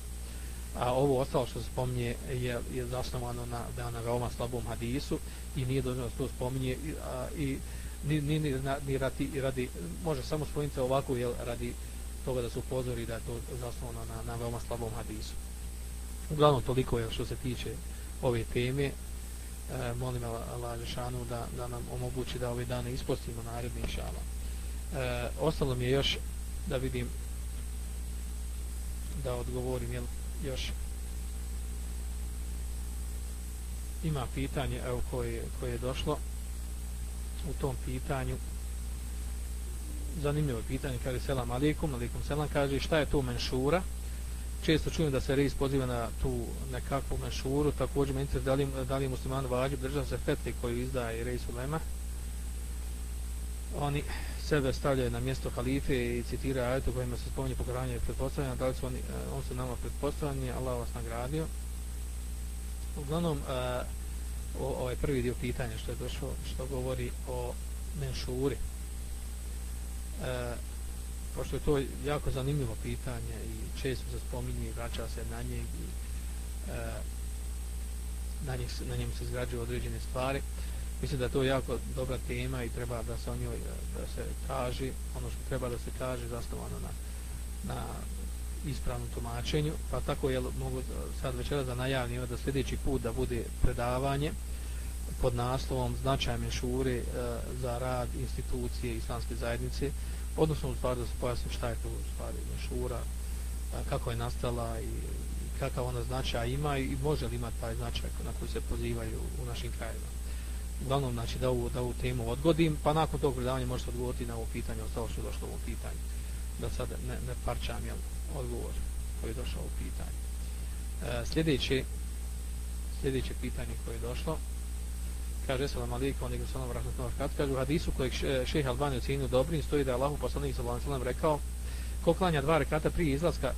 A ovo ostalo što se spominje je, je zasnovano na, da na veoma slabom hadisu i nije dozvoljeno da se to spominje i, a, i ni, ni, ni, ni radi, radi, može samo spomenuti ovako jel, radi toga da se upozori da je to zasnovano na, na veoma slabom hadisu. Uglavnom toliko je što se tiče ove teme. E, molim Allah Žešanu da, da nam omogući da ove dane ispostimo naredni šala. E, ostalo mi je još da vidim da odgovorim jel, još. Ima pitanje evo koje, koje je došlo u tom pitanju. Zanimljivo pitanje kaže selam alikum alikum selam kaže šta je to menšura? Često čujem da se reis poziva na tu nekakvu menšuru. Također me interes da li, da li musliman vađi drža se fetli koju izdaje reis ulema. Oni sebe stavljaju na mjesto halife i citiraju ajetu kojima se spominje pokaranje i pretpostavljanje da li su oni, eh, on se nama pretpostavljanje Allah vas nagradio uglavnom eh, o, ovaj prvi dio pitanja što je došlo, što govori o menšuri. E, pošto je to jako zanimljivo pitanje i često se spominje i vraća se na njeg i e, na, njeg, na njem se izgrađuju određene stvari. Mislim da je to jako dobra tema i treba da se o njoj da se kaže, ono što treba da se kaže zasnovano na, na ispravnom tumačenju, pa tako je mogu sad večera da najavim da sljedeći put da bude predavanje pod naslovom značaj mešure e, za rad institucije islamske zajednice, odnosno u stvari da se pojasni šta je to u stvari mešura, e, kako je nastala i kakav ona značaj ima i može li imati taj značaj na koji se pozivaju u našim krajima. Uglavnom, znači, da ovu, da ovu temu odgodim, pa nakon tog predavanja možete odgovoriti na ovo pitanje, ostalo što je došlo ovo pitanje. Da sad ne, ne parčam jel, odgovor koji je došao u pitanje. E, sljedeće, sljedeće pitanje koje je došlo, kaže selam alejkum alejkum selam ve rahmetullahi ve kaže u hadisu kojeg šejh Albani ocenio dobrim stoji da je Allahu poslanik sallallahu alejhi ve rekao ko klanja dva rekata prije izlaska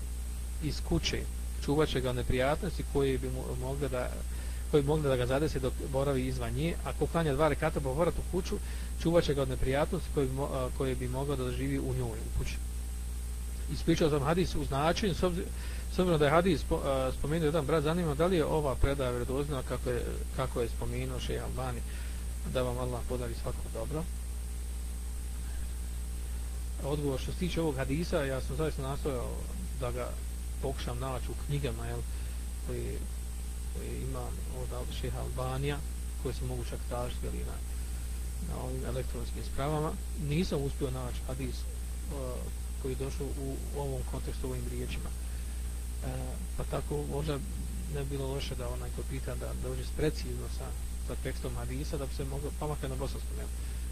iz kuće čuvaće ga neprijatnosti koje bi mu mogle da koji mogne da ga zadesi dok boravi izvan nje, a ko klanja dva rekata po povratu kuću, čuvaće ga od neprijatnosti koje bi, koje bi mogao da živi u njoj, u kući. Ispričao sam hadis u značenju, S obzirom da je hadis spomenuo jedan brat, zanima da li je ova predaja vredozna kako je, kako je spomenuo še Albani, da vam Allah podari svako dobro. Odgovor što se tiče ovog hadisa, ja sam zaista nastojao da ga pokušam naći u knjigama jel, koji, koje ima od šeha Albanija, koje se mogu čak tražiti jel, na, na ovim elektronskim spravama. Nisam uspio naći hadis uh, koji je došao u, u ovom kontekstu, u ovim riječima. E, pa tako možda ne bilo loše da onaj ko pita da dođe precizno sa, sa tekstom hadisa da bi se moglo, pa makar na bosanskom nema,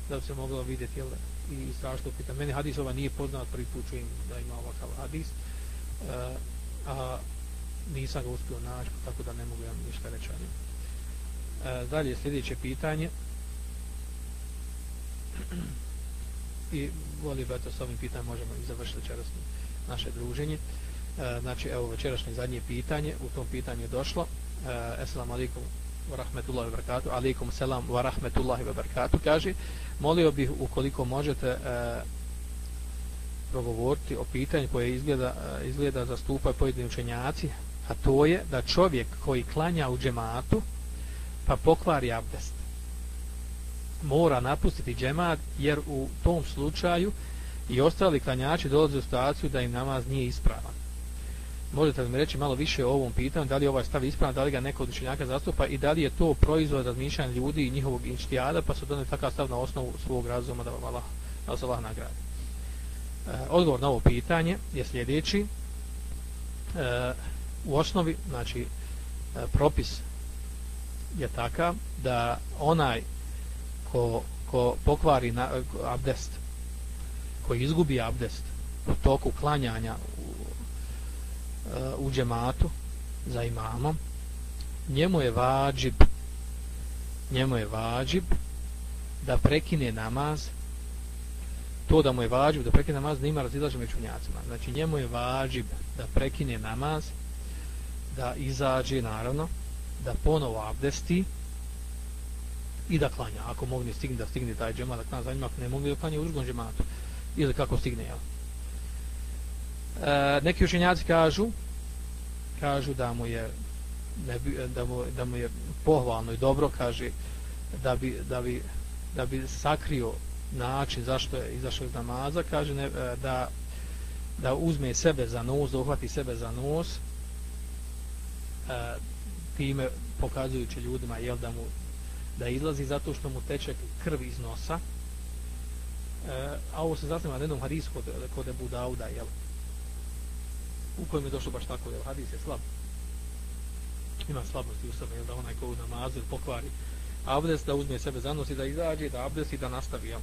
da bi se moglo vidjeti jel, i strašno pita. Meni hadis ova nije poznat, prvi put čujem da ima ovakav hadis, e, a nisam ga uspio naći, pa tako da ne mogu ja ništa reći o njemu. E, dalje sljedeće pitanje. [CLEARS THROAT] I voli da to s ovim pitanjem možemo i završiti večeras naše druženje. E, znači, evo večerašnje zadnje pitanje. U tom pitanju je došlo. E, Assalamu alaikum wa rahmetullahi wa barakatuh. Alaikum salam wa rahmetullahi wa barakatuh. Kaže, molio bih ukoliko možete e, progovoriti o pitanju koje izgleda, e, izgleda zastupaju pojedini učenjaci, a to je da čovjek koji klanja u džematu, pa pokvari abdest. Mora napustiti džemat jer u tom slučaju i ostali klanjači dolaze u situaciju da im namaz nije ispravan. Možete li mi reći malo više o ovom pitanju, da li je ovaj stav ispravan, da li ga neko od učenjaka zastupa i da li je to proizvod razmišljanja ljudi i njihovog inštijada, pa su doneli takav stav na osnovu svog razuma da vam Allah, da vas Allah nagradi. E, odgovor na ovo pitanje je sljedeći. E, u osnovi, znači, e, propis je takav da onaj ko, ko pokvari na, abdest, ko izgubi abdest u toku klanjanja u, e, u džematu za imamom, njemu je vađib njemu je vađib da prekine namaz to da mu je vađib da prekine namaz nima razilaže među unjacima znači njemu je vađib da prekine namaz da izađe naravno da ponovo abdesti i da klanja. Ako mogne stigne da stigne taj džemat, da klanja za njima, ako ne mogu da klanja u drugom džematu. Ili kako stigne, jel? E, neki učenjaci kažu kažu da mu je ne bi, da, mu, da mu je pohvalno i dobro kaže da bi, da bi, da bi sakrio način zašto je izašao iz namaza kaže ne, e, da, da uzme sebe za nos da uhvati sebe za nos a, time pokazujući ljudima jel da mu da izlazi zato što mu teče krv iz nosa. E, a ovo se zasniva na jednom hadisu kod, kod Ebu Dauda jel u kojem je došlo baš tako jel hadis je slab. Ima slabosti u sebi jel da onaj ko u namazu pokvari abdest da uzme sebe za nos i da izađe da abdest i da nastavi jel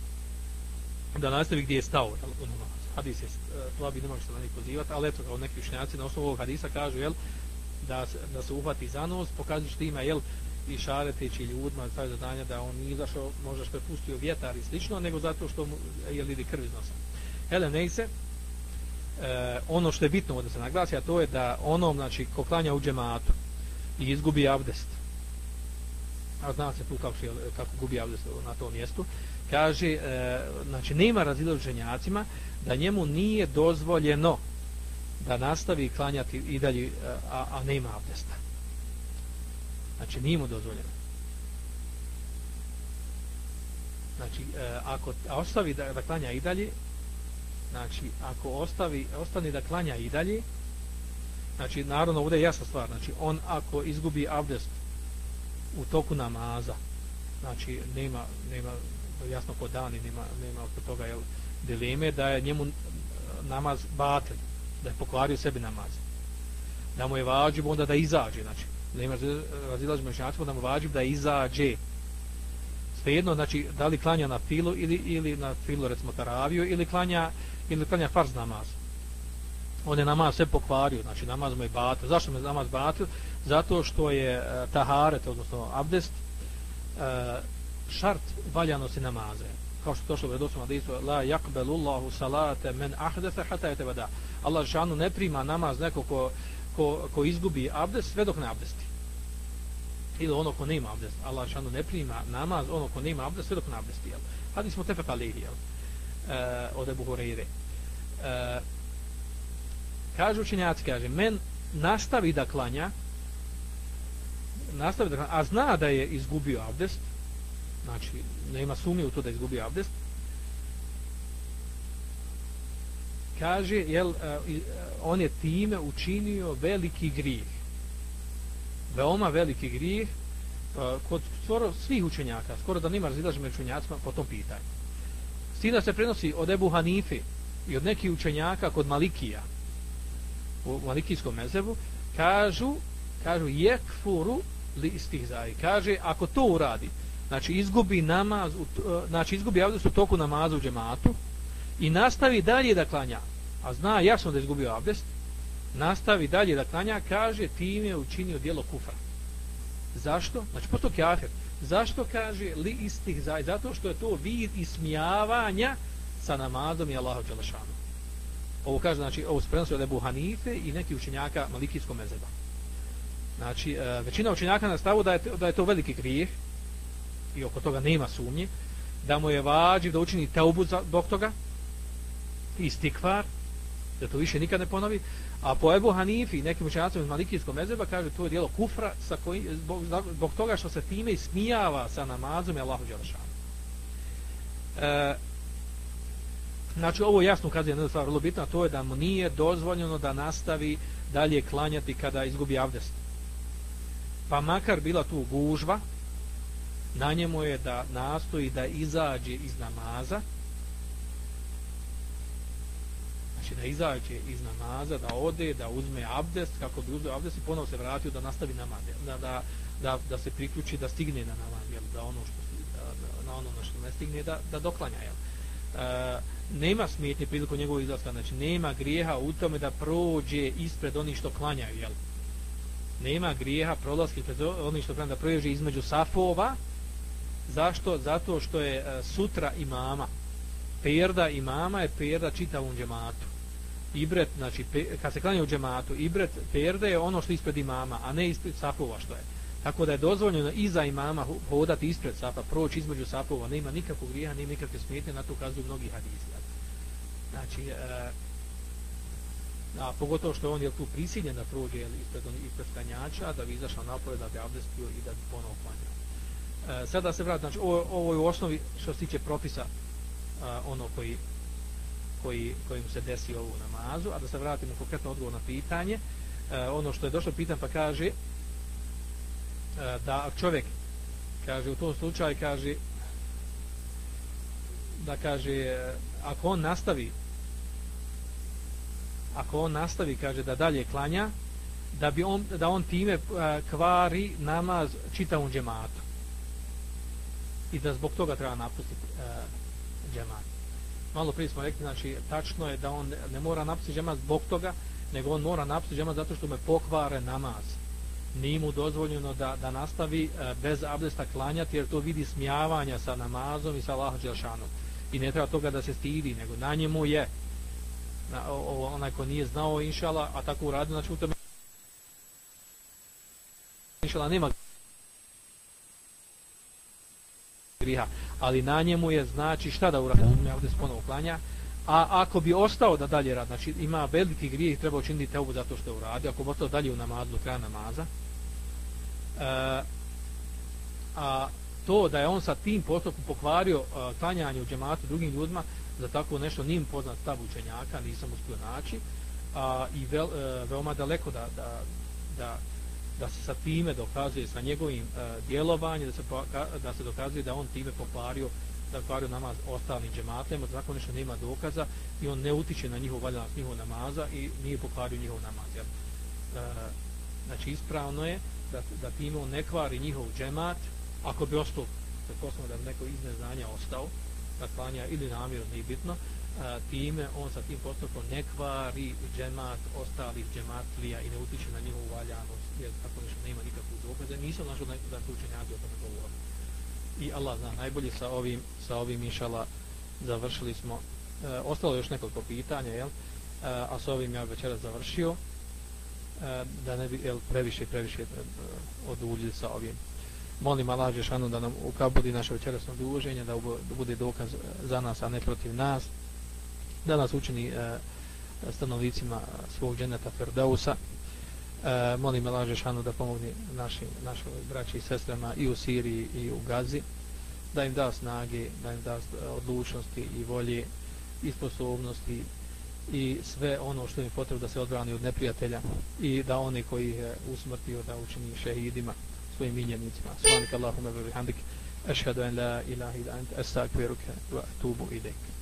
da nastavi gdje je stao jel, u namazu. Hadis je e, slab i nema se na njih pozivati ali eto kao neki učnjaci na osnovu ovog hadisa kažu jel da, da se uhvati za nos, pokazujući što ima, jel, i šareteći ljudima, stavio zadanja da on nije izašao, možda što je pustio vjetar i slično, nego zato što mu je li krv iz nosa. Helen Neise, e, ono što je bitno da se naglasi, a to je da onom, znači, ko klanja u džematu i izgubi abdest, a zna se tu kako, kako gubi abdest na tom mjestu, kaže, e, znači, nema razilaženjacima da njemu nije dozvoljeno da nastavi klanjati i dalje, eh, a, a nema abdesta. Znači, nije mu dozvoljeno. Znači, e, ako ostavi da, da klanja i dalje, znači, ako ostavi, ostani da klanja i dalje, znači, naravno, ovdje je jasna stvar, znači, on ako izgubi abdest u toku namaza, znači, nema, nema jasno kod dani, nema, nema oko toga, jel, dileme, da je njemu namaz batel, da je pokvario sebi namaz. Da mu je vađib onda da izađe, znači, da ima razilaž mešnjacima, da mu vađib da izađe. Svejedno, znači, da li klanja na filu ili, ili na filu, recimo, taraviju, ili klanja, ili klanja farz namaz. On je namaz sve pokvario, znači, namaz mu je batil. Zašto mu je namaz batil? Zato što je e, taharet, odnosno abdest, e, šart valjanosti namaze kao što to što je došlo hadisu la yaqbalu Allahu salate men ahdatha hatta yatabada Allah šanu ne prima namaz neko ko, ko, ko izgubi abdest sve dok ne abdesti ili ono ko nema abdest Allah šanu ne prima namaz ono ko nema abdest sve dok ne abdesti jel? hadis smo tefek alihi jel? E, od Ebu Horeire e, eh, kažu učenjaci kaže men nastavi da klanja nastavi da klanja a zna da je izgubio abdest znači nema sumnje u to da izgubi abdest. Kaže jel, e, e, on je time učinio veliki grijeh. Veoma veliki grijeh e, kod skoro svih učenjaka. Skoro da nima razilaže među učenjacima po tom pitanju. S se prenosi od Ebu Hanife i od nekih učenjaka kod Malikija u Malikijskom mezebu kažu kažu jekfuru li istih zari kaže ako to uradi znači izgubi namaz, e, znači izgubi abdest u toku namaza u džematu i nastavi dalje da klanja, a zna jasno da izgubio abdest, nastavi dalje da klanja, kaže tim je učinio dijelo kufra. Zašto? Znači, posto kafir. Zašto kaže li istih zaj? Zato što je to vid ismijavanja sa namazom i Allahom Đelešanu. Ovo kaže, znači, ovo se prenosi od Ebu Hanife i neki učenjaka Malikijskog mezeba. Znači, e, većina učenjaka na stavu da je, da je to veliki grijeh i oko toga nema sumnje, da mu je vađiv da učini teubu zbog toga i stikvar, da to više nikad ne ponovi, a po Ebu Hanifi nekim učenjacom iz Malikijskog mezeba kaže to je dijelo kufra sa koji, zbog, zbog toga što se time ismijava sa namazom i Allahu Đelešanu. E, znači ovo jasno ukazuje jedna stvar vrlo bitna, to je da mu nije dozvoljeno da nastavi dalje klanjati kada izgubi avdest. Pa makar bila tu gužva, na njemu je da nastoji da izađe iz namaza, znači da izađe iz namaza, da ode, da uzme abdest, kako bi uzeo abdest i ponovo se vratio da nastavi namaz, da, da, da, da se priključi, da stigne na namaz, jel, da ono što da, da, na ono na što ne stigne, da, da doklanja, jel. E, nema smetnje priliku njegovog izlaska, znači nema grijeha u tome da prođe ispred onih što klanjaju, jel. Nema grijeha prolaske pred onih što klanjaju, da prođe između safova, zašto? Zato što je e, sutra imama, perda imama je perda čitavom džematu. Ibret, znači, pe, kad se klanja u džematu, ibret perda je ono što ispred imama, a ne ispred safova što je. Tako da je dozvoljeno iza imama hodati ispred safa, proći između safova, nema nikakvog grija, nema nikakve smetnje, na to ukazuju mnogi hadisi. Znači, e, a pogotovo što on je tu prisiljen da prođe jel, ispred, ispred klanjača, da bi izašao napore, da bi abdestio i da bi ponovo klanjao. E, sada se vrati, znači, ovo, ovo je u osnovi što se tiče propisa a, ono koji, koji, kojim se desi ovu namazu, a da se vratimo konkretno odgovor na pitanje, a, ono što je došlo pitan pa kaže a, da čovjek kaže u tom slučaju kaže da kaže ako on nastavi ako on nastavi kaže da dalje klanja da bi on da on time kvari namaz čitavom džematu i da zbog toga treba napustiti e, džemat. Malo prije smo rekli, znači, tačno je da on ne mora napustiti džemat zbog toga, nego on mora napustiti džemat zato što me pokvare namaz. Nije mu dozvoljeno da, da nastavi e, bez abdesta klanjati, jer to vidi smijavanja sa namazom i sa Allahom Đelšanom. I ne treba toga da se stidi, nego na njemu je na, o, o, onaj ko nije znao inšala, a tako uradio, znači u tome inšala nema griha, ali na njemu je znači šta da uradi, on je ovdje sponovo klanja, a ako bi ostao da dalje radi, znači ima veliki grijeh, treba učiniti teubu zato što je uradio, ako bi ostao dalje u namazu, do kraja namaza, e, a to da je on sa tim postupom pokvario a, klanjanje u džematu drugim ljudima, za tako nešto nim poznat stav učenjaka, nisam uspio naći, a, i vel, e, veoma daleko da, da, da da se sa time dokazuje sa njegovim e, djelovanjem da se da se dokazuje da on time pokvario da pokvario namaz ostalim džematima tako nešto nema dokaza i on ne utiče na njihov valjanost njihov namaza i nije pokvario njihov namaz jel? E, znači ispravno je da, da time on ne kvari njihov džemat ako bi ostao pretpostavljamo da bi neko iz neznanja ostao da klanja ili namjerno nije bitno a, time on sa tim postupom ne kvari džemat ostalih džematlija i ne utiče na njihovu valjanost jer tako nešto nema nikakvu dokaze nisam našao da, da su učenjaci o tome govori i Allah zna najbolje sa ovim sa ovim inšala završili smo e, ostalo još nekoliko pitanja jel? E, a sa ovim ja večeras završio e, da ne bi jel, previše previše e, oduljili sa ovim molim Allah Žešanu da nam ukabudi naše večerasno druženje da bude dokaz za nas a ne protiv nas da nas učini e, stanovnicima svog dženeta Ferdausa. E, molim Elaže Šanu da pomogne našim, našim braći i sestrama i u Siriji i u Gazi, da im da snage, da im da e, odlučnosti i volje i sposobnosti i sve ono što im potrebno da se odbrani od neprijatelja i da oni koji je usmrtio da učini šehidima svojim miljenicima. Svanika Allahumma wa bihamdik. Ashhadu an la ilaha illa ant. astaghfiruka wa atubu ilayk.